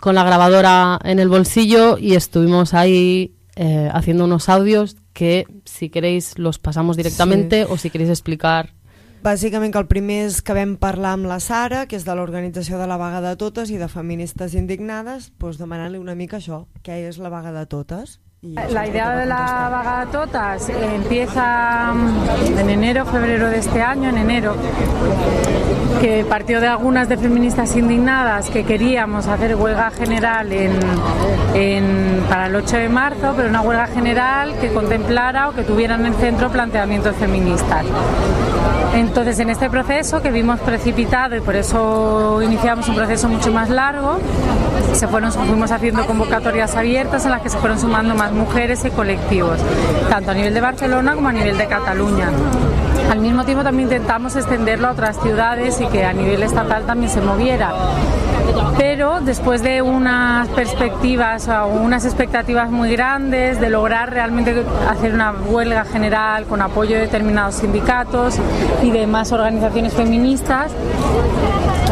con la grabadora en el bolsillo y estuvimos ahí eh, haciendo unos audios que si queréis los pasamos directamente o si queréis explicar. Bàsicament que el primer és que vam parlar amb la Sara, que és de l'organització de la vaga de totes i de feministes indignades, doncs demanant-li una mica això, què és la vaga de totes. La idea de la vaga de totas empieza mm, en enero, febrero de este año, en enero, que partió de algunas de feministas indignadas que queríamos hacer huelga general en, en- para el 8 de marzo, pero una huelga general que contemplara o que tuviera en el centro planteamientos feministas. Entonces, en este proceso que vimos precipitado y por eso iniciamos un proceso mucho más largo, se fueron, fuimos haciendo convocatorias abiertas en las que se fueron sumando más mujeres y colectivos, tanto a nivel de Barcelona como a nivel de Cataluña. Al mismo tiempo también intentamos extenderlo a otras ciudades y que a nivel estatal también se moviera. Pero después de unas perspectivas o unas expectativas muy grandes de lograr realmente hacer una huelga general con apoyo de determinados sindicatos y de más organizaciones feministas,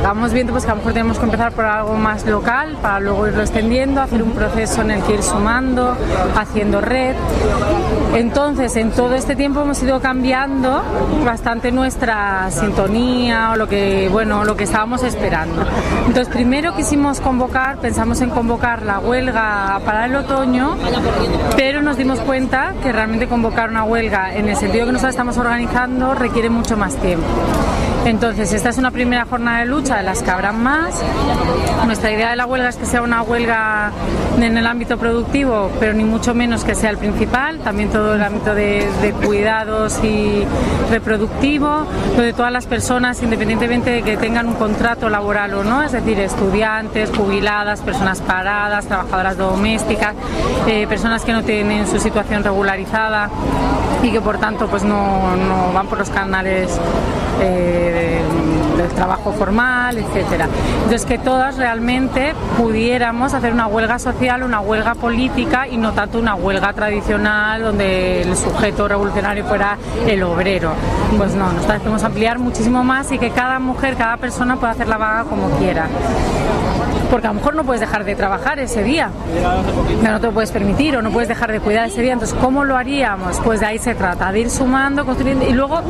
acabamos viendo pues que a lo mejor tenemos que empezar por algo más local para luego irlo extendiendo, hacer un proceso en el que ir sumando, haciendo red. Entonces, en todo este tiempo hemos ido cambiando bastante nuestra sintonía o lo que, bueno, lo que estábamos esperando. Entonces, primero quisimos convocar, pensamos en convocar la huelga para el otoño, pero nos dimos cuenta que realmente convocar una huelga en el sentido que nos estamos organizando requiere mucho más tiempo. Entonces, esta es una primera jornada de lucha de las que habrán más. Nuestra idea de la huelga es que sea una huelga en el ámbito productivo, pero ni mucho menos que sea el principal, también todo el ámbito de, cuidados y reproductivo, donde todas las personas, independientemente de que tengan un contrato laboral o no, es decir, estudiantes, jubiladas, personas paradas, trabajadoras domésticas, eh, personas que no tienen su situación regularizada y que por tanto pues no van por los canales eh, del trabajo formal, etcétera. Entonces que todas realmente pudiéramos hacer una huelga social, una huelga política y no tanto una huelga tradicional donde el sujeto revolucionario fuera el obrero. Pues no, nosotros queremos ampliar muchísimo más y que cada mujer, cada persona pueda hacer la vaga como quiera. Porque a lo mejor no puedes dejar de trabajar ese día, no te lo puedes permitir o no puedes dejar de cuidar ese día. Entonces, ¿cómo lo haríamos? Pues de ahí se trata, de ir sumando, construyendo. Y luego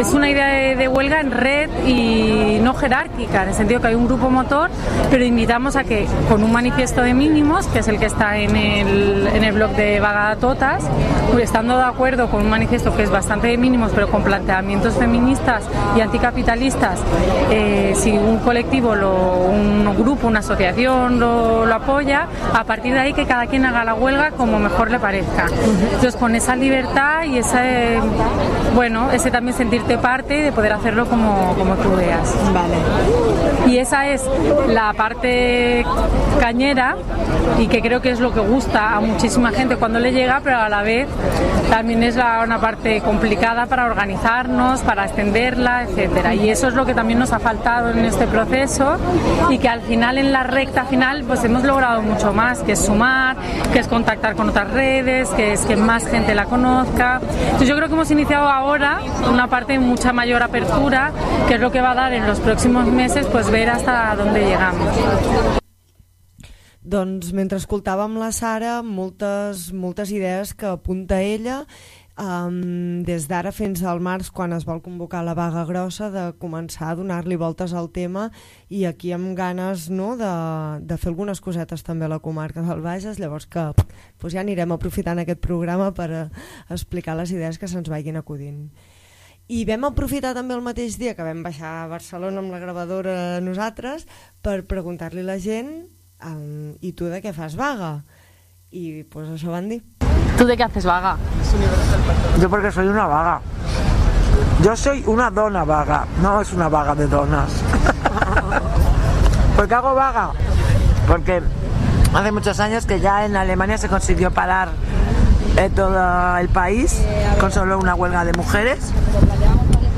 es una idea de, de huelga en red y no jerárquica, en el sentido que hay un grupo motor, pero invitamos a que con un manifiesto de mínimos, que es el que está en el, en el blog de Vaga Totas, pues estando de acuerdo con un manifiesto que es bastante de mínimos, pero con planteamientos feministas y anticapitalistas, eh, si un colectivo, lo- un grupo, una asociación, asociación lo, lo apoya, a partir de ahí que cada quien haga la huelga como mejor le parezca. Entonces con esa libertad y ese, bueno, ese también sentirte parte de poder hacerlo como, como tú veas. Vale. Y esa es la parte cañera y que creo que es lo que gusta a muchísima gente cuando le llega, pero a la vez también es la, una parte complicada para organizarnos, para extenderla, etcétera. Y eso es lo que también nos ha faltado en este proceso y que al final en la recta final pues hemos logrado mucho más, que es sumar, que es contactar con otras redes, que es que más gente la conozca. Entonces yo creo que hemos iniciado ahora una parte de mucha mayor apertura, que es lo que va a dar en los próximos meses pues ver hasta dónde llegamos. Doncs mentre escoltàvem la Sara, moltes, moltes idees que apunta ella, um, des d'ara fins al març, quan es vol convocar la vaga grossa, de començar a donar-li voltes al tema i aquí amb ganes no, de, de fer algunes cosetes també a la comarca del Bages, llavors que doncs ja anirem aprofitant aquest programa per a, explicar les idees que se'ns vagin acudint. I vam aprofitar també el mateix dia que vam baixar a Barcelona amb la gravadora nosaltres per preguntar-li a la gent um, i tu de què fas vaga? I pues això van dir. ¿Tú de qué haces vaga? Yo porque soy una vaga. Yo soy una dona vaga, no es una vaga de donas. (laughs) ¿Por qué hago vaga? Porque hace muchos años que ya en Alemania se consiguió parar eh, todo el país con solo una huelga de mujeres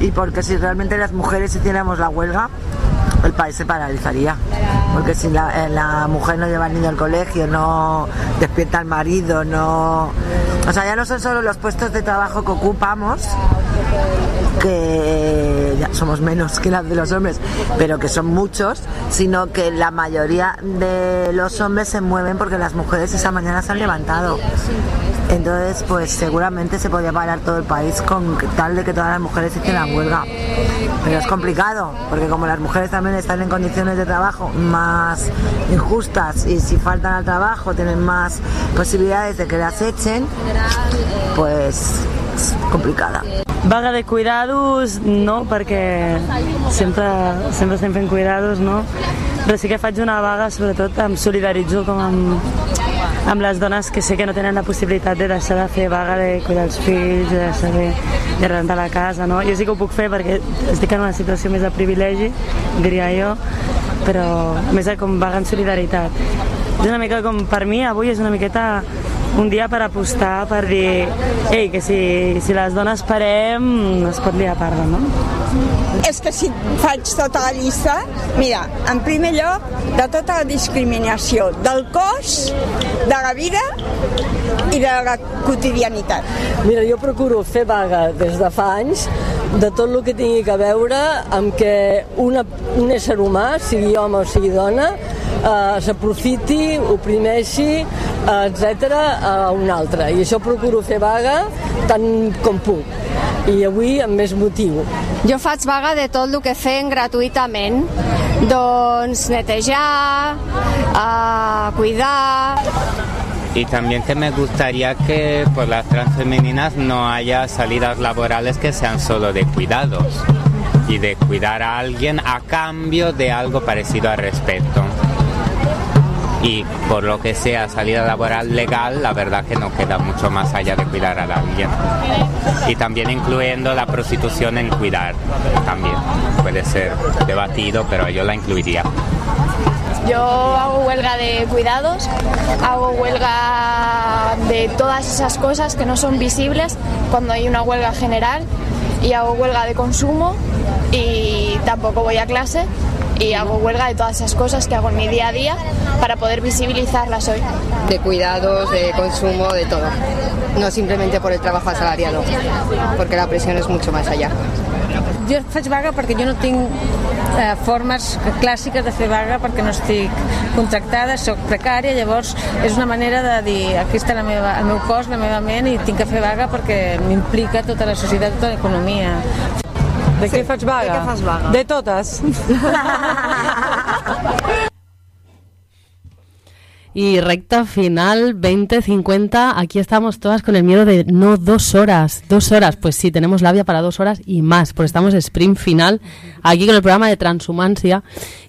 y porque si realmente las mujeres hiciéramos la huelga el país se paralizaría porque si la, eh, la mujer no lleva al niño al colegio no despierta al marido no o sea ya no son solo los puestos de trabajo que ocupamos que ya somos menos que las de los hombres, pero que son muchos, sino que la mayoría de los hombres se mueven porque las mujeres esa mañana se han levantado. Entonces, pues seguramente se podría parar todo el país con tal de que todas las mujeres hicieran huelga. Pero es complicado, porque como las mujeres también están en condiciones de trabajo más injustas y si faltan al trabajo tienen más posibilidades de que las echen, pues es complicada. Vaga de cuidados, no, perquè sempre, sempre estem fent cuidados, no? Però sí que faig una vaga, sobretot em solidaritzo com amb, amb les dones que sé que no tenen la possibilitat de deixar de fer vaga de cuidar els fills, de deixar de, de rentar la casa, no? Jo sí que ho puc fer perquè estic en una situació més de privilegi, diria jo, però més de com vaga en solidaritat. És una mica com, per mi, avui és una miqueta un dia per apostar, per dir ei, que si, si les dones parem es pot liar a parda, no? És que si faig tota la llista, mira, en primer lloc, de tota la discriminació del cos, de la vida i de la quotidianitat. Mira, jo procuro fer vaga des de fa anys de tot el que tingui que veure amb que una, un ésser humà, sigui home o sigui dona, eh, s'aprofiti, oprimeixi, eh, etc a un altre. I això procuro fer vaga tant com puc. I avui amb més motiu. Jo faig vaga de tot el que fem gratuïtament. Doncs netejar, uh, cuidar... Y también que me gustaría que por las transfemeninas no haya salidas laborales que sean solo de cuidados y de cuidar a alguien a cambio de algo parecido a respeto. Y por lo que sea salida laboral legal, la verdad que no queda mucho más allá de cuidar a alguien. Y también incluyendo la prostitución en cuidar, también puede ser debatido, pero yo la incluiría. Yo hago huelga de cuidados, hago huelga de todas esas cosas que no son visibles cuando hay una huelga general y hago huelga de consumo y tampoco voy a clase y hago huelga de todas esas cosas que hago en mi día a día para poder visibilizarlas hoy. De cuidados, de consumo, de todo. No simplemente por el trabajo asalariado, porque la presión es mucho más allá. Jo faig vaga perquè jo no tinc eh, formes clàssiques de fer vaga perquè no estic contractada, sóc precària, llavors és una manera de dir aquí està la meva, el meu cos, la meva ment i tinc que fer vaga perquè m'implica tota la societat, tota l'economia. De què faig vaga? de què fas vaga? De totes. (laughs) Y recta final 2050, aquí estamos todas con el miedo de no dos horas, dos horas, pues sí, tenemos labia para dos horas y más, porque estamos sprint final aquí con el programa de Transhumancia,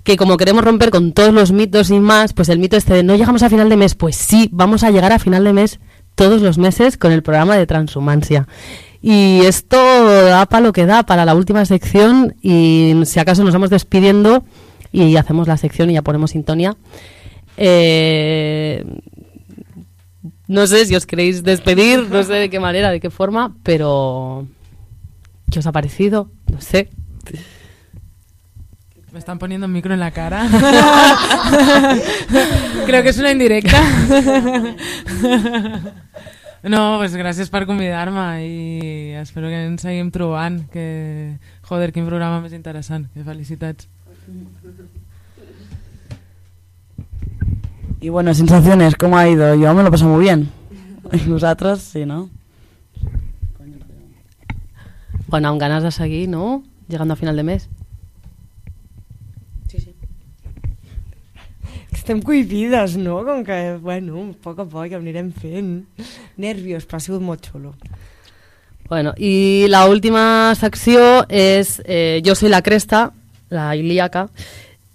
que como queremos romper con todos los mitos y más, pues el mito este de no llegamos a final de mes, pues sí, vamos a llegar a final de mes todos los meses con el programa de Transhumancia. Y esto da para lo que da, para la última sección, y si acaso nos vamos despidiendo y hacemos la sección y ya ponemos sintonía. Eh, no sé si os queréis despedir, no sé de qué manera, de qué forma, pero ¿qué os ha parecido? No sé. Me están poniendo un micro en la cara. (laughs) Creo que és una indirecta. (laughs) No, pues gràcies per convidar-me i espero que ens seguim trobant. Que, joder, quin programa més interessant. Que felicitats. Y bueno, sensaciones, ¿cómo ha ido? Yo me lo paso muy bien. Y vosotros, sí, ¿no? Bueno, amb ganes de seguir, no? Llegando a final de mes. Estem cohibides, no? Com que, bueno, a poc a poc anirem fent. Nervios, però ha sigut molt xulo. Bueno, y la última sección es eh, Yo soy la cresta, la ilíaca.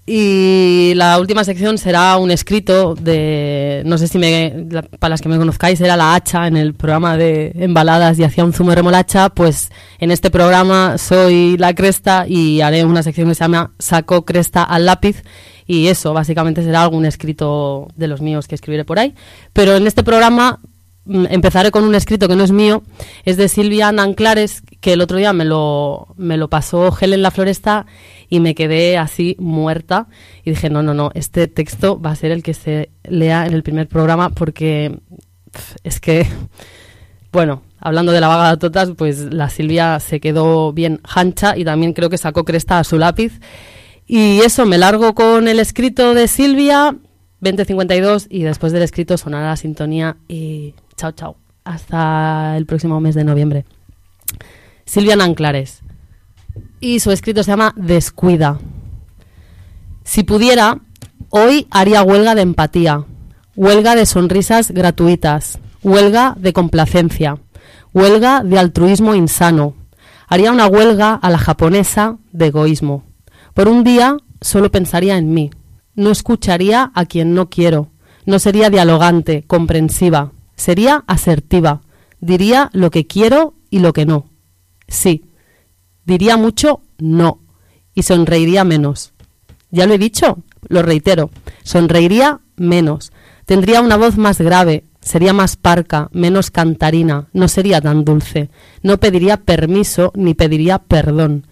Y la última sección será un escrito de, no sé si me, la- para las que me conozcáis, era la hacha en el programa de embaladas y hacía un zumo de remolacha, pues en este programa soy la cresta y haré una sección que se llama Saco cresta al lápiz y eso básicamente será algún escrito de los míos que escribiré por ahí. Pero en este programa mm, empezaré con un escrito que no es mío, es de Silvia Nanclares, que el otro día me lo, me lo pasó Helen la Floresta y me quedé así muerta y dije, no, no, no, este texto va a ser el que se lea en el primer programa porque es que, (laughs) bueno, hablando de la vaga de totas, pues la Silvia se quedó bien hancha y también creo que sacó cresta a su lápiz. Y eso, me largo con el escrito de Silvia, 2052, y después del escrito sonará la sintonía y chao, chao. Hasta el próximo mes de noviembre. Silvia Nanclares. Y su escrito se llama Descuida. Si pudiera, hoy haría huelga de empatía, huelga de sonrisas gratuitas, huelga de complacencia, huelga de altruismo insano. Haría una huelga a la japonesa de egoísmo. Por un día solo pensaría en mí. No escucharía a quien no quiero. No sería dialogante, comprensiva. Sería asertiva. Diría lo que quiero y lo que no. Sí. Diría mucho no. Y sonreiría menos. Ya lo he dicho, lo reitero. Sonreiría menos. Tendría una voz más grave, sería más parca, menos cantarina, no sería tan dulce. No pediría permiso ni pediría perdón.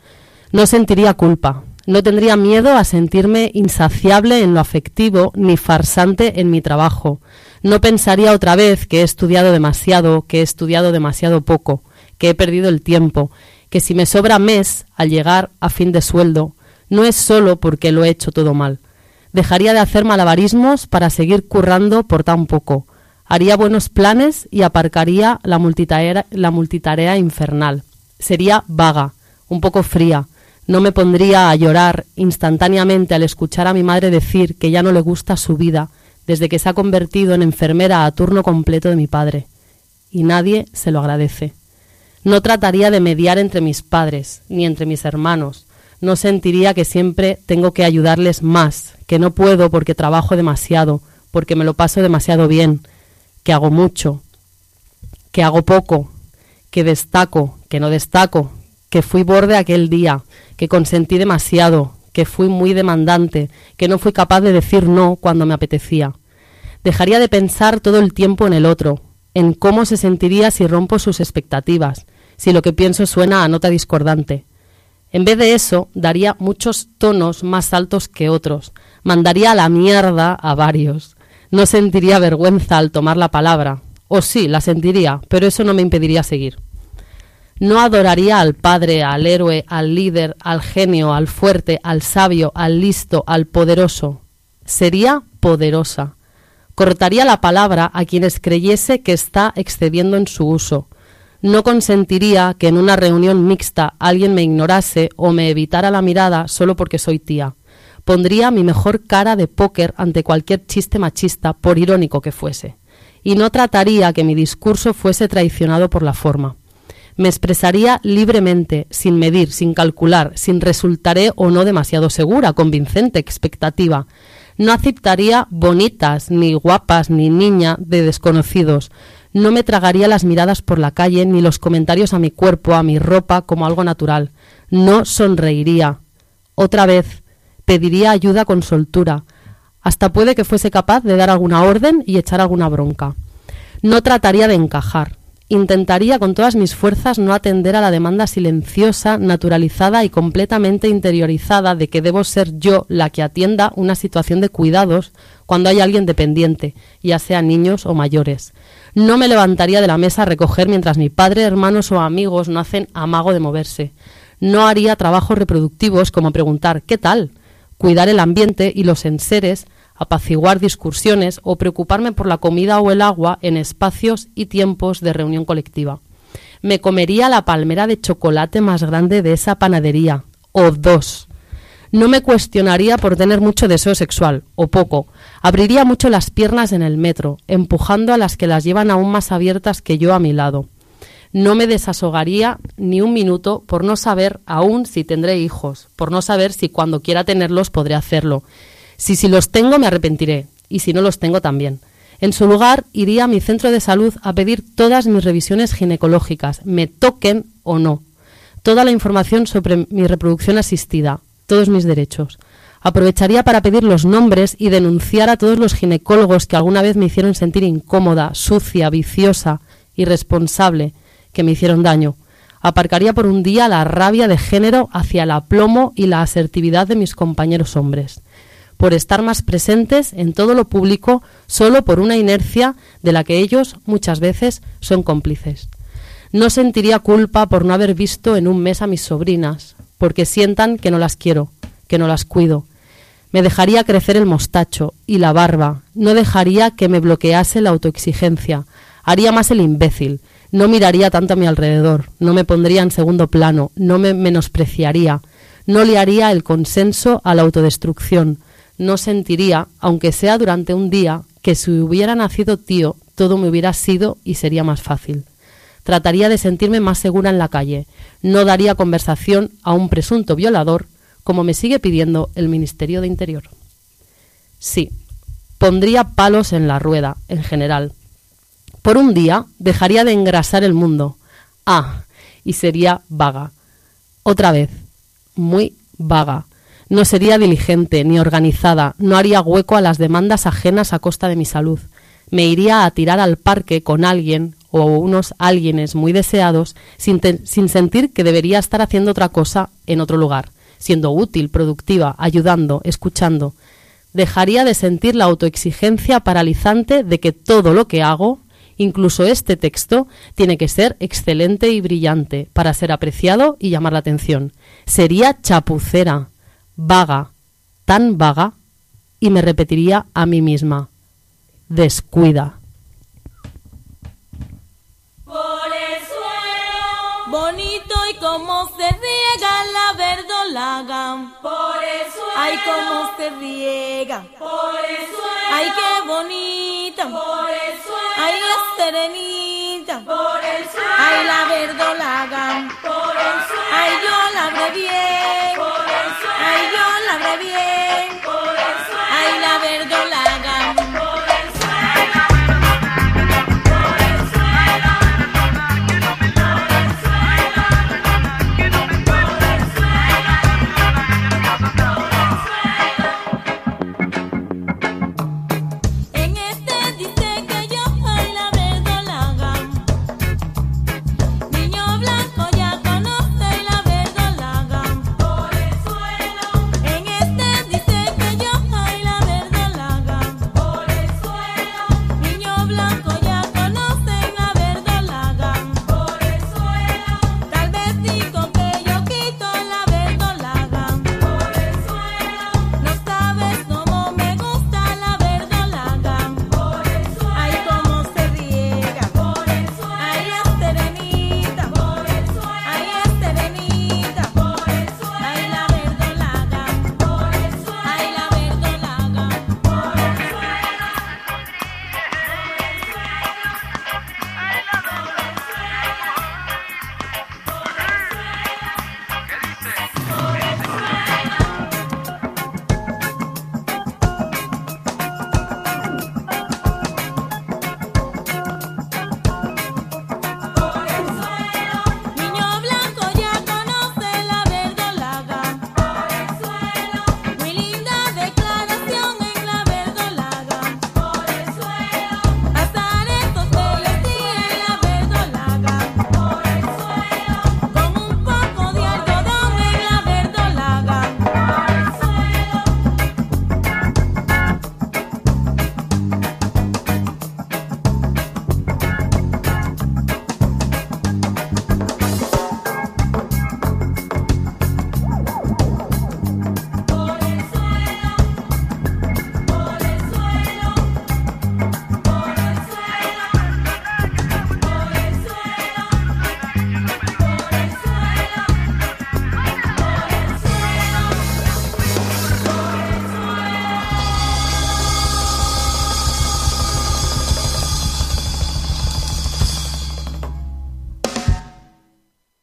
No sentiría culpa. No tendría miedo a sentirme insaciable en lo afectivo ni farsante en mi trabajo. No pensaría otra vez que he estudiado demasiado, que he estudiado demasiado poco, que he perdido el tiempo, que si me sobra mes al llegar a fin de sueldo, no es solo porque lo he hecho todo mal. Dejaría de hacer malabarismos para seguir currando por tan poco. Haría buenos planes y aparcaría la multitarea, la multitarea infernal. Sería vaga, un poco fría. No me pondría a llorar instantáneamente al escuchar a mi madre decir que ya no le gusta su vida desde que se ha convertido en enfermera a turno completo de mi padre. Y nadie se lo agradece. No trataría de mediar entre mis padres, ni entre mis hermanos. No sentiría que siempre tengo que ayudarles más, que no puedo porque trabajo demasiado, porque me lo paso demasiado bien, que hago mucho, que hago poco, que destaco, que no destaco, que fui borde aquel día, que consentí demasiado, que fui muy demandante, que no fui capaz de decir no cuando me apetecía. Dejaría de pensar todo el tiempo en el otro, en cómo se sentiría si rompo sus expectativas, si lo que pienso suena a nota discordante. En vez de eso, daría muchos tonos más altos que otros, mandaría a la mierda a varios. No sentiría vergüenza al tomar la palabra, o sí, la sentiría, pero eso no me impediría seguir. No adoraría al padre, al héroe, al líder, al genio, al fuerte, al sabio, al listo, al poderoso. Sería poderosa. Cortaría la palabra a quienes creyese que está excediendo en su uso. No consentiría que en una reunión mixta alguien me ignorase o me evitara la mirada solo porque soy tía. Pondría mi mejor cara de póker ante cualquier chiste machista, por irónico que fuese. Y no trataría que mi discurso fuese traicionado por la forma. Me expresaría libremente, sin medir, sin calcular, sin resultaré o no demasiado segura, convincente, expectativa. No aceptaría bonitas, ni guapas, ni niña de desconocidos. No me tragaría las miradas por la calle, ni los comentarios a mi cuerpo, a mi ropa, como algo natural. No sonreiría. Otra vez, pediría ayuda con soltura. Hasta puede que fuese capaz de dar alguna orden y echar alguna bronca. No trataría de encajar. Intentaría con todas mis fuerzas no atender a la demanda silenciosa, naturalizada y completamente interiorizada de que debo ser yo la que atienda una situación de cuidados cuando hay alguien dependiente, ya sea niños o mayores. No me levantaría de la mesa a recoger mientras mi padre, hermanos o amigos no hacen amago de moverse. No haría trabajos reproductivos como preguntar ¿qué tal? cuidar el ambiente y los enseres apaciguar discusiones o preocuparme por la comida o el agua en espacios y tiempos de reunión colectiva. Me comería la palmera de chocolate más grande de esa panadería, o dos. No me cuestionaría por tener mucho deseo sexual, o poco. Abriría mucho las piernas en el metro, empujando a las que las llevan aún más abiertas que yo a mi lado. No me desasogaría ni un minuto por no saber aún si tendré hijos, por no saber si cuando quiera tenerlos podré hacerlo, si si los tengo me arrepentiré y si no los tengo también. En su lugar iría a mi centro de salud a pedir todas mis revisiones ginecológicas, me toquen o no. Toda la información sobre mi reproducción asistida, todos mis derechos. Aprovecharía para pedir los nombres y denunciar a todos los ginecólogos que alguna vez me hicieron sentir incómoda, sucia, viciosa, irresponsable, que me hicieron daño. Aparcaría por un día la rabia de género hacia el aplomo y la asertividad de mis compañeros hombres por estar más presentes en todo lo público solo por una inercia de la que ellos muchas veces son cómplices. No sentiría culpa por no haber visto en un mes a mis sobrinas, porque sientan que no las quiero, que no las cuido. Me dejaría crecer el mostacho y la barba, no dejaría que me bloquease la autoexigencia, haría más el imbécil, no miraría tanto a mi alrededor, no me pondría en segundo plano, no me menospreciaría, no le haría el consenso a la autodestrucción, no sentiría, aunque sea durante un día, que si hubiera nacido tío, todo me hubiera sido y sería más fácil. Trataría de sentirme más segura en la calle. No daría conversación a un presunto violador, como me sigue pidiendo el Ministerio de Interior. Sí, pondría palos en la rueda, en general. Por un día dejaría de engrasar el mundo. Ah, y sería vaga. Otra vez, muy vaga no sería diligente ni organizada, no haría hueco a las demandas ajenas a costa de mi salud. Me iría a tirar al parque con alguien o unos alguienes muy deseados sin, sin sentir que debería estar haciendo otra cosa en otro lugar, siendo útil, productiva, ayudando, escuchando. Dejaría de sentir la autoexigencia paralizante de que todo lo que hago, incluso este texto, tiene que ser excelente y brillante para ser apreciado y llamar la atención. Sería chapucera, vaga, tan vaga, y me repetiría a mí misma, descuida. Por el suelo, bonito y como se riega la verdolaga. Por el suelo, ay cómo se riega. Por el suelo, ay qué bonita. Por el suelo, ay la serenita. Por el suelo, ay la verdolaga. Por el suelo, ay yo la habré Ay, yo la bien. Ay, la verdolaga.